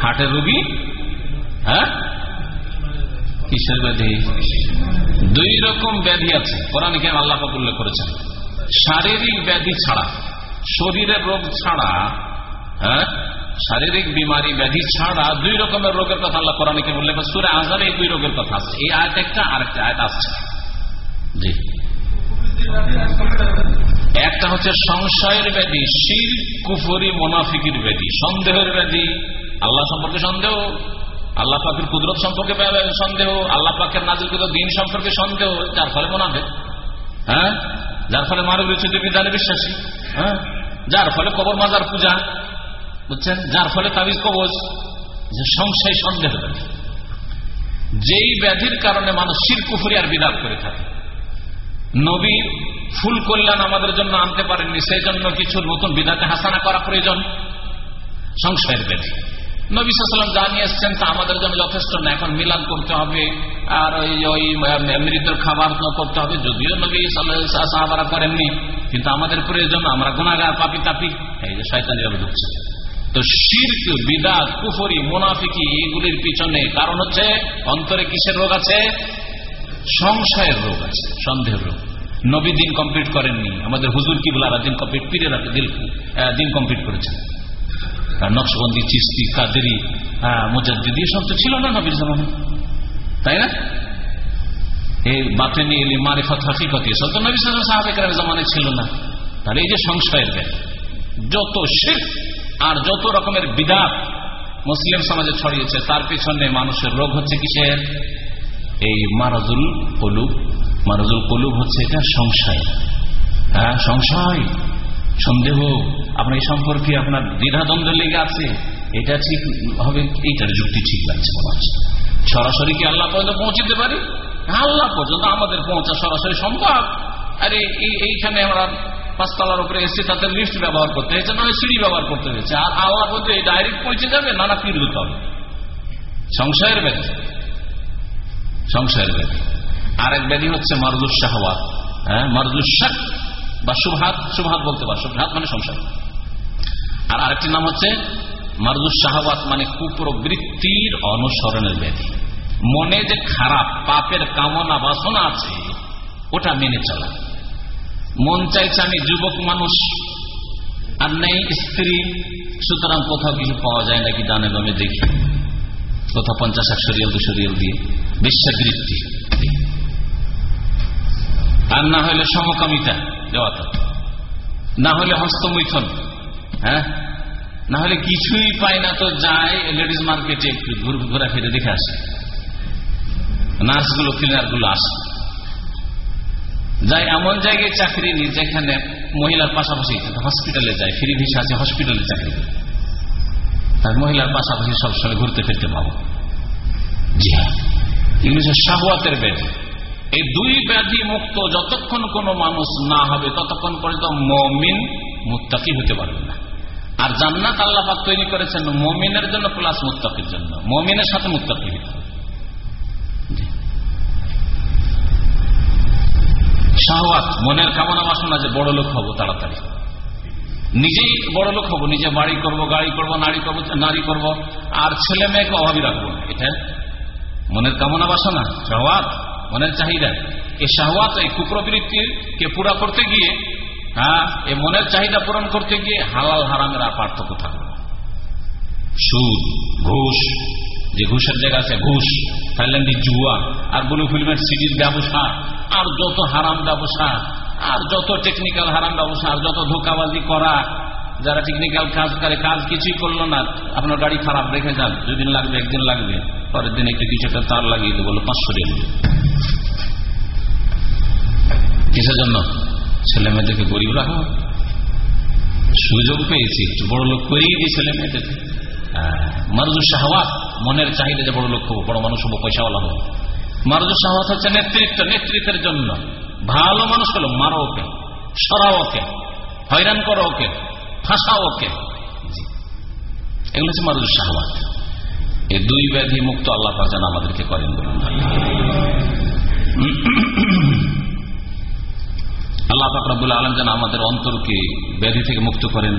হাটের রোগী? হ্যাঁ? কিসের ব্যাধি দুই রকম ব্যাধি আছে। কোরআন কেন আল্লাহ উল্লেখ করেছেন? শারীরিক ব্যাধি ছাড়া, শরীরের রোগ ছাড়া হ্যাঁ? শারীরিক বিমারি ব্যাধি ছাড়া দুই রকমের রোগের কথা আল্লাহ কোরআন কেন উল্লেখ সুরে আজারে এই দুই রোগের কথা আছে। এই আয়ত একটা আর একটা আয়ত আসছে জি। একটা হচ্ছে সংশয়ের ব্যাধি, শির, কুফরি, মোনাফিকির ব্যাধি। সন্দেহের ব্যাধি। আল্লাহ সম্পর্কে সন্দেহ? আল্লাহ পাকের কুদরত সম্পর্কে সন্দেহ, আল্লাহ পাকের নাজিল দিন সম্পর্কে সন্দেহ, যার ফলে মোনাফে হ্যাঁ। যার ফলে মানব বিশ্বাসী। হ্যাঁ? যার ফলে কবর মাজার পূজা। বুঝছেন? যার ফলে তাবিজ কবজ। যে সংশয় সন্দেহ যেই ব্যাধির কারণে মানুষ শির, কুফুরি আর বিদাত করে থাকে। নবী ফুল কল্যাণ আমাদের জন্য আনতে পারেননি সেই জন্য কিছু নতুন বিদাতে হাসানা করা প্রয়োজন। সংশয়ের ব্যাধি। নবী সাল্লাম যা নিয়ে এসছেন তা আমাদের জন্য যথেষ্ট না। এখন মিলাদ করতে হবে, আর ওই ওই মৃতের খাবার করতে হবে। যদিও নবী সাহাবারা করেননি, কিন্তু আমাদের প্রয়োজন, আমরা গুণাগার পাপি তাপি। এই যে শয়তান যাবে ঢুকছে তো শির্ক, বিদাত, কুফরি, মুনাফিকি, এগুলির পিছনে কারণ হচ্ছে, অন্তরে কিসের রোগ আছে? সংশয়ের রোগ আছে, সন্দেহের রোগ। নবী দিন কমপ্লিট করেননি। আমাদের হুজুর কি বলারা দিন কমপ্লিট পিরিয়ড দিন কমপ্লিট করেছেন। নকশবন্দি চিস্তি, কাদেরি মুজাদ্দিদি সব তো ছিল না নবীর জামানে তাই না? এই বাতেনি মারিফত, হকিকতি সব তো নবী সাহাবেকের জামানে ছিল না। তাহলে এই যে সংশয়ের ব্যাগ যত শেখ আর যত রকমের বিদাত মুসলিম সমাজে ছড়িয়েছে, তার পেছনে মানুষের রোগ হচ্ছে কিসের? এই মারাজুল কলুব মারাজুল কলুব হচ্ছে এটা সংশয়। হ্যাঁ সংশয়। সন্দেহ, আপনার এই সম্পর্কে আপনার দ্বিধাদ্বন্দ্ব লেগে আছে, এটা ঠিক হবে, এইটার যুক্তি ঠিক লাগছে মনে সরাসরি কি আল্লাহ পর্যন্ত পৌঁছতে পারি? আল্লাহ পর্যন্ত আমাদের পৌঁছা সরাসরি সম্ভব। আরে এইখানে আমরা পাঁচতলার উপরে এসে তাতে লিফট ব্যবহার করতে হয়েছে নয় সিঁড়ি ব্যবহার করতে হয়েছে। আর আল্লাহ বলতে ডাইরেক্ট পৌঁছে যাবে নানা পীর দিতে হবে? সংশয়ের ব্যাধি। সংশয়ের ব্যাধি। আরেক ব্যাধি হচ্ছে মারদুস শাহওয়াত। হ্যাঁ মারদুস শাহ। বা সুভাত সুভাত বলতে পার সুভাত মানে সংসার আর আরেকটি নাম হচ্ছে মারদুস শাহবাত মানে কুপ্রবৃত্তির অনুসরণের ব্যাধি। মনে যে খারাপ, পাপের কামনা বাসনা আছে, ওটা মেনে চলা। মন চাইছে আমি যুবক মানুষ, আর নেই স্ত্রী, সুতরাং কোথাও কিছু পাওয়া যায় নাকি দানে দামে দেখি। কোথাও পঞ্চাশ, একশো রিয়াল, দুশো রিয়াল দিয়ে বিশ্বাবৃত্তি আর না হলে সমকামিতা। দেওয়া না হলে হস্তমৈথন হ্যাঁ? না হলে কিছুই পায় না তো যায় লেডিস মার্কেটে দেখে আসে। নার্সগুলো, ক্লিনারগুলো আসে। যাই এমন জায়গায় চাকরি নিই যেখানে মহিলার পাশাপাশি হসপিটালে যায়, ফ্রি ভিসা আছে, হসপিটালে চাকরি তার মহিলার পাশাপাশি সবসময় ঘুরতে ফিরতে পাবো। জি হ্যাঁ। এগুলো এই দুই ব্যাধি মুক্ত যতক্ষণ কোন মানুষ না হবে, ততক্ষণ পর্যন্ত মমিন মুত্তাকি হতে পারবে না। আর জান্নাত আল্লাহাক তৈরি করেছেন মমিনের জন্য প্লাস মুত্তাকির জন্য। মমিনের সাথে মুত্তাকি হতে হবে। শাহওয়াত, মনের কামনা বাসনা যে বড় লোক হব তাড়াতাড়ি। নিজেই বড় লোক হব, নিজে বাড়ি করব, গাড়ি করব, নারী করব নারী করব, আর ছেলে মেয়েকে অভাবী রাখব এটা মনের কামনা বাসনা, শাহওয়াত। মনের চাহিদা। এই শাহওয়াত, এই কুপ্রবৃত্তিকে পুরা করতে গিয়ে হ্যাঁ এই মনের চাহিদা পূরণ করতে গিয়ে হালাল হারামের আর পার্থক্য থাকবে সুদ, ঘুষ, যে ঘুষের জায়গা আছে, ঘুষ, থাইল্যান্ডি জুয়া, আর ব্লু ফিল্মের সিরিজ ব্যবসা, আর যত হারাম ব্যবসা, আর যত টেকনিক্যাল হারাম ব্যবসা, আর যত ধোকাবাজি করা, যারা টেকনিক্যাল কাজ করে, কাজ কিছুই করল না, আপনার গাড়ি খারাপ রেখে যান, দুদিন লাগবে, একদিন লাগবে। পরের দিন একটু কিছু একটা তার লাগিয়ে দেবো বলল পাঁচশো রেল কিসের জন্য? ছেলে মেয়েদেরকে গরিব রাখো। সুযোগ পেয়েছি, একটু বড় লোক করিয়ে দিই ছেলে মেয়েদেরকে মারুজুর শাহওয়াত, মনের চাহিদা যে বড় লোক হব, বড় মানুষ হব, পয়সাওয়ালা হব। মারুজুর শাহওয়াত হচ্ছে নেতৃত্ব, নেতৃত্বের জন্য। ভালো মানুষ হলো মারো ওকে, সরাও ওকে, হয়রান করো ওকে, ফাঁসাও ওকে। এগুলো হচ্ছে মারুজুর শাহওয়াত। এই দুই ব্যাধি মুক্ত আল্লাহ যেন আমাদেরকে করেন বলুন। আল্লাহ ফাকরাবুল আলম যেন আমাদের অন্তরকে ব্যাধি থেকে মুক্ত করেন,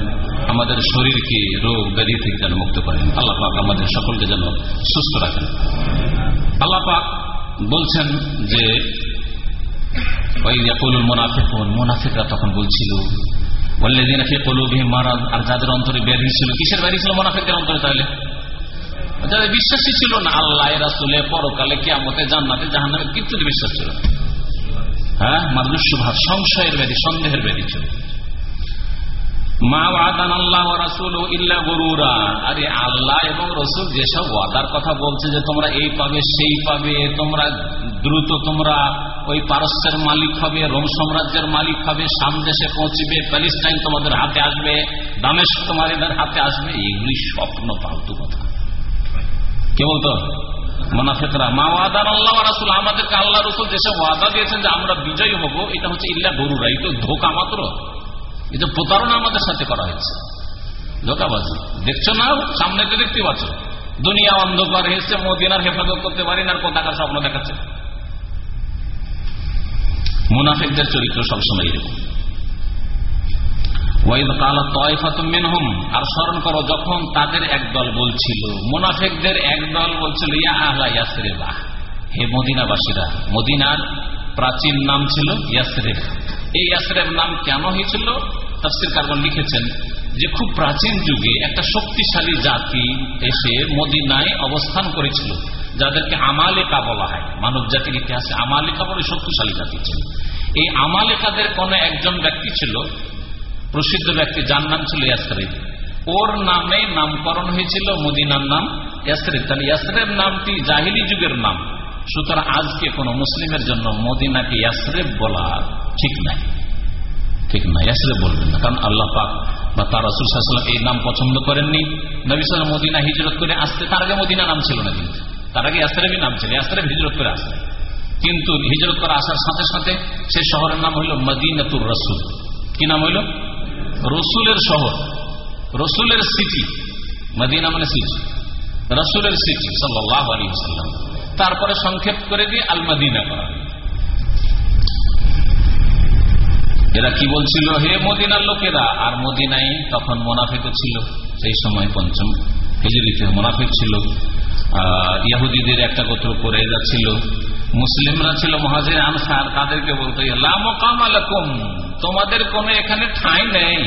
আমাদের শরীরকে রোগ ব্যাধি থেকে যেন মুক্ত করেন। আল্লাহ পাক আমাদের সকলকে যেন সুস্থ রাখেন। আল্লাহ পাক বলছেন যে ওই মোনাফিক মোনাফিকরা তখন বলছিল আর যাদের অন্তরে ব্যাধি ছিল, কিসের ব্যাধি ছিল মোনাফিকের অন্তরে তাহলে? যাদের বিশ্বাসী ছিল না, আল্লাহ রাসুলে পরকালে কেয়ামতে জান্নাতে জাহান্নামে কিচ্ছুতে বিশ্বাস ছিল হ্যাঁ? মারদুসুভাব সংশয়ের ব্যাধি, সন্দেহের ব্যাধি ছিল। মালিক হবে, রোম সাম্রাজ্যের মালিক হবে সামদেশে পৌঁছবে, প্যালেস্টাইন তোমাদের হাতে আসবে দামেশ তোমাদের হাতে আসবে, এগুলি স্বপ্ন পাল্টু কথা। কে বলতো? মোনাফেকরা। মা ওয়াদান আল্লাহ রাসুল আমাদেরকে আল্লাহ রসুল যেসব ওয়াদা দিয়েছেন যে আমরা বিজয়ী হব, এটা হচ্ছে ইল্লা গরুরা এই তো ধোকা মাত্র। এটা প্রতারণা আমাদের সাথে করা হয়েছে। ধোকাবাজি। দেখছ না? সামনে তো দেখতে পাচ্ছ। দুনিয়া অন্ধকার হয়েছে, মদিনার হেফাজত করতে পারি না কোথাকার স্বপ্ন দেখাচ্ছে। মুনাফিকদের চরিত্র সবসময় এরকম। আর স্মরণ করো, যখন তাদের একদল বলছিল, মুনাফেকদের একদল বলছিল, ইয়া আহলা ইয়াসরেবা। হে মদিনাবাসীরা, মদিনার প্রাচীন নাম ছিল এই ইয়াসরেব নাম কেন হয়েছিল? কার্বন লিখেছেন যে, খুব প্রাচীন যুগে একটা শক্তিশালী জাতি এসে মদিনায় অবস্থান করেছিল, যাদেরকে আমালিকা বলা হয়। মানব জাতির ইতিহাসে আমালিকা বলে শক্তিশালী জাতি ছিল। এই আমালিকাদের কোন একজন ব্যক্তি ছিল প্রসিদ্ধ ব্যক্তি যার নাম ছিল ইয়াসরেব। ওর নামে নামকরণ হয়েছিল মদিনার নাম ইয়াসরেব। তাহলে ইয়াসরেব নামটি জাহিলি যুগের নাম। সুতরাং আজকে কোন মুসলিমের জন্য মদিনাকে ইয়াসরেব বলা ঠিক নাই। ঠিক না ইয়াসরেব বলবেন না। কারণ আল্লাহ পাক বা তার রসুল এই নাম পছন্দ করেননি। নবী সাল মদিনা হিজরত করে আসতে, তার আগে মদিনা নাম ছিল না কিন্তু। তার আগে ইয়াসরেবই নাম ছিল, ইয়াসরেব হিজরত করে আসতে। কিন্তু হিজরত করে আসার সাথে সাথে সে শহরের নাম হইল মদিনাতুর রসুল। কি নাম হইল? রসুলের শহর, রসুলের সিটি মদিনা মানে সিটি রসুলের সিটি সাল্লাহ আলী সাল্লাম তারপরে সংক্ষেপ করে দিয়ে আল মদিনা করা। এরা কি বলছিল? হে মদিনার লোকেরা, আর মদিনাই তখন মোনাফেক ছিল, সেই সময় পঞ্চম। হিজড়িতে মোনাফেক ছিল ইয়াহুদিদের একটা গোত্র করে যাচ্ছিল মুসলিমরা ছিল মহাজির আনসার, তাদেরকে বলতো মকাম আলকুম, তোমাদের কোনো এখানে ঠাঁই নেই।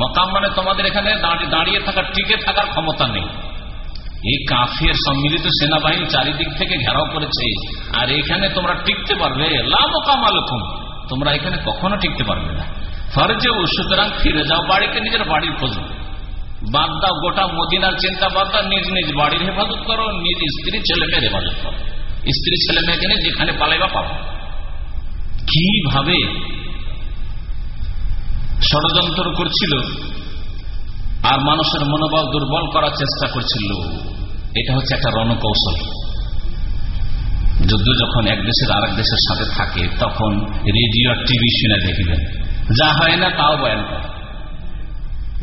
মকাম মানে তোমাদের এখানে দাঁড়িয়ে থাকার, টিকে থাকার ক্ষমতা নেই। এই কাফের সম্মিলিত সেনাবাহিনী চারিদিক থেকে ঘেরাও করেছে, আর এখানে তোমরা টিকতে পারবে। লামকাম আলকুম, তোমরা এখানে কখনো টিকতে পারবে না। ফরজে সুতরাং ফিরে যাও, বাড়িতে নিজের বাড়ির খোঁজ। বাদ দাও গোটা মদিনার চিন্তা, বাদ দাও, নিজ নিজ বাড়ির হেফাজত করো, নিজ স্ত্রী ছেলে মেয়ের হেফাজত করো। স্ত্রী ছেলে মেয়েকে নিয়ে যেখানে পালাইবা পাবো। কীভাবে ষড়যন্ত্র করছিল আর মানুষের মনোবল দুর্বল করার চেষ্টা করছিল, এটা হচ্ছে একটা রণকৌশল। যুদ্ধ যখন এক দেশের আর দেশের সাথে থাকে, তখন রেডিও আর টিভি শুনে দেখিবেন। যা হয় না তাও বয়ান করে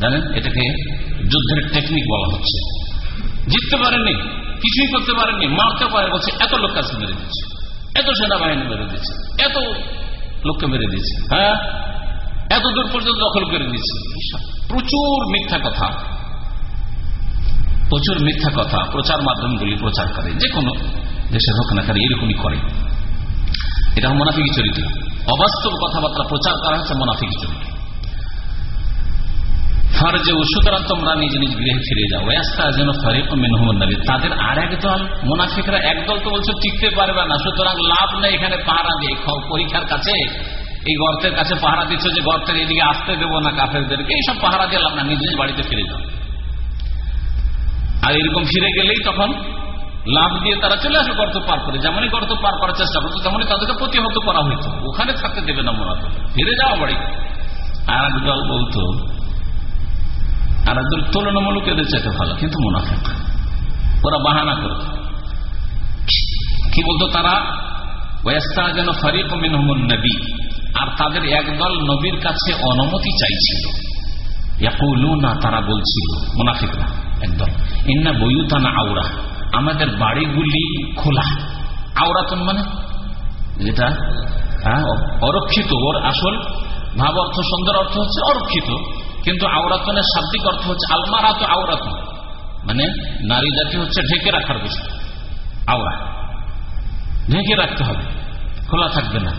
জানেন, এটাকে যুদ্ধের টেকনিক বলা হচ্ছে। জিততে পারেননি, কিছুই করতে পারেননি, মারতে পারে, বলছে, এত লোক কাছে মেরে দিচ্ছে, এত সেনাবাহিনী মেরে দিচ্ছে, এত লোককে মেরে দিচ্ছে হ্যাঁ? এত দূর পর্যন্ত দখল করে দিচ্ছে প্রচুর মিথ্যা কথা। প্রচুর মিথ্যা কথা, প্রচার মাধ্যমগুলি প্রচার করে, যে কোনো দেশের হোক না করে এরকমই করে। এটা মোনাফিকি চরিত্র। অবাস্তব কথাবার্তা প্রচার করা হচ্ছে মোনাফিকি চরিত্র। ফরজে সুতরাং তোমরা নিজ নিজ গৃহে ফিরে যাও। যেন ফরিক তাদের আর একদল মোনাফিকরা একদল তো বলছে, টিকতে পারবে না, সুতরাং লাভ নেই, এখানে পাহারা দিয়ে পরীক্ষার কাছে, এই গর্তের কাছে পাহারা দিচ্ছ যে গর্তের এদিকে আসতে দেবো না কাফেরদেরকে। এইসব পাহারা দিয়ে লাভ না নিজ নিজ বাড়িতে ফিরে যাও। আর এরকম ফিরে গেলেই তখন লাভ দিয়ে তারা চলে আসে গর্ত পার করে। যেমনই গর্ত পার করার চেষ্টা করতো, তেমনই তাদেরকে প্রতিহত করা হইতো। ওখানে থাকতে দেবে না মোনাফ ফিরে যাওয়া বাড়ি। আর এক দল বলতো আর একদল তুলনামূলক এদের চাইতে ভালো কিন্তু মুনাফেক। ওরা বাহানা করে কি বলতো তারা? আর তাদের একদল নবীর কাছে অনুমতি চাইছিল। না তারা বলছিল মুনাফিকরা একদল ইন্না আমাদের বাড়িগুলি খোলা। আওরাতন মানে? যেটা হ্যাঁ, অরক্ষিত। ওর আসল ভাব অর্থ সুন্দর অর্থ হচ্ছে অরক্ষিত। কিন্তু আওরাতনের শাব্দিক অর্থ হচ্ছে আলমারাত আওরাতন মানে নারী জাতি হচ্ছে ঢেকে রাখার বিষয়। আওরা। ঢেকে রাখতে হবে। খোলা থাকবে না।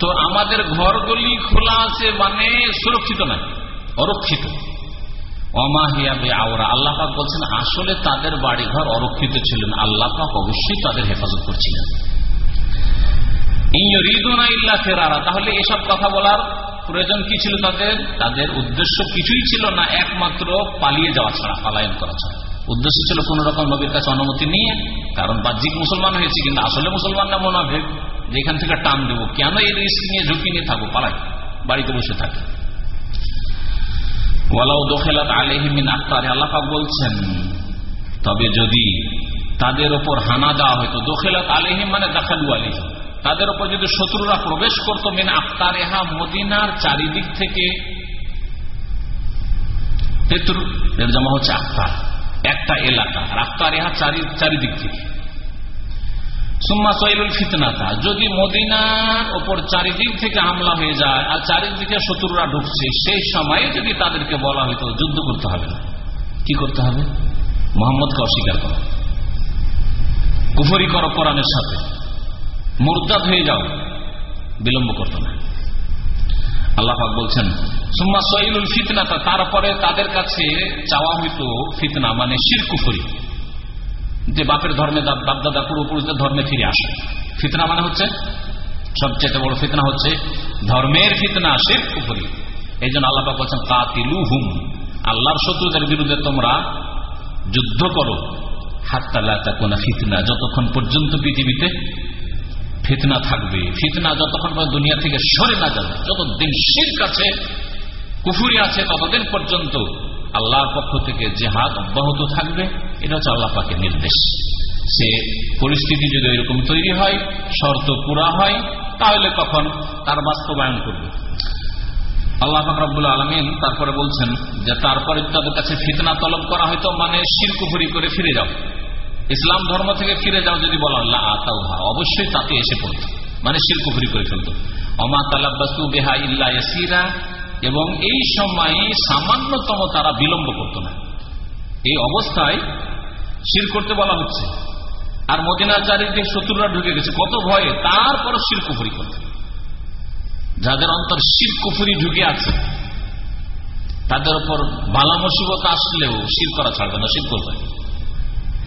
তো আমাদের ঘরগুলি খোলা আছে মানে সুরক্ষিত নয়, অরক্ষিত। অমাহিয়াবে আওরা। আল্লাপাক বলছেন, আসলে তাদের বাড়িঘর অরক্ষিত ছিলেন। আল্লাহ আল্লাপাক অবশ্যই তাদের হেফাজত করছিলেন। ইন্দুনা ইল্লা ফেরারা। তাহলে এসব কথা বলার প্রয়োজন কি ছিল তাদের? তাদের উদ্দেশ্য কিছুই ছিল না, একমাত্র পালিয়ে যাওয়া ছাড়া, পালায়ন করা ছাড়া। উদ্দেশ্য ছিল কোন রকম নবীর কাছে অনুমতি নিয়ে, কারণ বাহ্যিক মুসলমান হয়েছে কিন্তু আসলে মুসলমান না মোনাভেদ যেখান থেকে টান দেবো, কেন এই রিস্ক নিয়ে ঝুঁকি নিয়ে থাকব? পালাই, বাড়িতে বসে থাকে। তবে যদি তাদের ওপর হানা দেওয়া হয়তো দোখেলাত আলহিম মানে দেখালু আলহিম তাদের উপর যদি শত্রুরা প্রবেশ করত, মেন আফতারেহা মদিনার চারিদিক থেকে পেত্রু এর জমা হচ্ছে আফতার একটা এলাকা, আর আফতার এহা চারিদিক থেকে। সুম্মা সৈলুল ফিতনাতা, যদি মদিনার ওপর চারিদিক থেকে হামলা হয়ে যায়, আর চারিদিকে শত্রুরা ঢুকছে, সেই সময়ে যদি তাদেরকে বলা হয়তো যুদ্ধ করতে হবে না। কি করতে হবে? মোহাম্মদকে অস্বীকার করা। কুফরি করো কোরআনের সাথে। মোরদাদ হয়ে যাও। বিলম্ব করত না। আল্লাহ বলছেন, সুম্মা সঈলুল ফিতনাতা তারপরে তাদের কাছে চাওয়া হইতো ফিতনা মানে শিরকুফরি। যে বাপের ধর্মে বাপদাদা, পূর্বপুরুষদের ধর্মে ফিরে আসে। ফিতনা মানে হচ্ছে, সবচেয়ে বড় ফিতনা হচ্ছে ধর্মের ফিতনা শির কুফরি এই জন্য আল্লাহ বলছেন কাতিলু হুম আল্লাহর শত্রুদের বিরুদ্ধে তোমরা যুদ্ধ করো। হাত তালা ফিতনা, যতক্ষণ পর্যন্ত পৃথিবীতে ফিতনা থাকবে। ফিতনা যতক্ষণ পর্যন্ত দুনিয়া থেকে সরে না যাবে, যতদিন শির কাছে কুফুরি আছে, ততদিন পর্যন্ত আল্লাহর পক্ষ থেকে জেহাদ অব্যাহত থাকবে। এটা হচ্ছে আল্লাহ পাকের নির্দেশ। সে পরিস্থিতি যদি এরকম তৈরি হয়, শর্ত পুরা হয়, তাহলে কখন? তার বাস্তবায়ন করবে। আল্লাহ ফাকরাবুল আলমিন তারপরে বলছেন যে, তারপরে তাদের কাছে ফিতনা তলব করা হয়তো মানে শিরকুফুরি করে ফিরে যাও। ইসলাম ধর্ম থেকে ফিরে যাও যদি বলা আল্লাহ আতাউহা অবশ্যই তাতে এসে পড়ত মানে শিরকুফুরি করে ফেলত অমা বেহা ইল্লা এবং এই সময়ে সামান্যতম তারা বিলম্ব করত না। এই অবস্থায় শির করতে বলা হচ্ছে। আর মদিনার চারিদিকে শত্রুরা ঢুকে গেছে। কত ভয়ে তারপর শির কুফুরি করতে। যাদের অন্তর শির কুফুরি ঢুকে আছে, তাদের উপর বালা মুসিবত আসলেও শির করা ছাড়বে না, শির করবে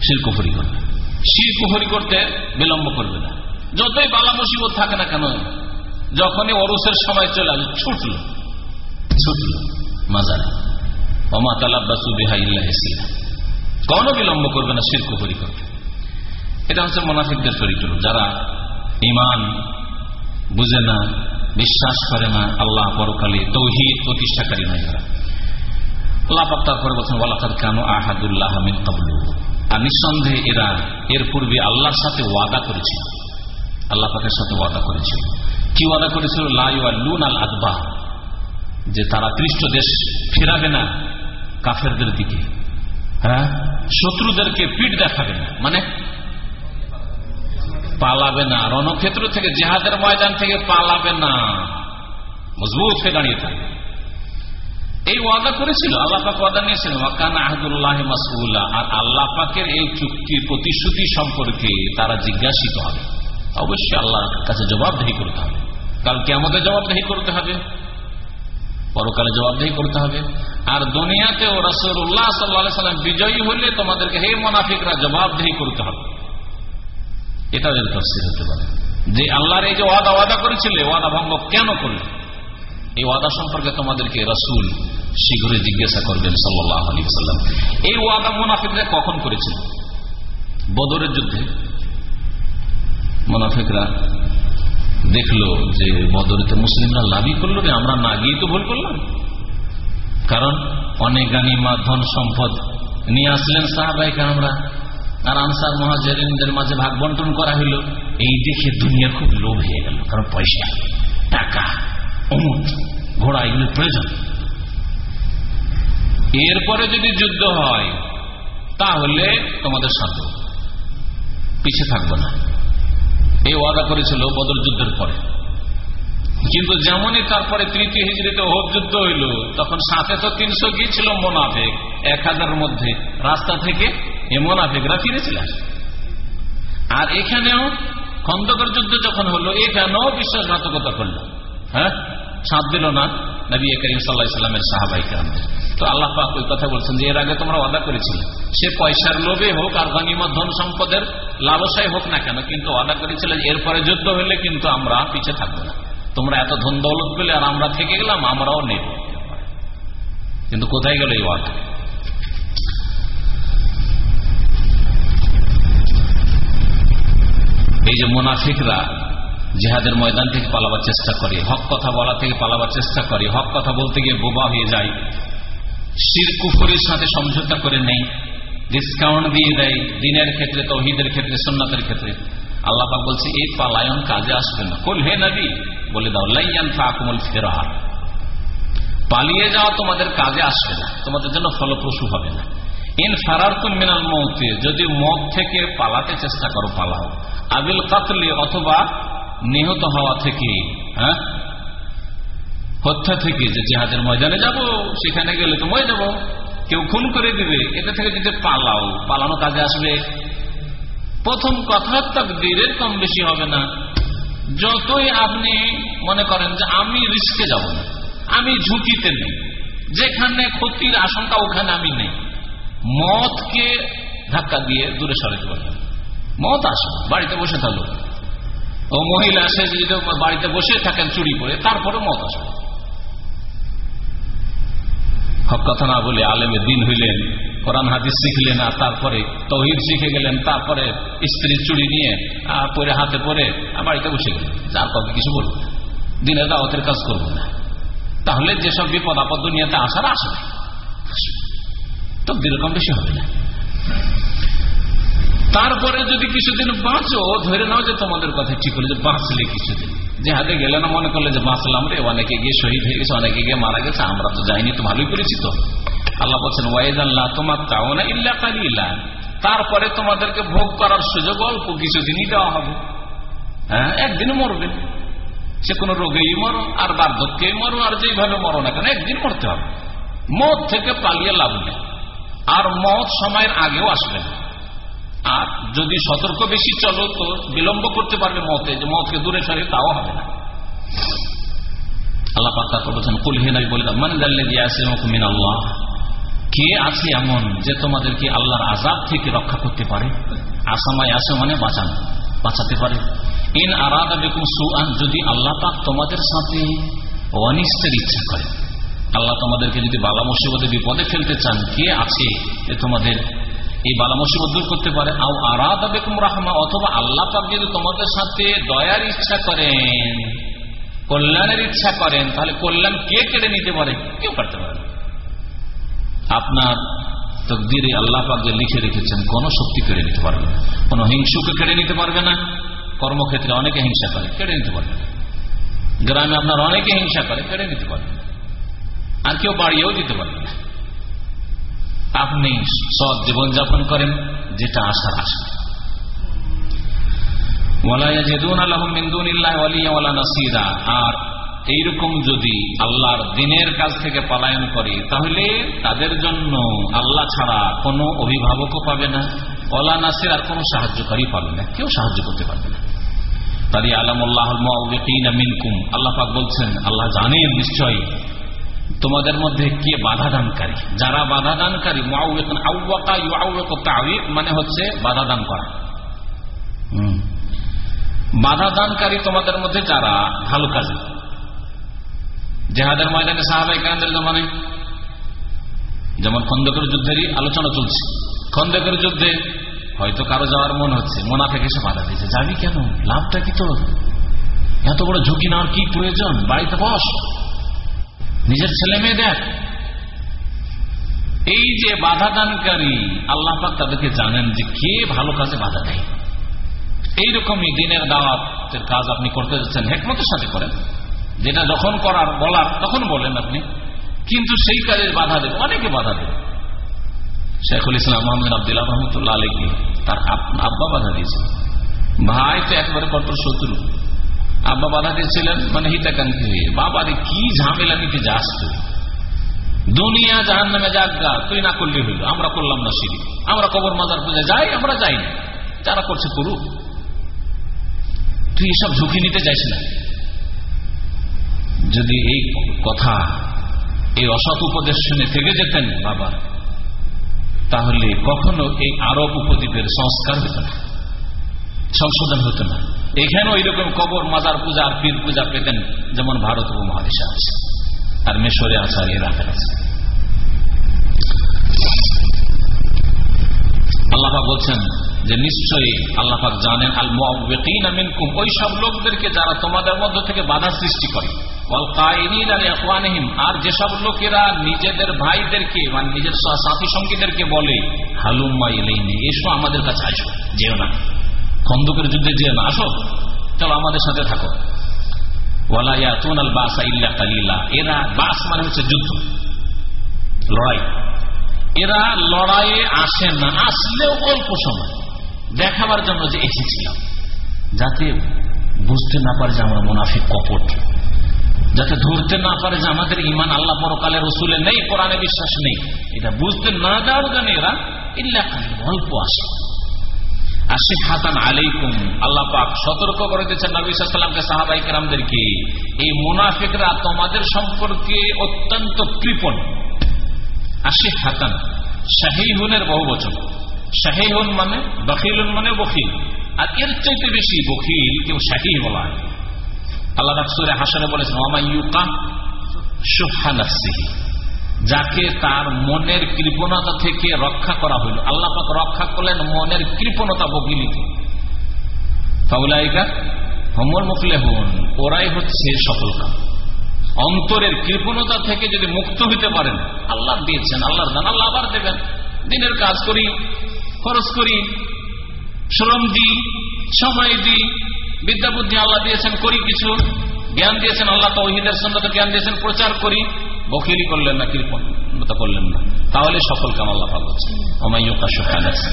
শির কুফুরি করবে শির কুফুরি করতে বিলম্ব করবে না। যতই বালা মুসিবত থাকে না কেন, যখনই অরুষের সময় চলে আসে, ছুটল। ছুটল। মাজারে। অমা তালাব্বাসু বিহা ইল্লাহ কোনো বিলম্ব করবে না শির কুফুরি করবে এটা হচ্ছে মোনাফিকদের চরিত্র। যারা ইমান বুঝে না, বিশ্বাস করে না, আল্লাহ পরকালে তৌহিদ প্রতিষ্ঠাকারী নয় তারা। আল্লাহ তারপরে বলছেন, ওয়ালাকাদ কেন আহাদুল্লাহ মিন কাবলু আর নিঃসন্দেহে এরা এর পূর্বে আল্লাহর সাথে ওয়াদা করেছিল। আল্লাহ পাকের সাথে ওয়াদা করেছিল। কি ওয়াদা করেছিল? লুন আল আদবা যে তারা পৃষ্ঠ দেশ ফেরাবে না কাফেরদের দিকে। হ্যাঁ? শত্রুদেরকে পিঠ দেখাবে না। মানে পালাবে না। রণক্ষেত্র থেকে, জেহাদের ময়দান থেকে পালাবে না। মজবুত হয়ে দাঁড়িয়ে থাকবে। এই ওয়াদা করেছিল? আল্লাহ পাক ওয়াদা নিয়েছিলেন ওয়াকান আহদুল্লাহ মাসুল্লাহ আর আল্লাহ পাকের এই চুক্তি প্রতিশ্রুতি সম্পর্কে তারা জিজ্ঞাসিত হবে। অবশ্যই আল্লাহর কাছে জবাবদেহি করতে হবে। কালকে আমাদের জবাবদেহি করতে হবে। পরকালে জবাবদেহি করতে হবে। আর দুনিয়াতেও রসুল্লাহ সাল্লাহ সাল্লাম বিজয়ী হলে তোমাদেরকে হে মোনাফিকরা জবাবদেহি করতে হবে। এটা তফসিল হতে পারে। যে আল্লাহর এই যে ওয়াদা ওয়াদা করেছিলে, ওয়াদা ভঙ্গ কেন করলে? এই ওয়াদা সম্পর্কে তোমাদেরকে রসুল শীঘ্রই জিজ্ঞাসা করবেন সাল্লাহ আলী সাল্লাম এই ওয়াদা মুনাফিকরা কখন করেছিল? বদরের যুদ্ধে। মুনাফিকরা দেখল যে বদরেতে মুসলিমরা লাভই করল রে, আমরা না গিয়ে তো ভুল করলাম। কারণ অনেক গানিমা ধন সম্পদ নিয়ে আসলেন সাহাবাইকে আমরা আর আনসার মহাজের মাঝে ভাগ বন্টন করা হইল। এই দেখে দুনিয়া খুব লোভ হয়ে গেল, কারণ পয়সা, টাকা। অমুক ঘোড়া এগুলো প্রয়োজন। এরপরে যদি যুদ্ধ হয়, তাহলে তোমাদের সাধ্য। পিছিয়ে থাকব না। এই ওয়াদা করেছিল বদল যুদ্ধের পরে। কিন্তু যেমনই তারপরে তৃতীয় হিজড়িতে হোক যুদ্ধ হইল, তখন সাথে তো তিনশো গিয়েছিল মোনাফেক। এক হাজারের মধ্যে রাস্তা থেকে এ মোনাফেকরা ফিরেছিল আর এখানেও খন্দকর যুদ্ধ যখন হলো, এখানেও বিশ্বাসঘাতকতা করল। হ্যাঁ? সাথ দিল না নবী করিম সাল্লাহ সাহাবাই কেরামদের তো আল্লাহ পাক ওই কথা বলছেন যে, এর আগে তোমরা ওয়াদা করেছিলে, সে পয়সার লোভে হোক আর গানিমত, ধন সম্পদের লালসায় হোক না কেন, কিন্তু ওয়াদা করেছিলে এরপরে যুদ্ধ হলে কিন্তু আমরা পিছিয়ে থাকব না। তোমরা এত ধন দৌলত পেলে আর আমরা থেকে গেলাম, আমরাও নেব কিন্তু কোথায় গেল এই ওয়াদা? এই যে মোনাফিকরা জেহাদের ময়দান থেকে পালাবার চেষ্টা করে। হক কথা বলা থেকে পালাবার চেষ্টা করে। হক কথা বলতে গিয়ে বোবা হয়ে যায় শির কুফরির সাথে সমঝোতা করে নেই। ডিসকাউন্ট দিয়ে দেয়। দিনের ক্ষেত্রে, তহিদের ক্ষেত্রে সন্ন্যতের ক্ষেত্রে। আল্লাপা বলছে, এই পালায়ন কাজে আসবে না। কল হে নবী? বলে দাও, লাইয়ান ফাকুমুল ফেরা পালিয়ে যাওয়া তোমাদের কাজে আসবে না। তোমাদের জন্য ফলপ্রসূ হবে না। ইন ফারার মিনাল মৌতে যদি মত থেকে পালাতে চেষ্টা করো, পালাও। আবিল কাতলি, অথবা নিহত হওয়া থেকে হ্যাঁ? হত্যা থেকে যে জেহাদের ময়দানে যাব, সেখানে গেলে তো মরে যাব। কেউ খুন করে দিবে, এটা থেকে যদি পালাও পালানো কাজে আসবে। প্রথম কথা, তাকদীরের কম বেশি হবে না। যতই আপনি মনে করেন যে আমি রিস্কে যাব না, আমি ঝুঁকিতে নেই, যেখানে ক্ষতির আশঙ্কা, ওখানে আমি নেই। মতকে ধাক্কা দিয়ে দূরে সরাতে পারবেন মত আসবে, বাড়িতে বসে থাকল ও মহিলা, সে যদি বাড়িতে বসে থাকেন, চুরি করে, তারপরে মত আসবে হক কথা না বলে আলেমে দিন হইলেন, কোরআন, হাদিস শিখলেন, আর তারপরে তহিদ শিখে গেলেন, তারপরে স্ত্রীর চুরি নিয়ে পরে হাতে পরে বাড়িতে বসে গেলেন। যার কাউকে কিছু বলব দিনের দাওয়াতের কাজ করব না। তাহলে যেসব বিপদ আপদ দুনিয়াতে আসার আসবে তো এরকম বেশি হবে না। তারপরে যদি কিছুদিন বাঁচো, ধরে নাও যে তোমাদের কথা ঠিক হলো যে বাঁচলে কিছুদিন। যে হাতে গেলে না মনে করলে যে বাঁচলাম রে, অনেকে গিয়ে শহীদ হয়ে গেছে, অনেকে গিয়ে মারা গেছে, আমরা তো যাইনি, তো ভালোই করেছি তো। আল্লাহ বলছেন ওয়াইজ আল্লাহ তোমার তাও না ইল্লা কালিলা। তারপরে তোমাদেরকে ভোগ করার সুযোগ অল্প, কিছুদিনই দেওয়া হবে। হ্যাঁ একদিন মরবে। সে কোনো রোগেই মরো, আর বার্ধক্যেই মরো, আর যেইভাবে মরো না কেন, একদিন মরতে হবে। মত থেকে পালিয়ে লাভ নেই। আর মত সময়ের আগেও আসবে না। আর যদি সতর্ক বেশি চলো তো বিলম্ব করতে পারবে মতে, যে মতকে দূরে সরে তাও হবে না। আল্লাহ পাক তারপর বলছেন, কুল বলে মানে জানলে দিয়ে আসে মিন আল্লাহ কে আছে এমন যে তোমাদেরকে আল্লাহর আজাব থেকে রক্ষা করতে পারে? আসামায় আসে মানে বাঁচান, বাঁচাতে পারে। ইন আরাদা বেকুম সুআন, যদি আল্লাহ পাক তোমাদের সাথে অনিষ্টের ইচ্ছা করে। আল্লাহ তোমাদেরকে যদি বালা মুসিবতে, বিপদে ফেলতে চান, কে আছে যে তোমাদের এই বালা মুসিবত দূর করতে পারে। রাহমা, অথবা আল্লাহ পাক যদি তোমাদের সাথে দয়ার ইচ্ছা করেন, কল্যাণের ইচ্ছা করেন, তাহলে কল্যাণ কে কেড়ে নিতে পারে? কেউ পারতে পারে আপনার তকদিরে আল্লাহ পাক যে লিখে রেখেছেন, কোন শক্তি কেড়ে নিতে পারবে না। কোন হিংসুকে কেড়ে নিতে পারবে না। কর্মক্ষেত্রে অনেকে হিংসা করে, কেড়ে নিতে পারবে গ্রামে আপনার অনেকে হিংসা করে, কেড়ে নিতে পারবে আর কেউ বাড়িয়েও দিতে পারবে না। আপনি সৎ জীবনযাপন করেন, যেটা আশার আশা। আর এইরকম যদি আল্লাহর দিনের কাজ থেকে পালায়ন করে, তাহলে তাদের জন্য আল্লাহ ছাড়া কোনো অভিভাবকও পাবে না ওলা নাসির আর কোনো সাহায্যকারী পাবে না, কেউ সাহায্য করতে পারবে না। তাই আলামুল্লাহ মিনকুম। আল্লাহ পাক বলছেন, আল্লাহ জানেন নিশ্চয়ই তোমাদের মধ্যে কে বাধা দানকারী যারা বাধা দানকারী মানে হচ্ছে বাধা দান করা। বাধা দানকারী তোমাদের মধ্যে যারা ভালো কাজে। জেহাদের ময়দানে সাহাবাই কান্দের জমানে যেমন খন্দকের যুদ্ধেরই আলোচনা চলছে। খন্দকের যুদ্ধে হয়তো কারও যাওয়ার মন হচ্ছে মোনাফেক এসে বাধা দিয়েছে। যাবি কেন? লাভটা কি তোর? এত বড় ঝুঁকি নেওয়ার কি প্রয়োজন? বাড়িতে বস। নিজের ছেলে মেয়ে দেখ এই যে বাধা দানকারী, আল্লাহ তাদেরকে জানেন যে কে ভালো কাজে বাধা দেয়। এইরকমই দিনের দাওয়াতের কাজ আপনি করতে যাচ্ছেন, হেকমতের সাথে করেন। যেটা যখন করার, বলার, তখন বলেন আপনি। কিন্তু সেই কাজে বাধা দেবে, অনেকে বাধা দেবে। শেখুল ইসলাম মোহাম্মদ আবদুল্লাহ রহমতুল্লাহ আলীকে তার আব্বা বাধা দিয়েছিল ভাই তো একবারে কঠোর শত্রু। আব্বা বাধা দিয়েছিলেন মানে হিতাকাঙ্ক্ষী হয়ে। বাবারে কি ঝামেলা নিতে যাস তুই দুনিয়া জাহান নামে যাজ্ঞা তুই না করলে হইল, আমরা করলাম না সিঁড়ি আমরা কবর মাজার পূজা যাই, আমরা যাই না। যারা করছে করুক। তুই এসব ঝুঁকি নিতে যাইস না। যদি এই কথা, এই অসৎ উপদেশ শুনে থেকে যেতেন বাবা, তাহলে কখনো এই আরব উপদ্বীপের সংস্কার হতো না। সংশোধন হতো না। এখানে ওই রকম কবর, মাজার পূজা আর পীর পূজা পেতেন যেমন ভারত উপমহাদেশে আছে আর মেশরে আছে আর ইরাকের আছে। আল্লাহা বলছেন যে নিশ্চয়ই আল্লাহাক জানেন আল মিনকুম ওই সব লোকদেরকে যারা তোমাদের মধ্য থেকে বাধা সৃষ্টি করে। আর যেসব লোকেরা নিজেদের ভাইদেরকে মানে নিজের সাথী সঙ্গীদেরকে বলে, হালুম্মা এলেইনি এসো আমাদের কাছে আসো, যেও না। খন্দকের যুদ্ধে যে না আসো, চলো আমাদের সাথে থাকো। এরা মানে যুদ্ধ। লড়াই। এরা লড়াইয়ে আসে না, আসলেও অল্প সময়। দেখাবার জন্য যে এসেছিলাম। যাতে বুঝতে না পারে যে আমরা মুনাফিক কপট। যাতে ধরতে না পারে যে আমাদের ইমান আল্লাহ পরকালে রসুলে নেই, কোরআনে বিশ্বাস নেই। এটা বুঝতে না দেওয়ার জন্য এরা ইল্লা অল্প আসে। আল্লাহ মানে বখিলুন মানে বখিল। আর এর চাইতে বেশি বখিল কেউ শাহি বলা আল্লাহ রাকসুরে হাসানে বলেছেন যাকে তার মনের কৃপণতা থেকে রক্ষা করা হইল। আল্লাহ পাক রক্ষা করলেন মনের কৃপণতা বকিলিকে ফাউলাইকা হমর মুখলে হন ওরাই হচ্ছে সফল অন্তরের কৃপণতা থেকে যদি মুক্ত হইতে পারেন, আল্লাহ দিয়েছেন, আল্লাহর দান, আল্লাহ আবার দেবেন। দিনের কাজ করি, খরচ করি, শ্রম দিই, সময় দিই, বিদ্যা বুদ্ধি আল্লাহ দিয়েছেন, করি কিছু, জ্ঞান দিয়েছেন, আল্লাহ সন্ন্যত জ্ঞান দিয়েছেন, প্রচার করি। বকিলি করলেন না কৃপণতা করলেন? না। তাহলে সফল কাম আল্লাহ আছেন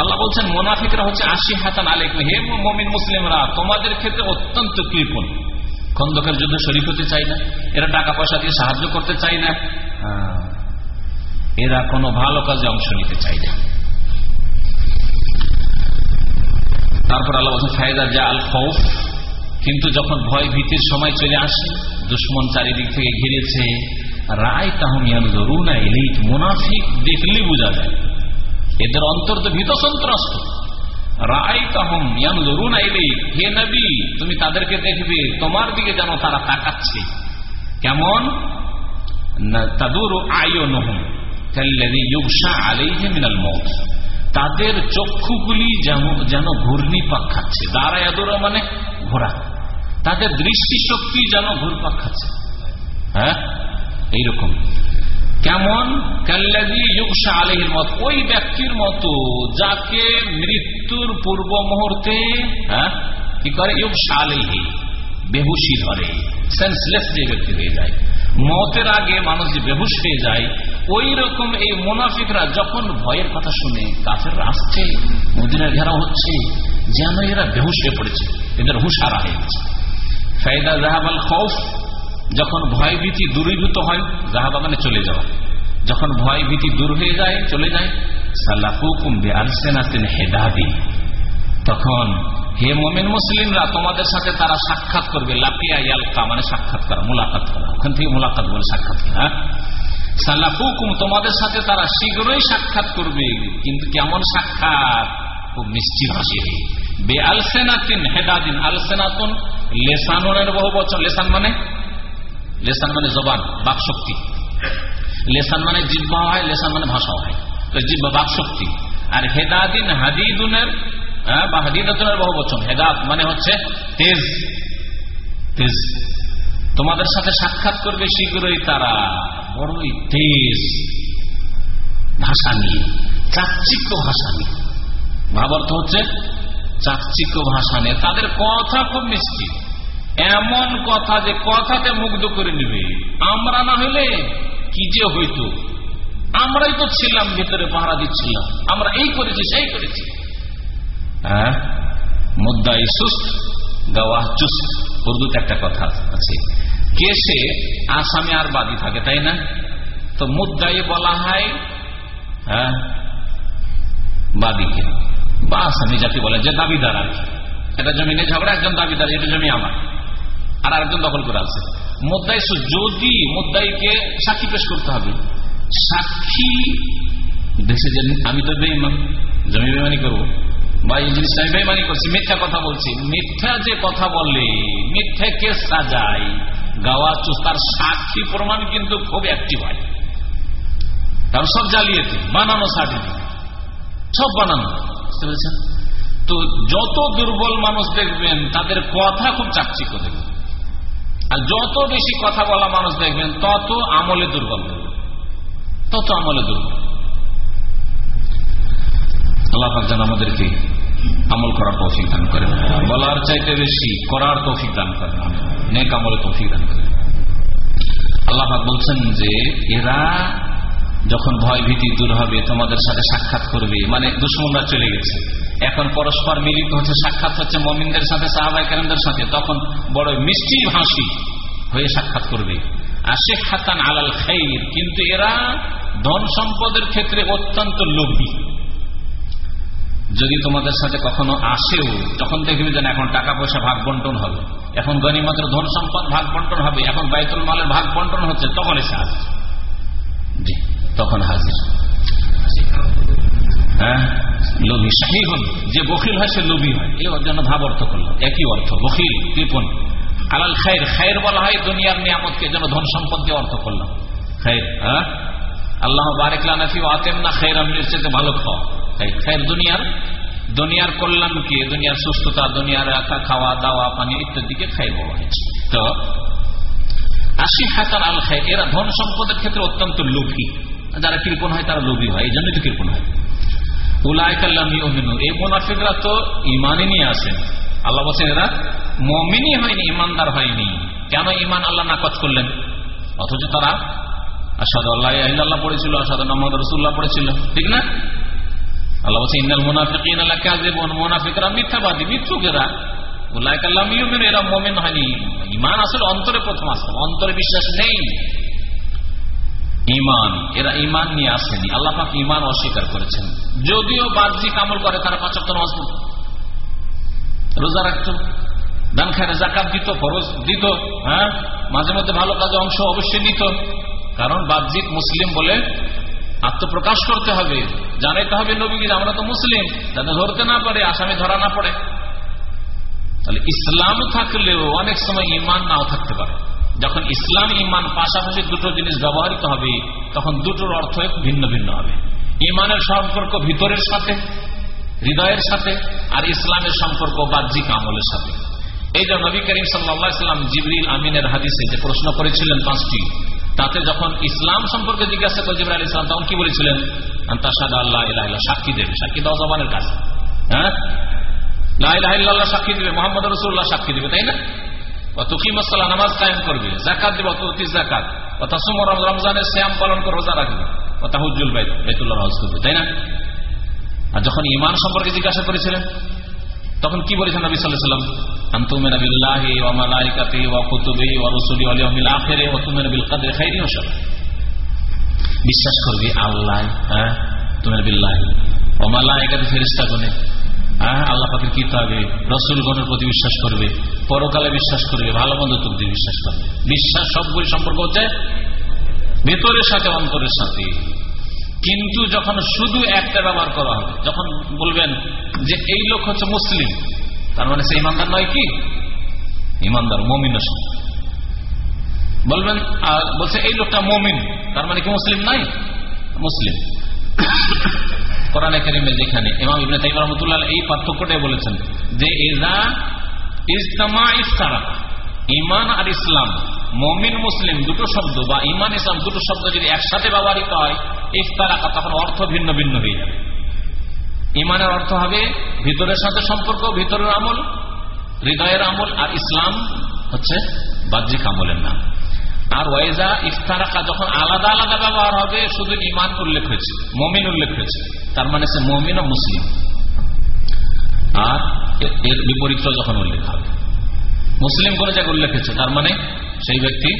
আল্লাহ বলছেন, মোনাফিকরা হচ্ছে আশি হাতান আলেক হে মমিন মুসলিমরা, তোমাদের ক্ষেত্রে অত্যন্ত কৃপণ। খন্দকের যুদ্ধ শরীর হতে চাই না, এরা টাকা পয়সা দিয়ে সাহায্য করতে চাই না। এরা কোনো ভালো কাজে অংশ নিতে চাই না। তারপর আল্লাহ বলছেন ফায়দা যা আল খৌফ কিন্তু যখন ভয় ভীতির সময় চলে আসে, দুশ্মন চারিদিক থেকে ঘিরেছে, রায় তাহমিয়ান ধরুন এলিট মুনাফিক দেখলেই বোঝা যায়। এদের অন্তর তো ভীত সন্ত্রস্ত। রায় তাহম ইয়ান ধরুন এলিট হে নবী, তুমি তাদেরকে দেখবে, তোমার দিকে যেন তারা তাকাচ্ছে। কেমন? তাদুর আয় নহম মিনাল মত তাদের চক্ষুগুলি যেন ঘূর্ণি পাক খাচ্ছে। দাঁড়ায় মানে ঘোরা। তাদের দৃষ্টি শক্তি যেন ঘুরপাক খাচ্ছে। হ্যাঁ? এইরকম। কেমন? আলহির মত। ওই ব্যক্তির মতো যাকে মৃত্যুর পূর্ব মুহূর্তে হ্যাঁ? কি করে? ইউকসা আলহি বেহুশি ধরে সেন্সলেস যে ব্যক্তি হয়ে যায়। মতের আগে মানুষ যে বেহুশ হয়ে যায় ওই রকম এই মোনাফিকরা যখন ভয়ের কথা শুনে, কাফের আসছে মদিনার ঘেরা হচ্ছে, যেন এরা বেহুশ হয়ে পড়েছে, এদের হুশারা হয়ে গেছে। ফাইদা জাহাবাল খৌফ, যখন ভয় ভীতি দূরীভূত হয় জাহাবা মানে চলে যাওয়া। যখন ভয় ভীতি দূর হয়ে যায়, চলে যায় সাল্লাহুকুম বে আলসেনাতিন হেদাদি। তখন, হে মোমেন মুসলিমরা, তোমাদের সাথে তারা সাক্ষাৎ করবে। লাপিয়া ইয়ালকা মানে সাক্ষাৎ করা, মোলাকাত করা। ওখান থেকে মোলাকাত বলে সাক্ষাৎ করা হ্যাঁ? সাল্লাহুকুম তোমাদের সাথে তারা শীঘ্রই সাক্ষাৎ করবে। কিন্তু কেমন সাক্ষাৎ? খুব মিষ্টি হাসি। বে আলসেনাতিন হেদাদিন। আলসেনাতুন লেসানের বহু বচন। লেসান মানে? লেসান মানে জবান বাক শক্তি লেসান মানে জিব্বা হয়, লেসান মানে ভাষা হয়। জিব্বা বাক শক্তি আর হেদাদিন, হাদিদুনের হ্যাঁ, মানে হচ্ছে তেজ। তেজ। তোমাদের সাথে সাক্ষাৎ করবে শীঘ্রই তারা। বড়ই তেজ। ভাষা নিয়ে। চাকচিক্য ভাষা নিয়ে। ভাবার্থ হচ্ছে চাকচিক্য ভাষা নিয়ে। তাদের কথা খুব মিষ্টি। এমন কথা যে কথাতে মুগ্ধ করে নিবে। আমরা না হলে কি যে হইতো? আমরাই তো ছিলাম ভিতরে পাহারা দিচ্ছিলাম। আমরা এই করেছি সেই করেছি। হ্যাঁ? মুদ্দাই সুস্থ গাওয়া চুস্ত উর্দুতে একটা কথা আছে। কেসে আসামে আর বাদী থাকে, তাই না? তো মুদ্দাই বলা হয় হ্যাঁ? বা আসামি যাকে বলে যে দাবিদার আর কি। এটা জমিনে ঝগড়া, একজন দাবিদার, এটা জমি আমার। আর আরেকজন দখল করে আছে মুদ্দাই যদি মুদ্দাইকে সাক্ষী পেশ করতে হবে, সাক্ষী দেশে যে আমি তো বেইমান জমি বেমানি করব। বা এই আমি বেমানি করছি, মিথ্যা কথা বলছি। মিথ্যা যে কথা বললে, মিথ্যা কে সাজায়, গাওয়া চুস তার সাক্ষী প্রমাণ কিন্তু খুব অ্যাক্টিভ হয়। সব বানানো সার্টিফিকেট সব বানানো। বুঝতে তো যত দুর্বল মানুষ দেখবেন, তাদের কথা খুব চাকচিক্য দেখবেন। আর যত বেশি কথা বলা মানুষ দেখবেন, তত আমলে দুর্বল। তত আমলে দুর্বল। আল্লাহ যেন আমাদেরকে আমল করার তৌফিক দান করেন। বলার চাইতে বেশি করার তৌফিক দান করেন। নেক আমলে তৌফিক দান করেন। আল্লাহ বলছেন যে, এরা যখন ভয় ভীতি দূর হবে, তোমাদের সাথে সাক্ষাৎ করবে মানে দুশ্মনরা চলে গেছে। এখন পরস্পর মিলিত হচ্ছে, সাক্ষাৎ হচ্ছে মমিনদের সাথে সাহাবাই কালামদের সাথে। তখন বড় মিষ্টি হাসি হয়ে সাক্ষাৎ করবে। আর শেখ খাতান আলাল খাই কিন্তু এরা ধন সম্পদের ক্ষেত্রে অত্যন্ত লোভী। যদি তোমাদের সাথে কখনো আসেও, তখন দেখবে যেন এখন টাকা পয়সা ভাগ বন্টন হবে। এখন গণিমাত্র ধন সম্পদ ভাগ বন্টন হবে, এখন বাইতুল মালের ভাগ বন্টন হচ্ছে, তখন এসে আসছে তখন হাজির। হ্যাঁ? লোভী, শাহী হন। যে বকিল হয়, সে লোভী হয়। এই জন্য ভাব অর্থ করল। একই অর্থ বকিল কৃপন আলাল খায়ের খায়ের বলা হয়, দুনিয়ার নিয়ামতকে যেন ধন সম্পদ দিয়ে অর্থ করলাম। খায়ের হ্যাঁ? আল্লাহ বারেকলানাফি আতেম না খায়ের আমি চেয়ে ভালো খাওয়া খায়ের দুনিয়ার দুনিয়ার কল্যাণকে দুনিয়ার সুস্থতা, দুনিয়ার খাওয়া, দাওয়া, পানি ইত্যাদিকে খাই বলা হয়েছে। তো আশি হাতার আল খাই এরা ধন সম্পদের ক্ষেত্রে অত্যন্ত লোভী। যারা কৃপণ হয়, তারা লোভী হয় এই জন্যই তো কৃপণ হয়। এই মোনাফিকরা তো ইমানই নিয়ে আসেন। আল্লাহ বলছেন, এরা মমিনই হয়নি ইমানদার হয়নি। কেন ইমান আল্লাহ নাকচ করলেন? অথচ তারা আল্লাহ পড়েছিল রসুল্লাহ ঠিক না? আল্লাহ এরা মুমিন ঈমান আসলে অন্তরে প্রথম আসে অন্তরে বিশ্বাস নেই। ইমান, এরা ইমান নিয়ে আসেনি। আল্লাহ ইমান অস্বীকার করেছেন। যদিও বাহ্যিক আমল করে, তারা নামাজ পড়ত। রোজা রাখতো। দান খায়, জাকাত দিত, ফরজ দিত হ্যাঁ? মাঝে মধ্যে ভালো কাজে অংশ অবশ্যই নিত। কারণ বাহ্যিক মুসলিম বলে আত্মপ্রকাশ করতে হবে, জানাইতে হবে নবীগির, আমরা তো মুসলিম যাতে ধরতে না পারে, আসামি ধরা না পড়ে। তাহলে ইসলাম থাকলেও অনেক সময় ইমান নাও থাকতে পারে। যখন ইসলাম, ইমান পাশাপাশি দুটো জিনিস ব্যবহৃত হবে, তখন দুটোর অর্থ ভিন্ন ভিন্ন হবে। ইমানের সম্পর্ক ভিতরের সাথে, হৃদয়ের সাথে, আর ইসলামের সম্পর্ক বাহ্যিক আমলের সাথে। এই যে নবী করিম সাল্লাম জিবরিল আমিনের হাদিসে যে প্রশ্ন করেছিলেন পাঁচটি তাতে যখন ইসলাম সম্পর্কে জিজ্ঞাসা করে জিবরাল ইসলাম তখন কি বলেছিলেন? আন্তাসাদ আল্লাহ ইলাহ সাক্ষী দেবে, সাক্ষী দাও জবানের কাছে হ্যাঁ? সাক্ষী দিবে, মোহাম্মদ রসুল্লাহ সাক্ষী দিবে, তাই না? তুকিমসাল্লাহ নামাজ কায়েম করবে জাকাত দিবে, অতি জাকাত অথা সুমর রমজানের শ্যাম পালন করে রোজা রাখবে। অথা হুজুল বাইত বেতুল্লাহ হজ তাই না? আর যখন ইমান সম্পর্কে জিজ্ঞাসা করেছিলেন তখন কি বলেছেন নবী সাল্লাম ওয়া বিশ্বাস করবি, আল্লাহ হ্যাঁ? হ্যাঁ? আল্লাহ পাকের কিতাবে রসুলগণের প্রতি বিশ্বাস করবে, পরকালে বিশ্বাস করবে, ভালো মন্দ তুকদি বিশ্বাস করবে। বিশ্বাস সবগুলি সম্পর্ক হচ্ছে ভেতরের সাথে অন্তরের সাথে। কিন্তু যখন শুধু একটা ব্যবহার করা হবে, যখন বলবেন যে এই লোক হচ্ছে মুসলিম, তার মানে সে ইমানদার নয় কি? ইমানদার, মমিন বলবেন বলছে এই লোকটা মমিন, তার মানে কি মুসলিম নাই? মুসলিম। যেখানে ইমান আর ইসলাম মমিন মুসলিম দুটো শব্দ বা ইমান ইসলাম দুটো শব্দ যদি একসাথে ব্যবহৃত হয়, ইফতার ইফতারাকা তখন অর্থ ভিন্ন ভিন্ন হয়ে যাবে। ইমানের অর্থ হবে ভিতরের সাথে সম্পর্ক, ভিতরের আমল, হৃদয়ের আমল আর ইসলাম হচ্ছে বাহ্যিক আমলের নাম। আর ওয়াইজা ইফতারাকা যখন আলাদা আলাদা ব্যবহার হবে, শুধু ইমান উল্লেখ হয়েছে, মমিন উল্লেখ হয়েছে। তার মানে সে মমিন ও মুসলিম। আর এর বিপরীত যখন উল্লেখ হবে। মুসলিম করে যাকে উল্লেখ হয়েছে, তার মানে সেই ব্যক্তি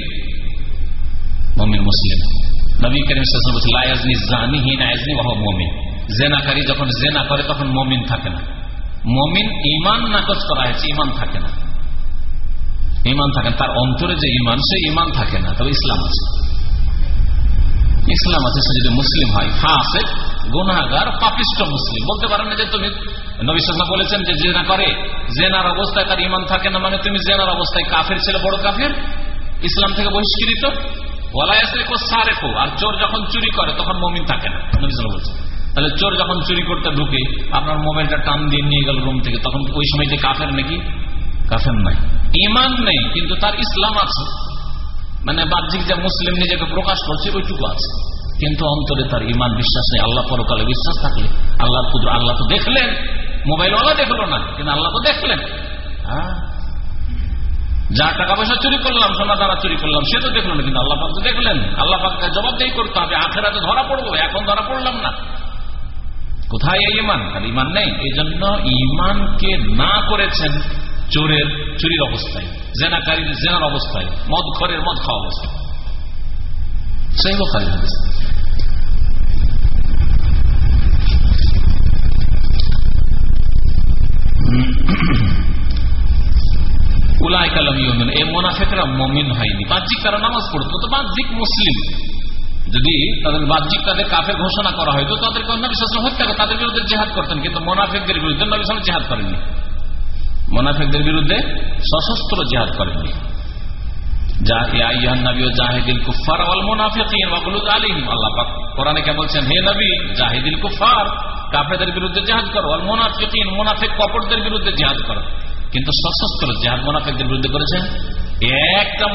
মমিন, মুসলিম। নবী করিম জেনাকারী যখন জেনা করে তখন মমিন থাকে না মমিন ইমান নাকচ করা হয়েছে ইমান থাকে না ইমান থাকে তার অন্তরে যে ইমান সে ইমান থাকে না তবে ইসলাম আছে ইসলাম আছে সে যদি মুসলিম হয় ফাঁসে গুনাগার পাপিষ্ট মুসলিম। বলতে পারেন না যে তুমি নবিশ্বাসনা বলেছেন যে জেনা করে। জেনার অবস্থায় তার ইমান থাকে না মানে তুমি জেনার অবস্থায় কাফের ছেলে, বড় কাফের। ইসলাম থেকে বহিষ্কৃত। আর চোর যখন চুরি করে, তখন মমিন থাকে না নবিসাল বলছে তাহলে চোর যখন চুরি করতে ঢুকে, আপনার মোবাইলটা টান দিয়ে নিয়ে গেল রুম থেকে, তখন ওই সময় যে কাফের নাকি? কাফের নাই। ইমান নেই, কিন্তু তার ইসলাম আছে। মানে বাহ্যিক যে মুসলিম নিজেকে প্রকাশ করছে, ওইটুকু আছে। কিন্তু অন্তরে তার ইমান বিশ্বাস নেই। আল্লাহ পরকালে বিশ্বাস থাকলে আল্লাহ পুত্র আল্লাহ তো দেখলেন। মোবাইল ওলা দেখল না, কিন্তু আল্লাহ তো দেখলেন। হ্যাঁ? যা টাকা পয়সা চুরি করলাম, সোনা দ্বারা চুরি করলাম, সে তো দেখল না, কিন্তু আল্লাহ পাক তো দেখলেন। আল্লাহ পাককে জবাবদেহি করতে হবে আখেরাতে ধরা পড়ব, এখন ধরা পড়লাম না। কোথায় এই ইমান আর ইমান নেই। এই জন্য ইমানকে না করেছেন চোরের চুরির অবস্থায়, জেনাকারীর জেনার অবস্থায় মদ ঘরের মদ খাওয়া অবস্থায় যদি তাদের বাহ্যিক তাদের কাফের ঘোষণা করা হয় তো তাদেরকে অন্য বিশ্বাস হত্যা তাদের বিরুদ্ধে জেহাদ করতেন। কিন্তু মোনাফেকদের বিরুদ্ধে জেহাদ করেননি। মোনাফেকদের বিরুদ্ধে সশস্ত্র জেহাদ করেননি। কিন্তু সশস্ত্র জেহাদ মোনাফেকদের বিরুদ্ধে করেছেন? একটা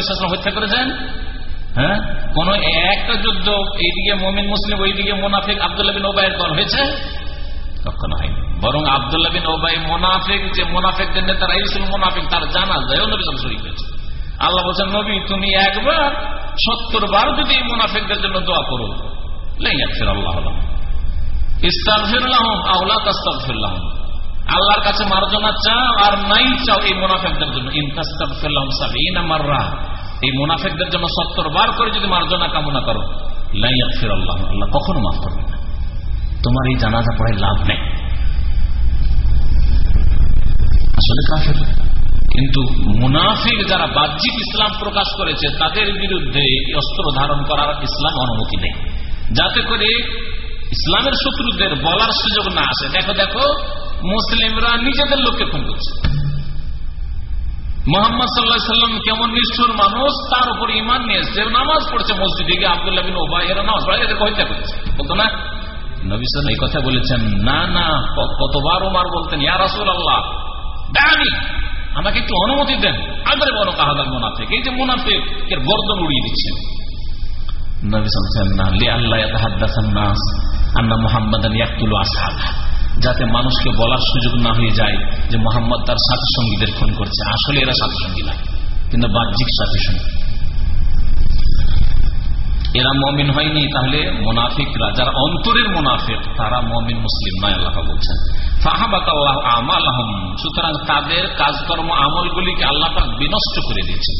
শাসন হত্যা করেছেন? হ্যাঁ? কোন একটা যুদ্ধ, এইদিকে মমিন, মুসলিম, ওইদিকে মোনাফেক আবদুল্লাহ বিন দল হয়েছে? কখনো হয়নি। বরং আবদুল্লাহ বিন ওবাই মোনাফেক, যে মোনাফেকদের নেতা, রাইসুল মোনাফেক, তার জানা যায় নবী শরীফ হয়েছে আল্লাহ বলছেন, নবী, তুমি একবার সত্তর বার যদি মোনাফেকদের জন্য দোয়া করো লাইয়াফির আল্লাহ আল্লাহর কাছে আর নাই চাও এই মোনাফেকদের জন্য। মাররা। এই মোনাফেকদের জন্য করে যদি মার্জনা কামনা করো আল্লাহ আল্লাহ কখনো মাফ করবে না। তোমার এই জানাজা পড়ায় লাভ নেই। আসলে কাফের। কিন্তু মুনাফিক যারা বাহ্যিক ইসলাম প্রকাশ করেছে, তাদের বিরুদ্ধে অস্ত্র ধারণ করার ইসলাম অনুমতি নেই। যাতে করে ইসলামের শত্রুদের বলার সুযোগ না আসে। দেখো দেখো, মুসলিমরা নিজেদের লোককে খুন করছে। মোহাম্মদ সাল্লাহ সাল্লাম কেমন নিষ্ঠুর মানুষ, তার উপর ইমান নিয়ে এসছে নামাজ পড়ছে মসজিদে গিয়ে আবদুল্লাহ বিন ওবা এরা নামাজ পড়ে, এদেরকে হত্যা করেছে। বলতো না? নবী এই কথা বলেছেন, না না কতবার ওমার বলতেন, ইয়া রাসুল আল্লাহ দাঁড়ি আমাকে একটু অনুমতি দেন। আগরে বড় কাহাদার মোনাফেক এই যে মোনাফেক এর গর্দন উড়িয়ে দিচ্ছেন। যাতে মানুষকে বলার সুযোগ না হয়ে যায় যে মোহাম্মদ তার সাথী সঙ্গীদের খুন করছে। আসলে এরা সাথী সঙ্গী না কিন্তু বাহ্যিক সাথী সঙ্গী। এরা মমিন হয়নি, তাহলে মোনাফিকরা যারা অন্তরের মোনাফিক, তারা মমিন মুসলিম নয়, আল্লাহ বলছেন। সুতরাং তাদের কাজকর্ম, আমলগুলিকে আল্লাহ বিনষ্ট করে দিয়েছে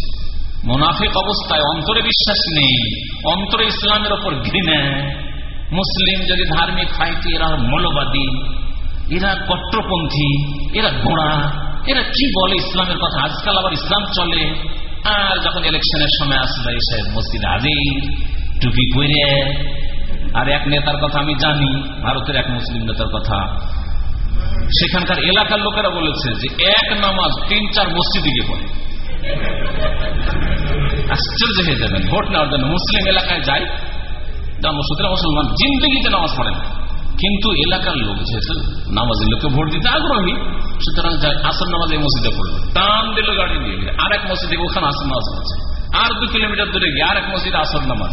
মোনাফিক অবস্থায় অন্তরে বিশ্বাস নেই, অন্তরে ইসলামের ওপর ঘৃণা মুসলিম যদি ধার্মিক হয় এরা মৌলবাদী, এরা কট্টরপন্থী, এরা গোড়া এরা কি বলে ইসলামের কথা? আজকাল আবার ইসলাম চলে। আর যখন ইলেকশনের সময় আসলে এসে মসজিদ আজির টুপি পরে আর এক নেতার কথা আমি জানি, ভারতের এক মুসলিম নেতার কথা। সেখানকার এলাকার লোকেরা বলেছে যে এক নামাজ তিন চার মসজিদে গিয়ে পড়ে। আশ্চর্য হয়ে যাবেন, ভোট নেওয়ার জন্য মুসলিম এলাকায় যায় মুসলিম মুসলমান জিন্দগিতে নামাজ পড়ে না। কিন্তু এলাকার লোক যেহেতু নামাজের লোককে ভোট দিতে আগ্রহী, সুতরাং আসর নামাজ এই মসজিদে পড়ল টান দিল গাড়ি দিয়ে আর এক মসজিদে ওখানে আসর নামাজ হচ্ছে আর দু কিলোমিটার দূরে গিয়ে আর এক মসজিদে আসর নামাজ।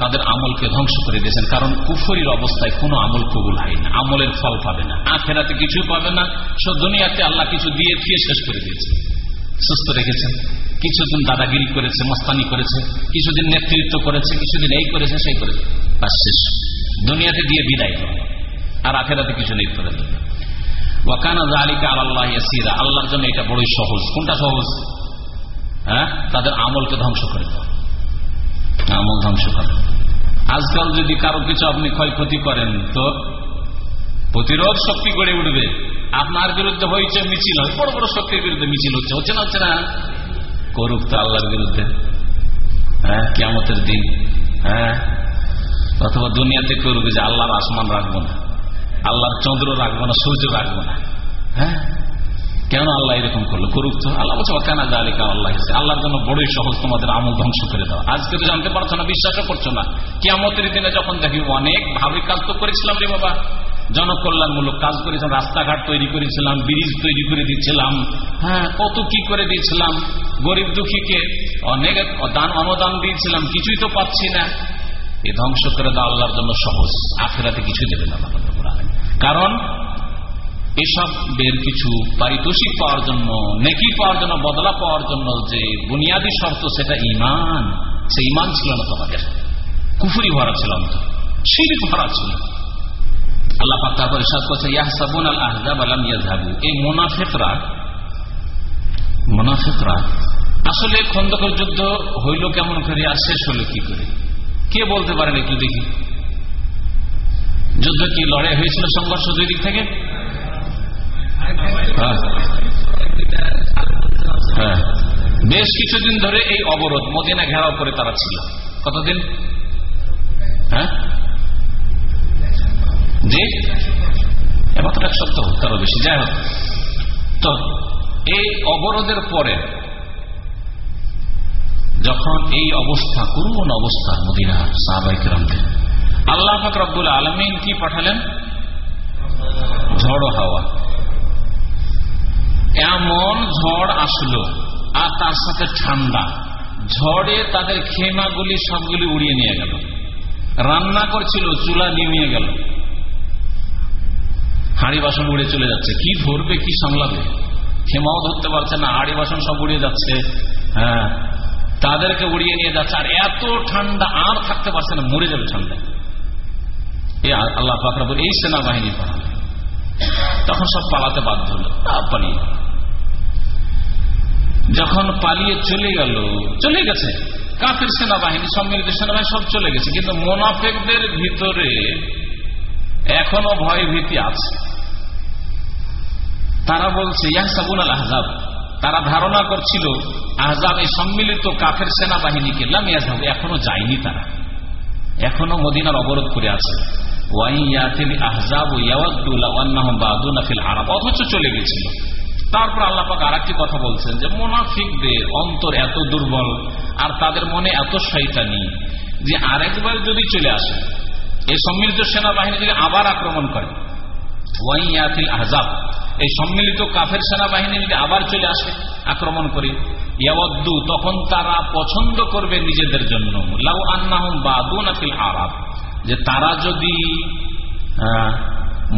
তাদের আমলকে ধ্বংস করে দিয়েছেন। কারণ কুফরির অবস্থায় কোনো আমল কবুল হয় না। আমলের ফল পাবে না। আখেরাতে কিছু পাবে না। সব দুনিয়াতে আল্লাহ কিছু দিয়ে দিয়ে শেষ করে দিয়েছে। সুস্থ রেখেছেন কিছুদিন দাদাগিরি করেছে, মস্তানি করেছে। কিছুদিন নেতৃত্ব করেছে, কিছুদিন এই করেছে, সেই করেছে। তার শেষ। দুনিয়াতে দিয়ে বিদায় আর আখেরাতে কিছু নেই করে ওয়াকানা আলিকা আল্লাহ আল্লাহর জন্য এটা বড়ই সহজ। কোনটা সহজ? হ্যাঁ? তাদের আমলকে ধ্বংস করে দেওয়া। আমল ধ্বংস করে আজকাল যদি কারও কিছু আপনি ক্ষয়ক্ষতি করেন, তো প্রতিরোধ শক্তি গড়ে উঠবে। আপনার বিরুদ্ধে হয়েছে মিছিল হয় বড় বড় শক্তির বিরুদ্ধে মিছিল হচ্ছে হচ্ছে না হচ্ছে না? করুক তো আল্লাহর বিরুদ্ধে। হ্যাঁ কেমতের দিন হ্যাঁ অথবা দুনিয়াতে করুক যে আল্লাহর আসমান রাখব না, আল্লাহর চন্দ্র রাখব না, সূর্য রাখব না হ্যাঁ? কেন আল্লাহ এরকম করল? করুক তো। আল্লাহ বলছে কেন জালিকা আল্লাহ আল্লাহর জন্য বড়ই সহজ, তোমাদের আমল ধ্বংস করে দাও আজকে তো জানতে পারছ না, বিশ্বাসও করছ না। কিয়ামতের দিনে যখন দেখি অনেক ভাবে কাজ তো করেছিলাম রে বাবা। জনকল্যাণমূলক কাজ করেছিলাম, রাস্তাঘাট তৈরি করেছিলাম, ব্রিজ তৈরি করে দিচ্ছিলাম হ্যাঁ কত কি করে দিয়েছিলাম? গরিব দুঃখীকে অনেক দান, অনুদান দিয়েছিলাম, কিছুই তো পাচ্ছি না। এ ধ্বংস করে দেওয়া আল্লাহর জন্য সহজ। আখেরাতে কিছু দেবে না কারণ এসবের কিছু পারিতোষিক পাওয়ার জন্য, নেকি পাওয়ার জন্য, বদলা পাওয়ার জন্য যে বুনিয়াদী শর্ত সেটা ইমান সে ইমান ছিল না তোমাদের। কুফুরি ভরা ছিল না। শিরিক ভরা ছিল করছে আসলে খন্দকের যুদ্ধ কেমন কি করে? কে বলতে দেখি? যুদ্ধ কি লড়াই হয়েছিল সংঘর্ষ দুই দিক থেকে। বেশ কিছুদিন ধরে এই অবরোধ মদিনা ঘেরাও করে তারা ছিল। কতদিন? হ্যাঁ? তারও বেশি। যাই হোক। তো, এই অবরোধের পরে যখন এই অবস্থা করুন অবস্থা মদিনা সাহাবাহিক রামদের আল্লাহ ফাকরাবুল আলমিন কি পাঠালেন? ঝড় হাওয়া। এমন ঝড় আসলো, আর তার সাথে ঠান্ডা। ঝড়ে তাদের খেমাগুলি সবগুলি উড়িয়ে নিয়ে গেল। রান্না করছিল, চুলা নিয়ে গেল। হাড়ি বাসন উড়ে চলে যাচ্ছে। কি ধরবে কি সামলাবে? খেমাও ধরতে পারছে না, হাড়ি বাসন সব উড়িয়ে যাচ্ছে। হ্যাঁ তাদেরকে উড়িয়ে নিয়ে যাচ্ছে। আর এত ঠান্ডা, আর থাকতে পারছে না, মরে যাবে ঠান্ডা এই আল্লাহ পাকরাবুল এই সেনাবাহিনী পাঠাবে তখন সব পালাতে বাধ্য হল। পালিয়ে যখন পালিয়ে চলে গেল, চলে গেছে। কাফের সেনাবাহিনী, সম্মিলিত সেনাবাহিনী সব চলে গেছে। কিন্তু মোনাফেকদের ভিতরে এখনও ভয় ভীতি আছে। তারা বলছে ইয়াহসাবুন আল আহজাব। তারা ধারণা করছিল, আহজাব এই সম্মিলিত কাফের সেনাবাহিনীকে লামিয়াজাব এখনও যায়নি তারা। এখনও মদিনার অবরোধ করে আছে। অথচ চলে গেছিল। তারপর আল্লাপাক আর একটি কথা বলছেন যে, মোনাফিকদের অন্তর এত দুর্বল আর তাদের মনে এত শৈতানি যে, আরেকবার যদি চলে আসে এই সম্মিলিত সেনাবাহিনী যদি আবার আক্রমণ করে। ওয়াইয়াতিল আহজাব। এই সম্মিলিত কাফের সেনাবাহিনী যদি আবার চলে আসে আক্রমণ করে, ইয়াওয়াদ্দু, তখন তারা পছন্দ করবে নিজেদের জন্য। লাউ আন্নাহম বাদুন আফিল আরাব। যে তারা যদি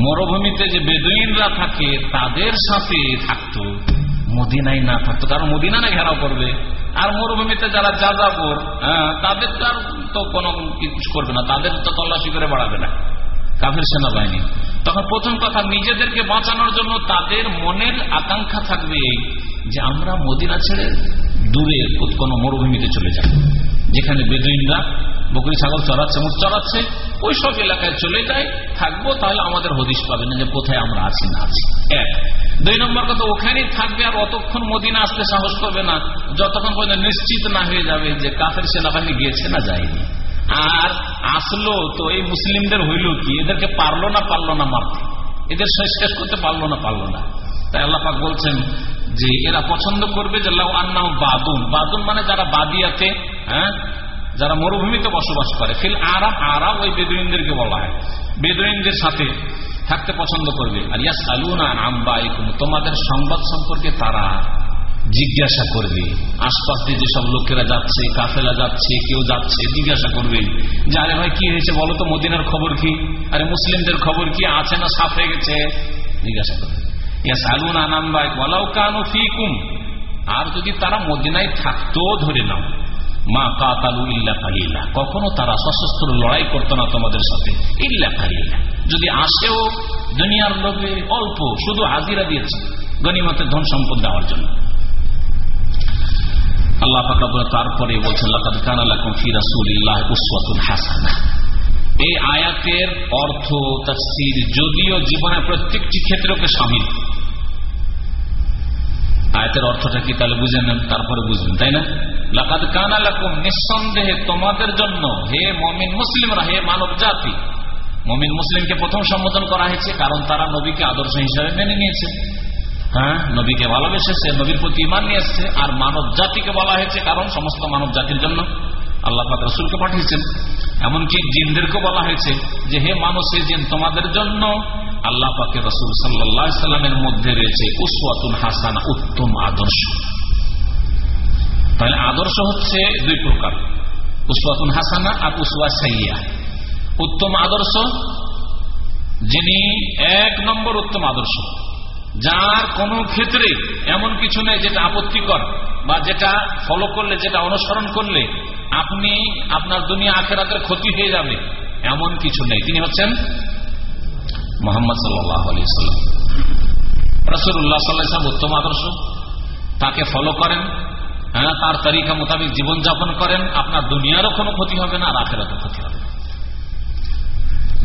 মরুভূমিতে যে বেদুইনরা থাকে, তাদের সাথে থাকতো মদিনাই না থাকতো, কারণ মদিনা না ঘেরাও করবে। আর মরুভূমিতে যারা যা যাবর তাদের তো আর তো কোনো কিছু করবে না, তাদের তো তল্লাশি করে বাড়াবে না। কাফের সেনাবাহিনী। তখন প্রথম কথা, নিজেদেরকে বাঁচানোর জন্য তাদের মনের আকাঙ্ক্ষা থাকবে যে আমরা মদিনা ছেড়ে দূরে কোনো মরুভূমিতে চলে যাব। যেখানে বেদুইনরা, বকরি, ছাগল চড়াচ্ছে মুখ চড়াচ্ছে, ওই সব এলাকায় চলে যায়, থাকব, তাহলে আমাদের হদিস পাবে না যে কোথায় আমরা আছি না আছি। এক। দুই নম্বর কথা, ওখানেই থাকবে আর অতক্ষণ মদিনা আসতে সাহস করবে না, যতক্ষণ পর্যন্ত নিশ্চিত না হয়ে যাবে যে কাফের সেনাবাহিনী গিয়েছে না যায়নি। আর আসলো তো এই মুসলিমদের হইল কি? এদেরকে পারল না পারল না মারতে। এদের শেষ করতে পারল না পারল না। তাই আল্লাপাক বলছেন যে, এরা পছন্দ করবে যে আন্না বাদুন। বাদুন মানে যারা বাদিয়াতে হ্যাঁ যারা মরুভূমিতে বসবাস করে। ফিল আরাম আরাম ওই বেদুইনদেরকে বলা হয়। বেদুইনদের সাথে থাকতে পছন্দ করবে। আর ইয়াস আলুনা আম্বাইকুম, তোমাদের সংবাদ সম্পর্কে তারা জিজ্ঞাসা করবে। আশপাশ যেসব লোকেরা যাচ্ছে, কাফেলা যাচ্ছে, কেউ যাচ্ছে, জিজ্ঞাসা করবে। যে, আরে ভাই, কি হয়েছে বলো তো, মদিনার খবর কি? আরে, মুসলিমদের খবর কি? আছে না, সাফ হয়ে গেছে? জিজ্ঞাসা করবে। ইয়াস কানু ফিকুম। আর যদি তারা মদিনায় থাকতো, ধরে নাও। মা কাতালু ইল্লা কালিলা। কখনো তারা সশস্ত্র লড়াই করতো না তোমাদের সাথে। ইল্লা কালিলা। যদি আসেও, দুনিয়ার লোভে অল্প, শুধু হাজিরা দিয়েছে গনিমতের ধন সম্পদ দেওয়ার জন্য। আল্লাহ তারপরে বলছেন এই আয়াতের অর্থ তফসির যদিও জীবনের প্রত্যেকটি ক্ষেত্রকে সামিল। আয়াতের অর্থটা কি তাহলে বুঝে নেন তারপরে বুঝবেন, তাই না? লাকাদ কানা লাকুম, নিঃসন্দেহে তোমাদের জন্য হে মমিন মুসলিমরা, হে মানব জাতি মমিন মুসলিমকে প্রথম সম্বোধন করা হয়েছে কারণ তারা নবীকে আদর্শ হিসাবে মেনে নিয়েছে। হ্যাঁ? নবীকে ভালোবেসেছে, নবীর প্রতি ইমান নিয়ে এসছে, আর মানব জাতিকে বলা হয়েছে কারণ সমস্ত মানব জাতির জন্য। আল্লাহ রসুলকে পাঠিয়েছেন। এমনকি জিনদেরকে বলা হয়েছে যে, হে মানুষে জিন তোমাদের জন্য। আল্লাহ পাকে রসুল সাল্লামের মধ্যে রয়েছে উসওয়াতুল হাসানা, উত্তম আদর্শ। তাহলে আদর্শ হচ্ছে দুই প্রকার, উসওয়াতুন হাসানা আর উসওয়া সাইয়া উত্তম আদর্শ, যিনি এক নম্বর উত্তম আদর্শ। যার কোনো ক্ষেত্রে এমন কিছু নেই যেটা আপত্তিকর বা যেটা ফলো করলে, যেটা অনুসরণ করলে আপনি আপনার দুনিয়া আখেরাতের ক্ষতি হয়ে যাবে। এমন কিছু নেই। তিনি হচ্ছেন মোহাম্মদ সাল্লাম রসুল্লাহ সাল্লাহ উত্তম আদর্শ। তাকে ফলো করেন হ্যাঁ তার তারিকা মোতাবেক জীবনযাপন করেন। আপনার দুনিয়ারও কোনো ক্ষতি হবে না আর আখেরাতের ক্ষতি হবে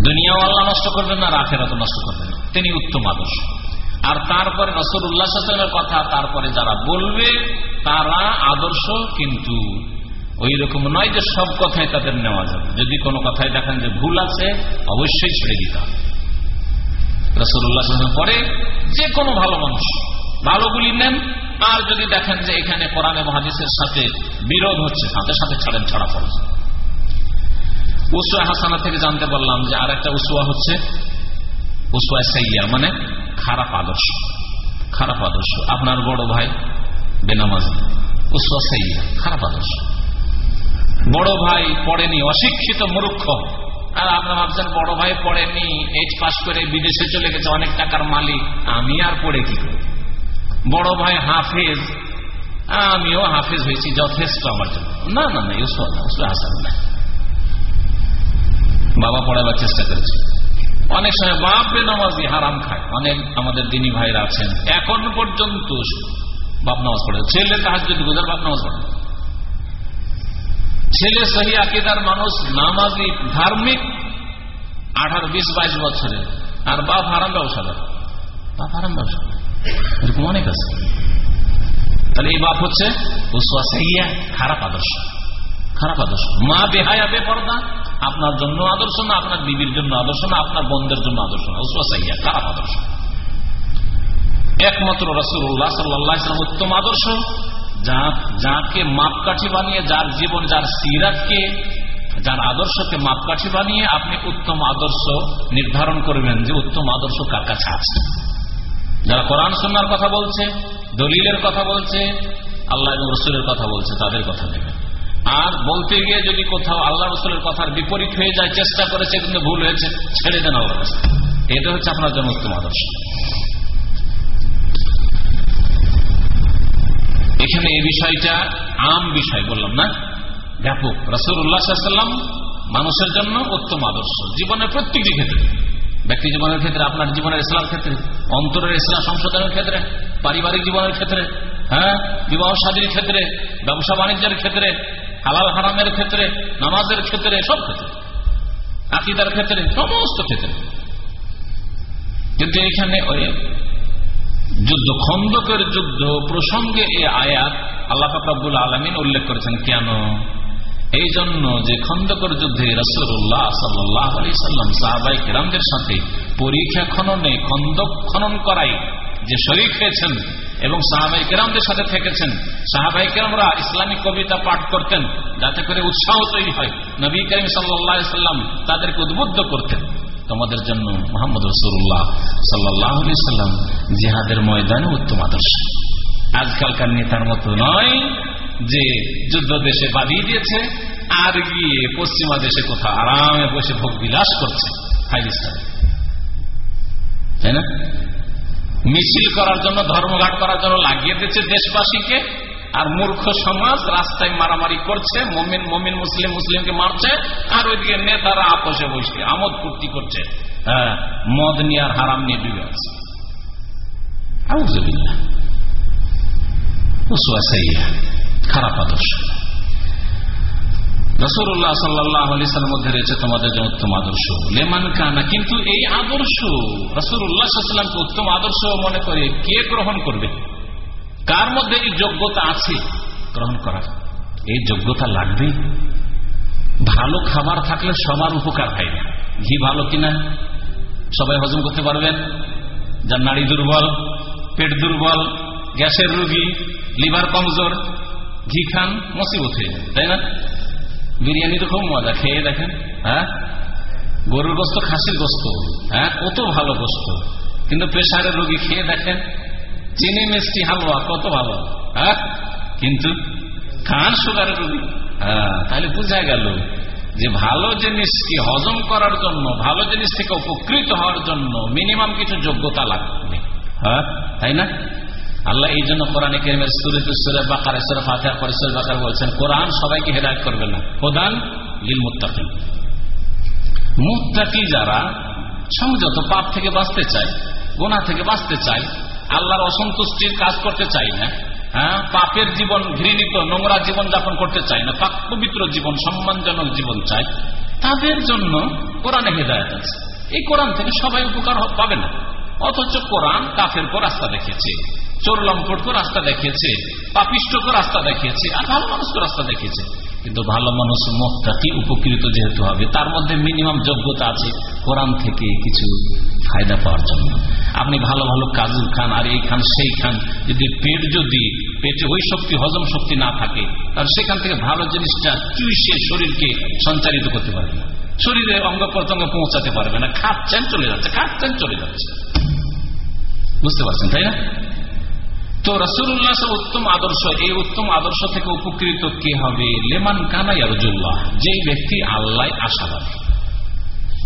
দুনিয়াও আল্লাহ নষ্ট করবেন না আর আখেরাতও নষ্ট করবেন তিনি উত্তম আদর্শ। আর তারপরে নসর উল্লাহের কথা, তারপরে যারা বলবে, তারা আদর্শ কিন্তু। ওই রকম নয় যে সব কথাই তাদের নেওয়া যাবে। যদি কোনো কথায় দেখেন যে ভুল আছে, অবশ্যই ছেড়ে দিতে হবে। রসুল্লাহ পরে যে কোনো ভালো মানুষ, ভালোগুলি নেন। আর যদি দেখেন যে এখানে কোরআনে মহাদিসের সাথে বিরোধ হচ্ছে, সাথে সাথে ছাড়েন, ছাড়া পড়ে উসুয়া হাসানা থেকে জানতে পারলাম যে আর একটা উসুয়া হচ্ছে উসুয়া সাইয়া মানে খারাপ আদর্শ খারাপ আদর্শ। আপনার বড় ভাই বেনামাজ উসুয়া সাইয়া, খারাপ আদর্শ। বড় ভাই পড়েনি, অশিক্ষিত মূর্খ। আর আপনার ভাবছেন বড় ভাই পড়েনি, এইচ পাস করে বিদেশে চলে গেছে, অনেক টাকার মালিক। আমি আর পড়ে কি বড় ভাই হাফেজ, আমিও হাফেজ হয়েছি, যথেষ্ট আমার জন্য। না না না ইউসু হাসান না। বাবা পড়াবার চেষ্টা করেছে। অনেক সময় বাপ বেনামাজি হারাম খায়। অনেক আমাদের দিনী ভাইরা আছেন। এখন পর্যন্ত বাপ নামাজ পড়ে ছেলে তাহার যদি গুজার, বাপ নামাজ পড়ে ছেলে সহি আকিদার মানুষ, নামাজি ধার্মিক, আঠারো, বিশ, বাইশ বছরে আর বাপ হারাম ব্যবসাদার বাপ হারাম ব্যবসা এরকম অনেক আছে। তাহলে এই বাপ হচ্ছে খারাপ আদর্শ। খারাপ আদর্শ। মা বেহায়া, বেপর্দা, আপনার জন্য আদর্শ না, আপনার বিবির জন্য আদর্শ না, আপনার বন্ধের জন্য আদর্শ না। উসওয়াসাইয়া খারাপ আদর্শ। একমাত্র রসুল্লাহ সাল্লাম উত্তম আদর্শ যাকে মাপকাঠি বানিয়ে, যার জীবন, যার সিরাতকে, যার আদর্শকে মাপকাঠি বানিয়ে আপনি উত্তম আদর্শ নির্ধারণ করবেন যে উত্তম আদর্শ কার কাছে আছে। যারা কোরআন সন্ন্যার কথা বলছে, দলিলের কথা বলছে, আল্লাহ এবং রসুলের কথা বলছে, তাদের কথা নেবেন। আর বলতে গিয়ে যদি কোথাও আল্লাহ রসুলের কথার বিপরীত হয়ে যায়, চেষ্টা করেছে কিন্তু ভুল হয়েছে, ছেড়ে দেন আল্লাহ এটা হচ্ছে আপনার জন্য উত্তম আদর্শ। এখানে এই বিষয়টা আম বিষয় বললাম না? ব্যাপক। রসুল উল্লাহাম মানুষের জন্য উত্তম আদর্শ। জীবনের প্রত্যেকটি ক্ষেত্রে। ব্যক্তি জীবনের ক্ষেত্রে, আপনার জীবনের ইসলাম ক্ষেত্রে, অন্তরের ইসলাম সংশোধনের ক্ষেত্রে, পারিবারিক জীবনের ক্ষেত্রে হ্যাঁ? বিবাহ সাদীর ক্ষেত্রে ব্যবসা বাণিজ্যের ক্ষেত্রে হালাল হারামের ক্ষেত্রে, নামাজের ক্ষেত্রে, সব ক্ষেত্রে। আকিদার ক্ষেত্রে, সমস্ত ক্ষেত্রে। কিন্তু এখানে ওই যুদ্ধ খন্দকের যুদ্ধ প্রসঙ্গে এই আয়াত আল্লাহ ফাকরাবুল আলমিন উল্লেখ করেছেন, কেন? এই জন্য যে খন্দকর যুদ্ধে রসুল্লাহ সাল্লাহ আলি সাল্লাম সাহাবাই কেরামদের সাথে পরীক্ষা খননে খন্দক খনন করাই যে শরিক হয়েছেন এবং সাহাবাই কেরামদের সাথে থেকেছেন, সাহাবাই কেরামরা ইসলামিক কবিতা পাঠ করতেন, যাতে করে উৎসাহ তৈরি হয়। নবী করিম সাল্লাম তাদেরকে উদ্বুদ্ধ করতেন। তোমাদের জন্য মোহাম্মদ রসুল্লাহ সাল্লাহ সাল্লাম জিহাদের ময়দানে উত্তম আদর্শ। আজকালকার নেতার মতো নয় যে যুদ্ধ দেশে বাদিয়ে দিয়েছে, আর গিয়ে পশ্চিমা দেশে কোথাও আরামে বসে ভোগ বিলাস করছে। তাই না? মিছিল করার জন্য, ধর্মঘাট করার জন্য লাগিয়ে দিচ্ছে দেশবাসীকে। আর মূর্খ সমাজ রাস্তায় মারামারি করছে, মমিন মমিন মুসলিম মুসলিমকে মারছে, আর ওইদিকে নেতারা আপোষে বসে আমোদ ফুর্তি করছে। হ্যাঁ মদ নিয়ে আর হারাম নিয়ে ডুবে আছে। খারাপ আদর্শ। রসুল্লাহ সাল্লাহ আলিসার মধ্যে রয়েছে তোমাদের জন্য উত্তম আদর্শ। লেমান কানা, কিন্তু এই আদর্শ রসুল্লাহামকে উত্তম আদর্শ মনে করে কে গ্রহণ করবে? কার মধ্যে এই যোগ্যতা আছে গ্রহণ করার? এই যোগ্যতা লাগবে ভালো খাবার থাকলে সবার উপকার হয় না। ঘি ভালো কিনা? সবাই হজম করতে পারবেন? যার নারী দুর্বল, পেট দুর্বল, গ্যাসের রুগী, লিভার কমজোর, ঘি খান, মসিবত হয়ে যাবে, তাই না? বিরিয়ানি তো খুব মজা, খেয়ে দেখেন হ্যাঁ? গরুর গোস্ত, খাসির গোস্ত হ্যাঁ? কত ভালো গোস্ত। কিন্তু প্রেশারের রোগী খেয়ে দেখেন, চিনি, মিষ্টি, হালুয়া, কত ভালো হ্যাঁ? কিন্তু খান সুগারের রোগী হ্যাঁ? তাহলে বোঝা গেল যে ভালো জিনিসকে হজম করার জন্য, ভালো জিনিস থেকে উপকৃত হওয়ার জন্য মিনিমাম কিছু যোগ্যতা লাগবে হ্যাঁ? তাই না? আল্লাহ এই জন্য কোরআনে কেরিমের সুরে বাকার, সুরে পরে সুরে বাকার বলছেন, কোরআন সবাইকে হেদায়ত করবে না। প্রধান লিল মুত্তাকি মুত্তাকি যারা সংযত পাপ থেকে বাঁচতে চায় গোনা থেকে বাঁচতে চায়, আল্লাহর অসন্তুষ্টির কাজ করতে চাই না হ্যাঁ পাপের জীবন ঘৃণিত, নোংরা জীবন যাপন করতে চাই না পাক পবিত্র জীবন, সম্মানজনক জীবন চাই তাদের জন্য কোরআনে হেদায়ত আছে। এই কোরআন থেকে সবাই উপকার পাবে না। অথচ কোরআন কাফের পর রাস্তা দেখেছে চোর রাস্তা দেখিয়েছে। পাপিষ্টকে রাস্তা দেখিয়েছে আর ভালো মানুষকে রাস্তা দেখিয়েছে। কিন্তু ভালো মানুষ মহতাকি উপকৃত যেহেতু হবে, তার মধ্যে মিনিমাম যোগ্যতা আছে কোরআন থেকে কিছু ফায়দা পাওয়ার জন্য। আপনি ভালো ভালো কাজু খান, আর এই খান, সেই খান, যদি পেট যদি, পেটে ওই শক্তি, হজম শক্তি না থাকে, তাহলে সেখান থেকে ভালো জিনিসটা চুইসে শরীরকে সঞ্চারিত করতে পারবে না। শরীরে অঙ্গ প্রত্যঙ্গ পৌঁছাতে পারবে না। খাচ্ছেন, চলে যাচ্ছে, খাচ্ছেন, চলে যাচ্ছে। বুঝতে পারছেন, তাই না? তো রসুল্লাহ উত্তম আদর্শ, এই উত্তম আদর্শ থেকে উপকৃত কে হবে? লেমান কানা ইয়ারজুল্লাহ, যেই ব্যক্তি আল্লাহ আশাবাদী।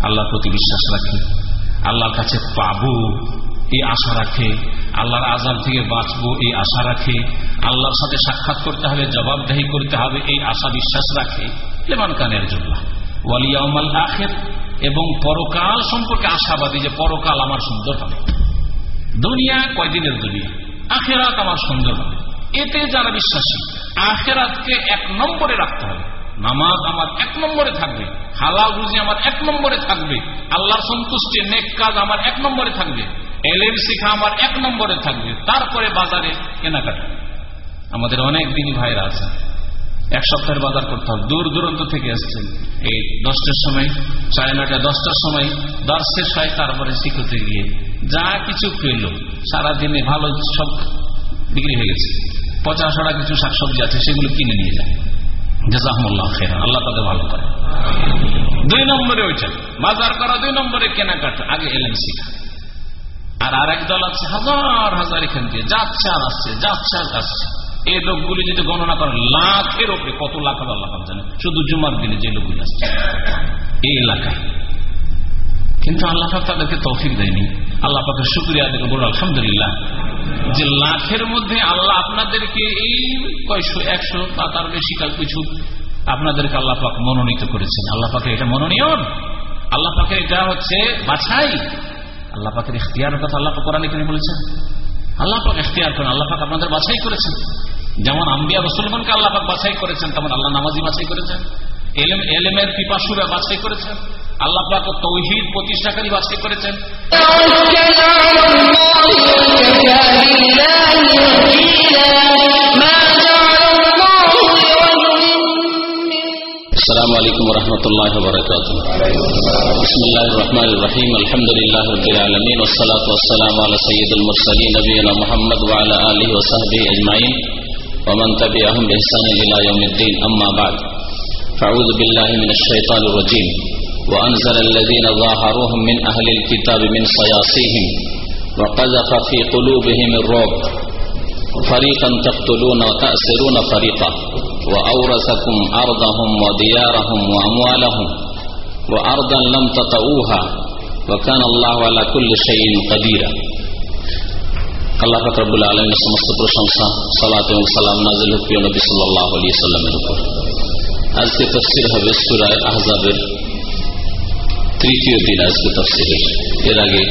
আল্লাহর প্রতি বিশ্বাস রাখি, আল্লাহর কাছে পাবো, এই আশা রাখে, আল্লাহর আজাব থেকে বাঁচবো, এই আশা রাখে, আল্লাহর সাথে সাক্ষাৎ করতে হবে, জবাবদাহি করতে হবে, এই আশা বিশ্বাস রাখে, লেমান কানের জন্য ওয়ালিয়াউমাল আখের, এবং পরকাল সম্পর্কে আশাবাদী যে পরকাল আমার সুন্দর হবে দুনিয়া কয়দিনের দুনিয়া? আখেরাত আমার সুন্দর এতে যারা বিশ্বাসী, আখেরাতকে এক নম্বরে রাখতে হবে। নামাজ আমার এক নম্বরে থাকবে, হালাল রুজি আমার এক নম্বরে থাকবে, আল্লাহর সন্তুষ্টি, নেক কাজ আমার এক নম্বরে থাকবে এলএম শিখা আমার এক নম্বরে থাকবে, তারপরে বাজারে কেনাকাটা। আমাদের অনেক দিনই ভাইরা আছে। এক সপ্তাহের বাজার করতে হবে, দূর দূরান্ত থেকে আসছেন এই দশটার সময় সাড়ে নয়টা দশটার সময়, দশ শেষ হয়, তারপরে শিখতে গিয়ে যা কিছু পেল সারাদিনে ভালো সব বিক্রি হয়ে গেছে। পচাশটা কিছু শাকসবজি আছে, সেগুলো কিনে নিয়ে যায় আল্লাহ তাদের ভালো করে। দুই নম্বরে ওইটা, বাজার করা দুই নম্বরে কেনাকাটা, আগে এলেন আর আর এক দল আছে, হাজার হাজার এখান যাচ্ছে আর আসছে যাচ্ছে আর আসছে এই লোকগুলি যদি গণনা করেন লাখের ওপরে কত লাখ আল্লাহ জানে। শুধু জুমার দিনে যে লোকগুলি আসছে। এই এলাকায়। কিন্তু আল্লাহ তাদেরকে তৌফিক দেয়নি। আল্লাহ পাকে শুক্রিয়া দিকে বলল আলহামদুলিল্লাহ। যে লাখের মধ্যে আল্লাহ আপনাদেরকে এই কয়শো, একশো বা তার বেশি কাল কিছু আপনাদেরকে আল্লাহ পাক মনোনীত করেছেন। আল্লাহ পাকে এটা মনোনীয়ন আল্লাহ পাকে এটা হচ্ছে বাছাই। আল্লাহ পাকের ইখতিয়ার কথা আল্লাহ পাক কোরআন বলেছেন। আল্লাহ পাক ইখতিয়ার করেন, আল্লাহ পাক আপনাদের বাছাই করেছেন। যেমন আম্বিয়া রসুলমানকে আল্লাহ পাক বাছাই করেছেন, তেমন আল্লাহ নামাজি বাছাই করেছেন। এলেম, এলেমের পিপাসুরা বাছাই করেছেন। আল্লাহ পাক তৌহিদ প্রতিষ্ঠাকারী বাছাই করেছেন السلام عليكم ورحمة الله وبركاته بسم الله الرحمن الرحيم الحمد لله رب العالمين والصلاة والسلام على سيد المرسلين نبينا محمد وعلى آله وصحبه أجمعين ومن تبعهم بإحسان إلى يوم الدين أما بعد فأعوذ بالله من الشيطان الرجيم وأنزل الذين ظاهروهم من أهل الكتاب من صياصيهم وقذف في قلوبهم الرعب فريقا تقتلون وتأسرون فريقا وأورثكم أرضهم وديارهم وأموالهم وأرضا لم تطئوها وكان الله على كل شيء قدير আল্লাহ ফাকরাবুল আলমের সমস্ত প্রশংসা সালাত এবং সালাম নাজিল হুফিয়া নবী সাল্লাহ আলী সাল্লামের উপর আজকে তফসির হবে সুরায় আহজাবের তৃতীয় দিন আজকে তফসিরের এর আগে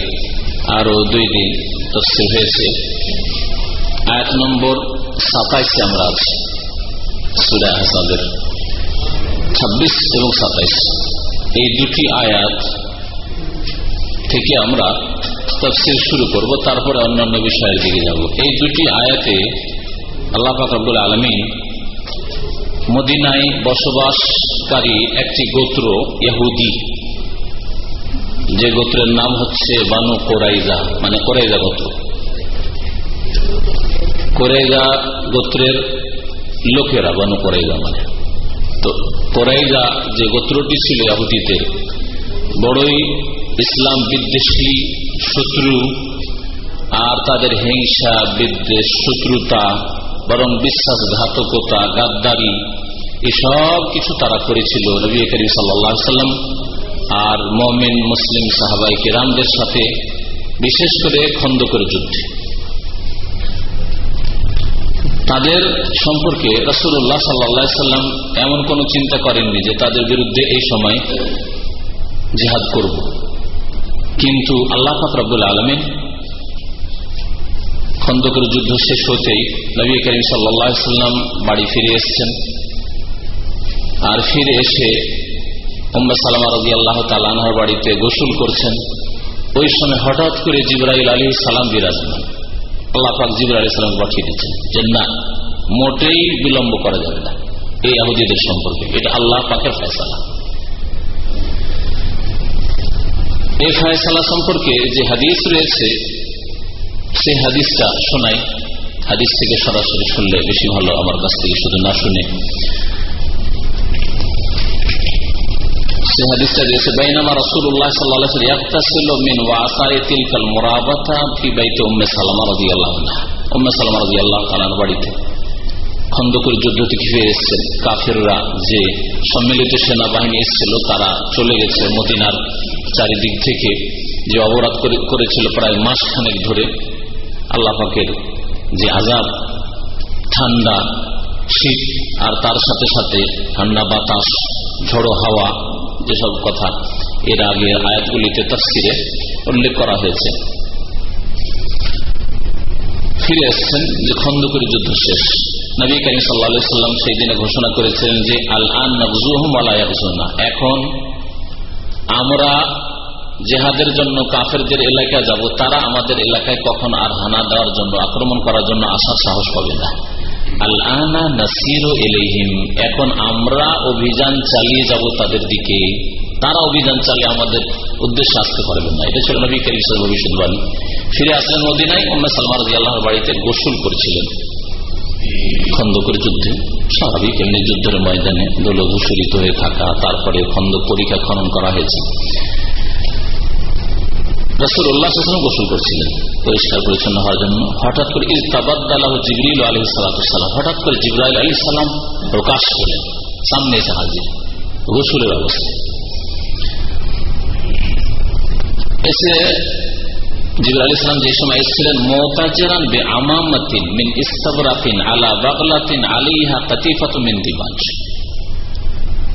আরও দুই দিন তফসির হয়েছে। আয়াত নম্বর সাতাইশে আমরা আছি, সুরা আহসাদের ছাব্বিশ এবং সাতাইশ। এই দুটি আয়াত থেকে আমরা তফসিল শুরু করব, তারপরে অন্যান্য বিষয়ের দিকে যাব। এই দুটি আয়াতে আল্লাহ ফাকরুল আলমী মদিনায় বসবাসকারী একটি গোত্র ইহুদি। যে গোত্রের নাম হচ্ছে বানু কোরাইজা। মানে কোরাইজা গোত্র। কোরাইজা গোত্রের লোকেরা, বানু কোরাইজা মানে। তো কোরাইজা যে গোত্রটি ছিল ইয়াহুদিদের বড়ই ইসলাম বিদ্বেষী শত্রু আর তাদের হিংসা, বিদ্বেষ, শত্রুতা, বরং বিশ্বাসঘাতকতা, গাদ্দারি, এসব কিছু তারা করেছিল নবী করিম সাল্লা সাল্লাম আর মমিন মুসলিম সাহাবাই কেরামদের সাথে বিশেষ করে খন্দকের যুদ্ধে। তাদের সম্পর্কে রসুল্লাহ সাল্লা সাল্লাম এমন কোন চিন্তা করেননি যে তাদের বিরুদ্ধে এই সময় জেহাদ করব। কিন্তু আল্লাহ ফাকরাবুল আলমিন খন্দকের যুদ্ধ শেষ হতেই নবী করিম সাল্লাম বাড়ি ফিরে এসছেন। আর ফিরে এসে উম্মা সালামা রবি বাড়িতে গোসল করছেন। ওই সময় হঠাৎ করে জিব্রাইল আলী সালাম বিরাজমান। আল্লাহ পাক জিবর আলী সালাম পাঠিয়ে দিচ্ছেন যে, না, মোটেই বিলম্ব করা যাবে না। এই আহুদিদের সম্পর্কে। এটা আল্লাহ পাকের ফয়সালা। এই ফয়সালা সম্পর্কে যে হাদিস রয়েছে, সেই হাদিসটা শোনাই। হাদিস থেকে সরাসরি শুনলে বেশি ভালো, আমার কাছ থেকে শুধু না শুনে। সে হাদিসটা দিয়েছে বাইনামা রাসূলুল্লাহ সাল্লাল্লাহু আলাইহি ওয়াসাল্লাম যে সম্মিলিত সেনাবাহিনী এসেছিল, তারা চলে গেছে মদিনার চারিদিক থেকে। যে অবরাধ করেছিল প্রায় মাস খানেক ধরে আল্লাপাকের যে আজাব ঠান্ডা, শীত আর তার সাথে সাথে ঠান্ডা বাতাস, ঝড়ো হাওয়া যেসব কথা এর আগে আয়াতগুলিতে তফসিরে উল্লেখ করা হয়েছে। ফিরে এসছেন যে খন্দকের যুদ্ধ শেষ। নবী করিম সাল্লা সেই দিনে ঘোষণা করেছিলেন যে আল আন এখন আমরা জেহাদের জন্য কাফেরদের এলাকায় যাব, তারা আমাদের এলাকায় কখন আর হানা দেওয়ার জন্য আক্রমণ করার জন্য আসার সাহস পাবে না। এলিহিম এখন আমরা অভিযান চালিয়ে যাব তাদের দিকে। তারা অভিযান চালিয়ে আমাদের উদ্দেশ্যে আসতে পারবেন না। এটা ছিল নবী ভবিষ্যৎবাণী ফিরে আসলেন মদিনায় অন্য সালমান আল্লাহর বাড়িতে গোসল করেছিলেন। খন্দকের যুদ্ধে। স্বাভাবিক, এমনি যুদ্ধের ময়দানে হয়ে থাকা, তারপরে খন্দক পরীক্ষা খনন করা হয়েছে। গোসল করছিলেন। পরিষ্কার পরিচ্ছন্ন হওয়ার জন্য। হঠাৎ করে ইস্তাবাদ্দালাহ জিবরিল আলী সালাতাম হঠাৎ করে জিব্রাইল আলী সালাম প্রকাশ করলেন। সামনে গোসলের অবস্থায়। এসে জিবর আলী সালাম যে সময় এসেছিলেন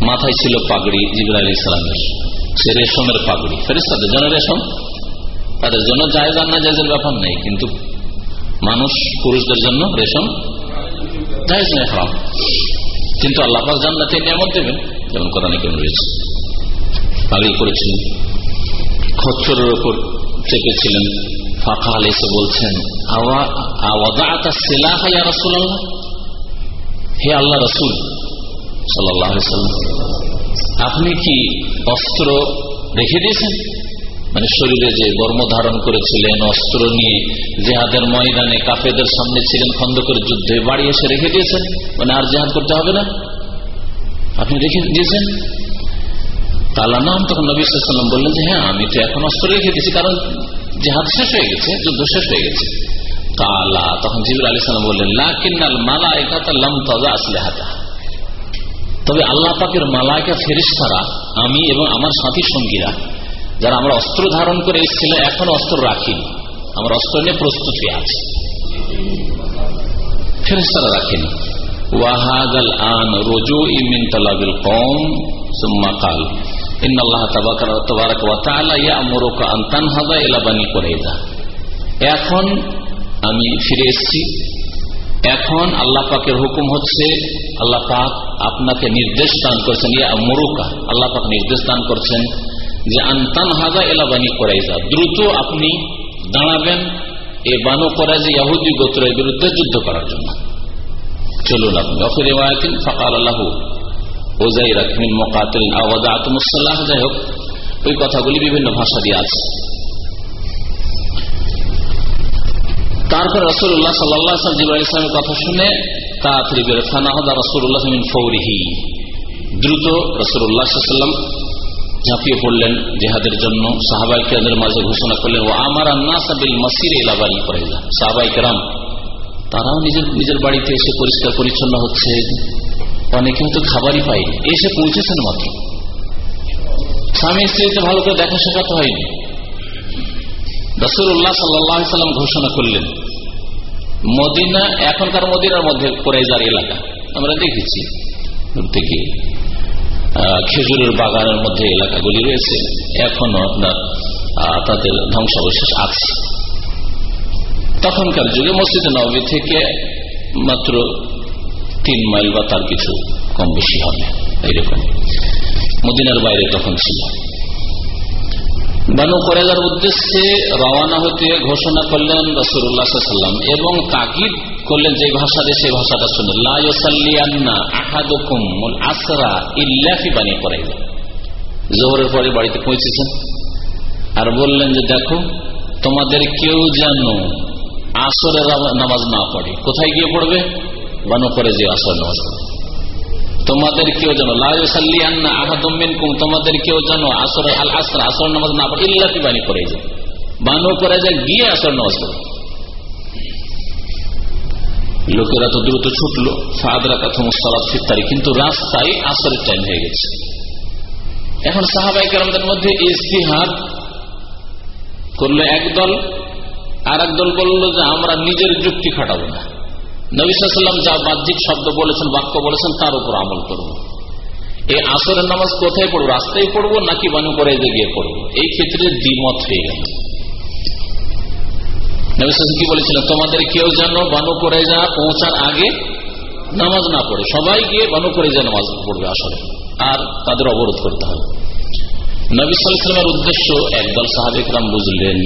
মাথায় ছিল পাগড়ি জিবর আলী সে রেশমের পাগড়ি। রেশম। তাদের জন্য জায়জ আর না জায়জের ব্যাপার নেই, কিন্তু মানুষ পুরুষদের জন্য রেশম জায়জ নেই হারাম। কিন্তু আল্লাহ জান্নাতে নিয়ামত দেবেন, যেমন কোরআনে কেন রয়েছে। পাগড়ি করেছিলেন, খচ্চরের ওপর চেপেছিলেন, ফাঁকা আল এসে বলছেন হে আল্লাহ রসুল সাল্লাম আপনি কি অস্ত্র রেখে দিয়েছেন? মানে শরীরে যে বর্ম ধারণ করেছিলেন, অস্ত্র নিয়ে জেহাদের ময়দানে কাফেদের সামনে ছিলেন খন্দকের যুদ্ধে বাড়ি এসে রেখে দিয়েছেন। মানে আর জেহাদ করতে হবে না। আপনি রেখে দিয়েছেন। তালানাম তখন নবী সাল্লাম বললেন যে হ্যাঁ আমি তো এখন অস্ত্র রেখে দিয়েছি, কারণ জেহাদ শেষ হয়ে গেছে, যুদ্ধ শেষ হয়ে গেছে। কালা তখন জিবুল আলী সাল্লাম বললেন, লাকিন্নাল মালা একাতাল্লাম তাজা আসলে হাতা তবে আল্লাহ পাকের মালায়কা ফেরিস্তারা আমি এবং আমার সাথী সঙ্গীরা যারা আমরা অস্ত্র ধারণ করে এসেছিল, এখন অস্ত্র রাখিনি। আমরা অস্ত্র নিয়ে প্রস্তুত আছি। ফেরিস্তারা রাখেনি। এখন আমি ফিরে এসছি। এখন আল্লাহ পাকের হুকুম হচ্ছে, আল্লাহ পাক আপনাকে নির্দেশ দান করছেন ইয়া মরুকা আল্লাহ পাক নির্দেশ দান করছেন যে আন্তান হাজা এলাবানি করাইজা দ্রুত আপনি দাঁড়াবেন এ বানো করা ইয়াহুদি গোত্রের বিরুদ্ধে যুদ্ধ করার জন্য। চলুন আপনি। অফির ফাঁকা আল্লাহ ওজাই রাখমিন মোকাতিল আওয়াজা আতমুসাল্লাহ যাই হোক, ওই কথাগুলি বিভিন্ন ভাষা দিয়ে আছে। তারপর রসুল্লাহ সাল্লাহ জিবাহ ইসলামের কথা শুনে তাড়াতাড়ি বেরো ফানাহদা রসুল্লাহ ফৌরিহি। দ্রুত রসুল্লাহ ঝাঁপিয়ে পড়লেন জেহাদের জন্য। সাহাবাই কেরামের মাঝে ঘোষণা করলেন ও আমার আন্নাসাবিল মাসির এলাবাড়ি করে সাহাবাই কেরাম, তারাও নিজের নিজের বাড়িতে এসে পরিষ্কার পরিচ্ছন্ন হচ্ছে। অনেকে হয়তো খাবারই পায়নি। এসে পৌঁছেছেন মাত্র। স্বামী স্ত্রীতে ভালো করে দেখা শেখাতে হয়নি রসুল্লাহ সাল্লাম ঘোষণা করলেন, মদিনা এখনকার মদিনার মধ্যে কোরাইজার এলাকা। আমরা দেখেছি। খেজুরের বাগানের মধ্যে এলাকাগুলি রয়েছে। এখনও আপনার তাদের ধ্বংসাবশেষ আছে। তখনকার যুগে মসজিদ নবী থেকে মাত্র তিন মাইল বা তার কিছু কম বেশি হবে এইরকম মদিনার বাইরে তখন ছিল। বানু করেজার উদ্দেশ্যে রওয়ানা হতে ঘোষণা করলেন রসুল্লাহাম এবং তাকিদ করলেন যে ভাষা দিয়ে সেই ভাষাটা শুনে লাইসাল্লিয়ান্না জোহরের পরে বাড়িতে পৌঁছেছেন আর বললেন যে দেখো, তোমাদের কেউ যেন আসরের নামাজ না পড়ে, কোথায় গিয়ে পড়বে? বানু করে যে আসর নামাজ পড়বে তোমাদের কেউ যেন লাইসাল্লিয়ান্না আহাদমিন কুম তোমাদের কেউ যেন আসর আল আসর আসর নামাজ না পড়ে ইল্লাফি বানি করে যায়। বানু করে যায় গিয়ে আসর নামাজ পড়বে লোকেরা তো দ্রুত ছুটলো ফাদরা কথা মুসালাদ ফিরতারি কিন্তু রাস্তায় আসরের টাইম হয়ে গেছে। এখন সাহাবাই কালামদের মধ্যে ইস্তিহাদ করল একদল আর একদল বলল যে আমরা নিজের যুক্তি খাটাবো না। নবিসাল্লাম যা বাহ্যিক শব্দ বলেছেন, বাক্য বলেছেন, তার উপর আমল করব। এই আসরের নামাজ কোথায় পড়ব, রাস্তায় পড়ব নাকি বানু করে গিয়ে পড়ব? এই ক্ষেত্রে দ্বিমত হয়ে গেল কি বলেছিলেন, তোমাদের কেউ যেন বানু করে যা পৌঁছার আগে নামাজ না পড়ে, সবাই গিয়ে বানু করে যা নামাজ পড়বে আসলে আর তাদের অবরোধ করতে হবে। নবী সাল্লামের উদ্দেশ্য, একদল সাহাবিকরাম বুঝলেন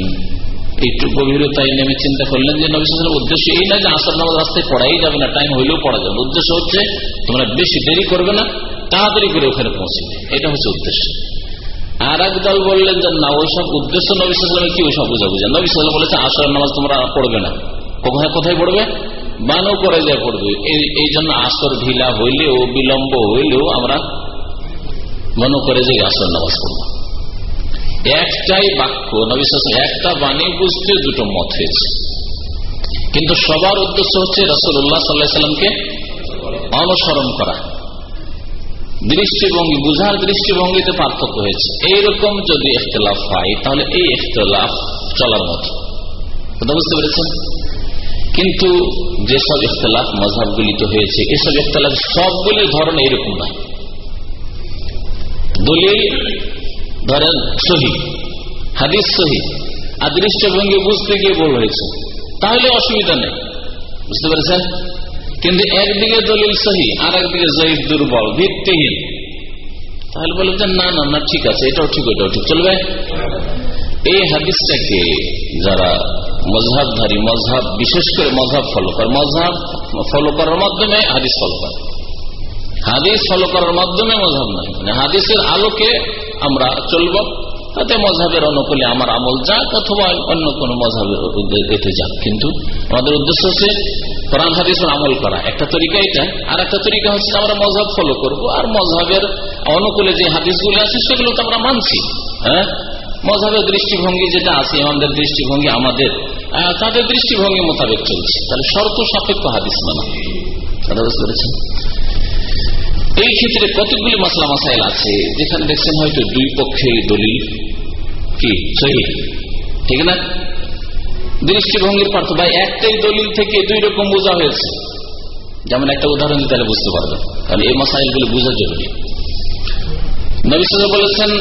একটু গভীরতায় নেমে চিন্তা করলেন যে নবী সালামের উদ্দেশ্য এই না যে আসর নামাজ রাস্তায় পড়াই যাবে না টাইম হইলেও পড়া যাবে। উদ্দেশ্য হচ্ছে তোমরা বেশি দেরি করবে না, তাড়াতাড়ি করে ওখানে পৌঁছবে। এটা হচ্ছে উদ্দেশ্য। আর এক দল বললেন যে, না, ওইসব উদ্দেশ্য নবী সালামের কি ওইসব বোঝা বুঝে নবী সাল্লাম বলেছে, আসর নামাজ তোমরা পড়বে না। কোথায় কোথায় পড়বে? বানও করে যায় পড়বে। এই জন্য আসর ঢিলা হইলেও, বিলম্ব হইলেও আমরা বানও করে যে আসর নামাজ পড়ব। একটাই বাক্য নবিশ্বাস একটা বাণী বুঝতে দুটো মত হয়েছে। কিন্তু সবার উদ্দেশ্য হচ্ছে রসুল্লাহ সাল্লাহ সাল্লামকে অনুসরণ করা। দৃষ্টিভঙ্গি, বুঝার দৃষ্টিভঙ্গিতে পার্থক্য হয়েছে। এইরকম যদি ইখতলাফ হয়, তাহলে এই ইখতলাফ চলার মতো। কথা বুঝতে পেরেছেন? কিন্তু যেসব ইখতলাফ মজাবগুলিতে হয়েছে, এসব ইখতলাফ সবগুলির ধরন এইরকম নয়। দলিল ধরেন সহি, হাদিস সহি আর দৃষ্টিভঙ্গি বুঝতে গিয়ে বল হয়েছে। তাহলে অসুবিধা নেই। বুঝতে পেরেছেন? কিন্তু একদিকে দলিল সহি আর একদিকে জয়ীফ, দুর্বল, ভিত্তিহীন। তাহলে বলে যে না না না, ঠিক আছে, এটাও ঠিক, ওইটাও ঠিক, চলবে? এই হাদিসটাকে যারা মজহাবধারী, মজহাব, বিশেষ করে মজহাব ফলো করে, মজহাব ফলো করার মাধ্যমে হাদিস ফলো করে। হাদিস ফলো করার মাধ্যমে মজহাব নয় মানে হাদিসের আলোকে আমরা চলব, তাতে মজাবের অনুকূলে আমার আমল যাক অথবা অন্য কোন মজাবের এতে যাক। কিন্তু আমাদের উদ্দেশ্য হচ্ছে কোরআন হাদিসের আমল করা। একটা তরিকা এটা আর একটা তরিকা হচ্ছে আমরা মজাব ফলো করব, আর মজাবের অনুকূলে যে হাদিসগুলো আছে সেগুলো তো আমরা মানছি হ্যাঁ? মজাবের দৃষ্টিভঙ্গি যেটা আছে আমাদের দৃষ্টিভঙ্গি আমাদের তাদের দৃষ্টিভঙ্গি মোতাবেক চলছে। তাহলে শর্ত সাপেক্ষ হাদিস মানা বুঝতে পেরেছেন? এই ক্ষেত্রে কতগুলি মাসলা মাসাইল আছে? যেখানে দেখছেন হয়তো দুই পক্ষে দলিল। কি? সহি? ঠিক না? দৃষ্টিভঙ্গির পার্থ বা একটাই দলিল থেকে দুই রকম বোঝা হয়েছে। যেমন একটা উদাহরণ দিতে বুঝতে পারবেন। কারণ এই মাসাইলগুলি বোঝা জরুরি। বলেছেন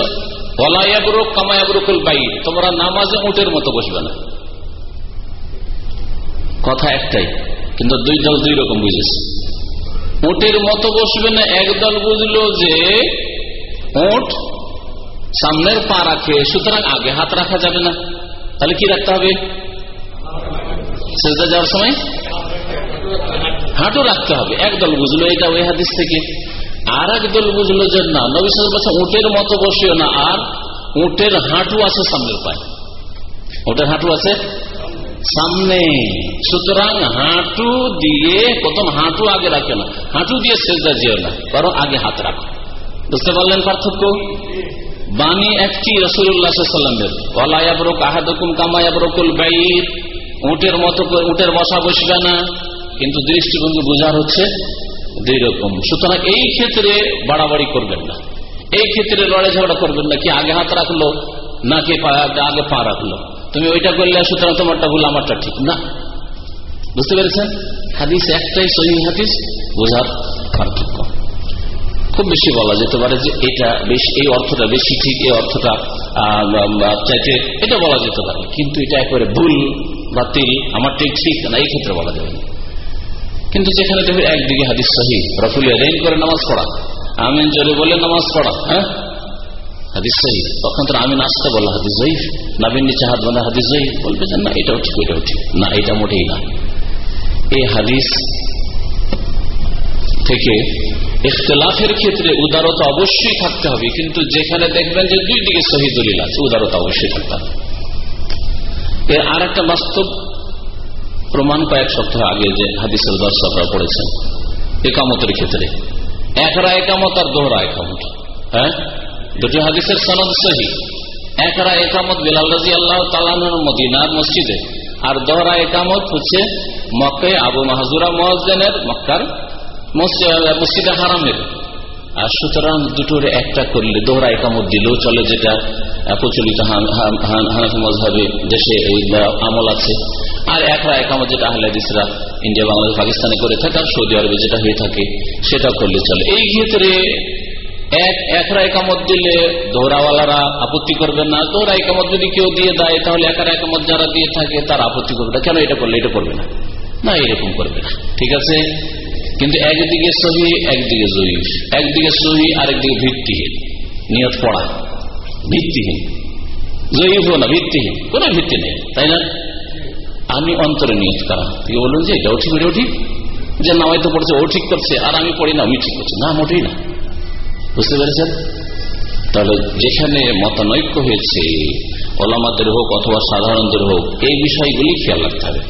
তোমরা নামাজে উটের মতো বসবে না। কথা একটাই, কিন্তু দুই দল দুই রকম বুঝেছে। উটের মতো বসবে না, একদল বুঝলো যে উঠ সামনের পা রাখে, সুতরাং আগে হাত রাখা যাবে না। তাহলে কি রাখতে হবে? সেজদা যাওয়ার সময় হাঁটু রাখতে হবে। একদল বুঝলো এটা ওই হাদিস থেকে। আর একদল বুঝলো যে না, নবী বলছে উটের মতো বসিও না, আর উটের হাঁটু আছে সামনের পায়ে। উটের হাঁটু আছে সামনে। সুতরাং হাঁটু দিয়ে, প্রথম হাঁটু আগে রাখে না। হাঁটু দিয়ে সেজদা যেও না, বরং আগে হাত রাখো। বুঝতে পারলেন পার্থক্য? বাণী একটি রসুল্লাহ সাল্লামের কলায়াবরক আহাদকুম কামায়াবরকুল বাইর উটের মতো উটের বসা বসবে না। কিন্তু দৃষ্টিভঙ্গি বোঝার হচ্ছে দুই রকম সুতরাং এই ক্ষেত্রে বাড়াবাড়ি করবেন না। এই ক্ষেত্রে লড়াই ঝগড়া করবেন না কি আগে হাত রাখল না নাকি আগে পা রাখল। তুমি ওইটা করলে সুতরাং তোমারটা ভুল, আমারটা ঠিক না। বুঝতে পেরেছেন? হাদিস একটাই, সহি হাদিস, বোঝার পার্থক্য। খুব বেশি বলা যেতে পারে যে এটা বেশি, এই অর্থটা বেশি ঠিক, এই অর্থটা চাইতে এটা বলা যেতে পারে। কিন্তু এটা একবারে ভুল বা তিল আমারটাই ঠিক না, এই ক্ষেত্রে বলা যাবে কিন্তু যেখানে তুমি একদিকে হাদিস সহি রফুলিয়া রেন করে নামাজ পড়া। আমিন জোরে বলে নামাজ পড়া হ্যাঁ? হাদিস ক্ষেত্রে উদারতা অবশ্যই থাকতে হবে। কিন্তু যেখানে দেখবেন যে দুই দিকে সহি দলিল আছে, উদারতা অবশ্যই থাকতে হবে। এর আর একটা বাস্তব প্রমাণ কয়েক সপ্তাহ আগে যে হাদিসের দর্শকরা পড়েছেন। একামতের ক্ষেত্রে। একরা একামত আর দোহরা একামত। হ্যাঁ? দুটি হাদিসের সনদ সহি। একরা একামত বিলাল রাজি আল্লাহ তালানোর মদিনার মসজিদে, আর দোহরা একামত হচ্ছে মক্কে আবু মাহাজুরা মহাজেনের মক্কার মসজিদে হারামের। আর সুতরাং দুটোর একটা করলে দোহরা একামত দিলেও চলে যেটা প্রচলিত হানাফি দেশে এই আমল আছে। আর একরা একামত যেটা আহলাদিসরা ইন্ডিয়া, বাংলাদেশ, পাকিস্তানে করে থাকে, আর সৌদি আরবে যেটা হয়ে থাকে সেটা করলে চলে। এই ক্ষেত্রে এক একরা একামত দিলে দোহরাওয়ালারা আপত্তি করবে না। দোহরা একামত যদি কেউ দিয়ে দেয়, তাহলে একরা একামত যারা দিয়ে থাকে, তার আপত্তি করবে না। কেন এটা করলে? এটা করবে না। না, এরকম করবে না। ঠিক আছে? কিন্তু একদিকে সহি, একদিকে জয়ীফ একদিকে সহি, আরেকদিকে ভিত্তিহীন। নিয়ত পড়া। ভিত্তিহীন। জয়ীফও না, ভিত্তিহীন। কোন ভিত্তি নেই। তাই না? আমি অন্তরে নিয়ত করা। থেকে বলুন যে, এটাও ঠিক ওটাও ঠিক। যে নামাই তো পড়ছে, ও ঠিক করছে, আর আমি পড়ি না, আমি ঠিক করছি। না, মোটেই না। বুঝতে পেরেছেন? তাহলে যেখানে মতানৈক্য হয়েছে, ওলামাদের হোক অথবা সাধারণদের হোক, এই বিষয়গুলি খেয়াল রাখতে হবে।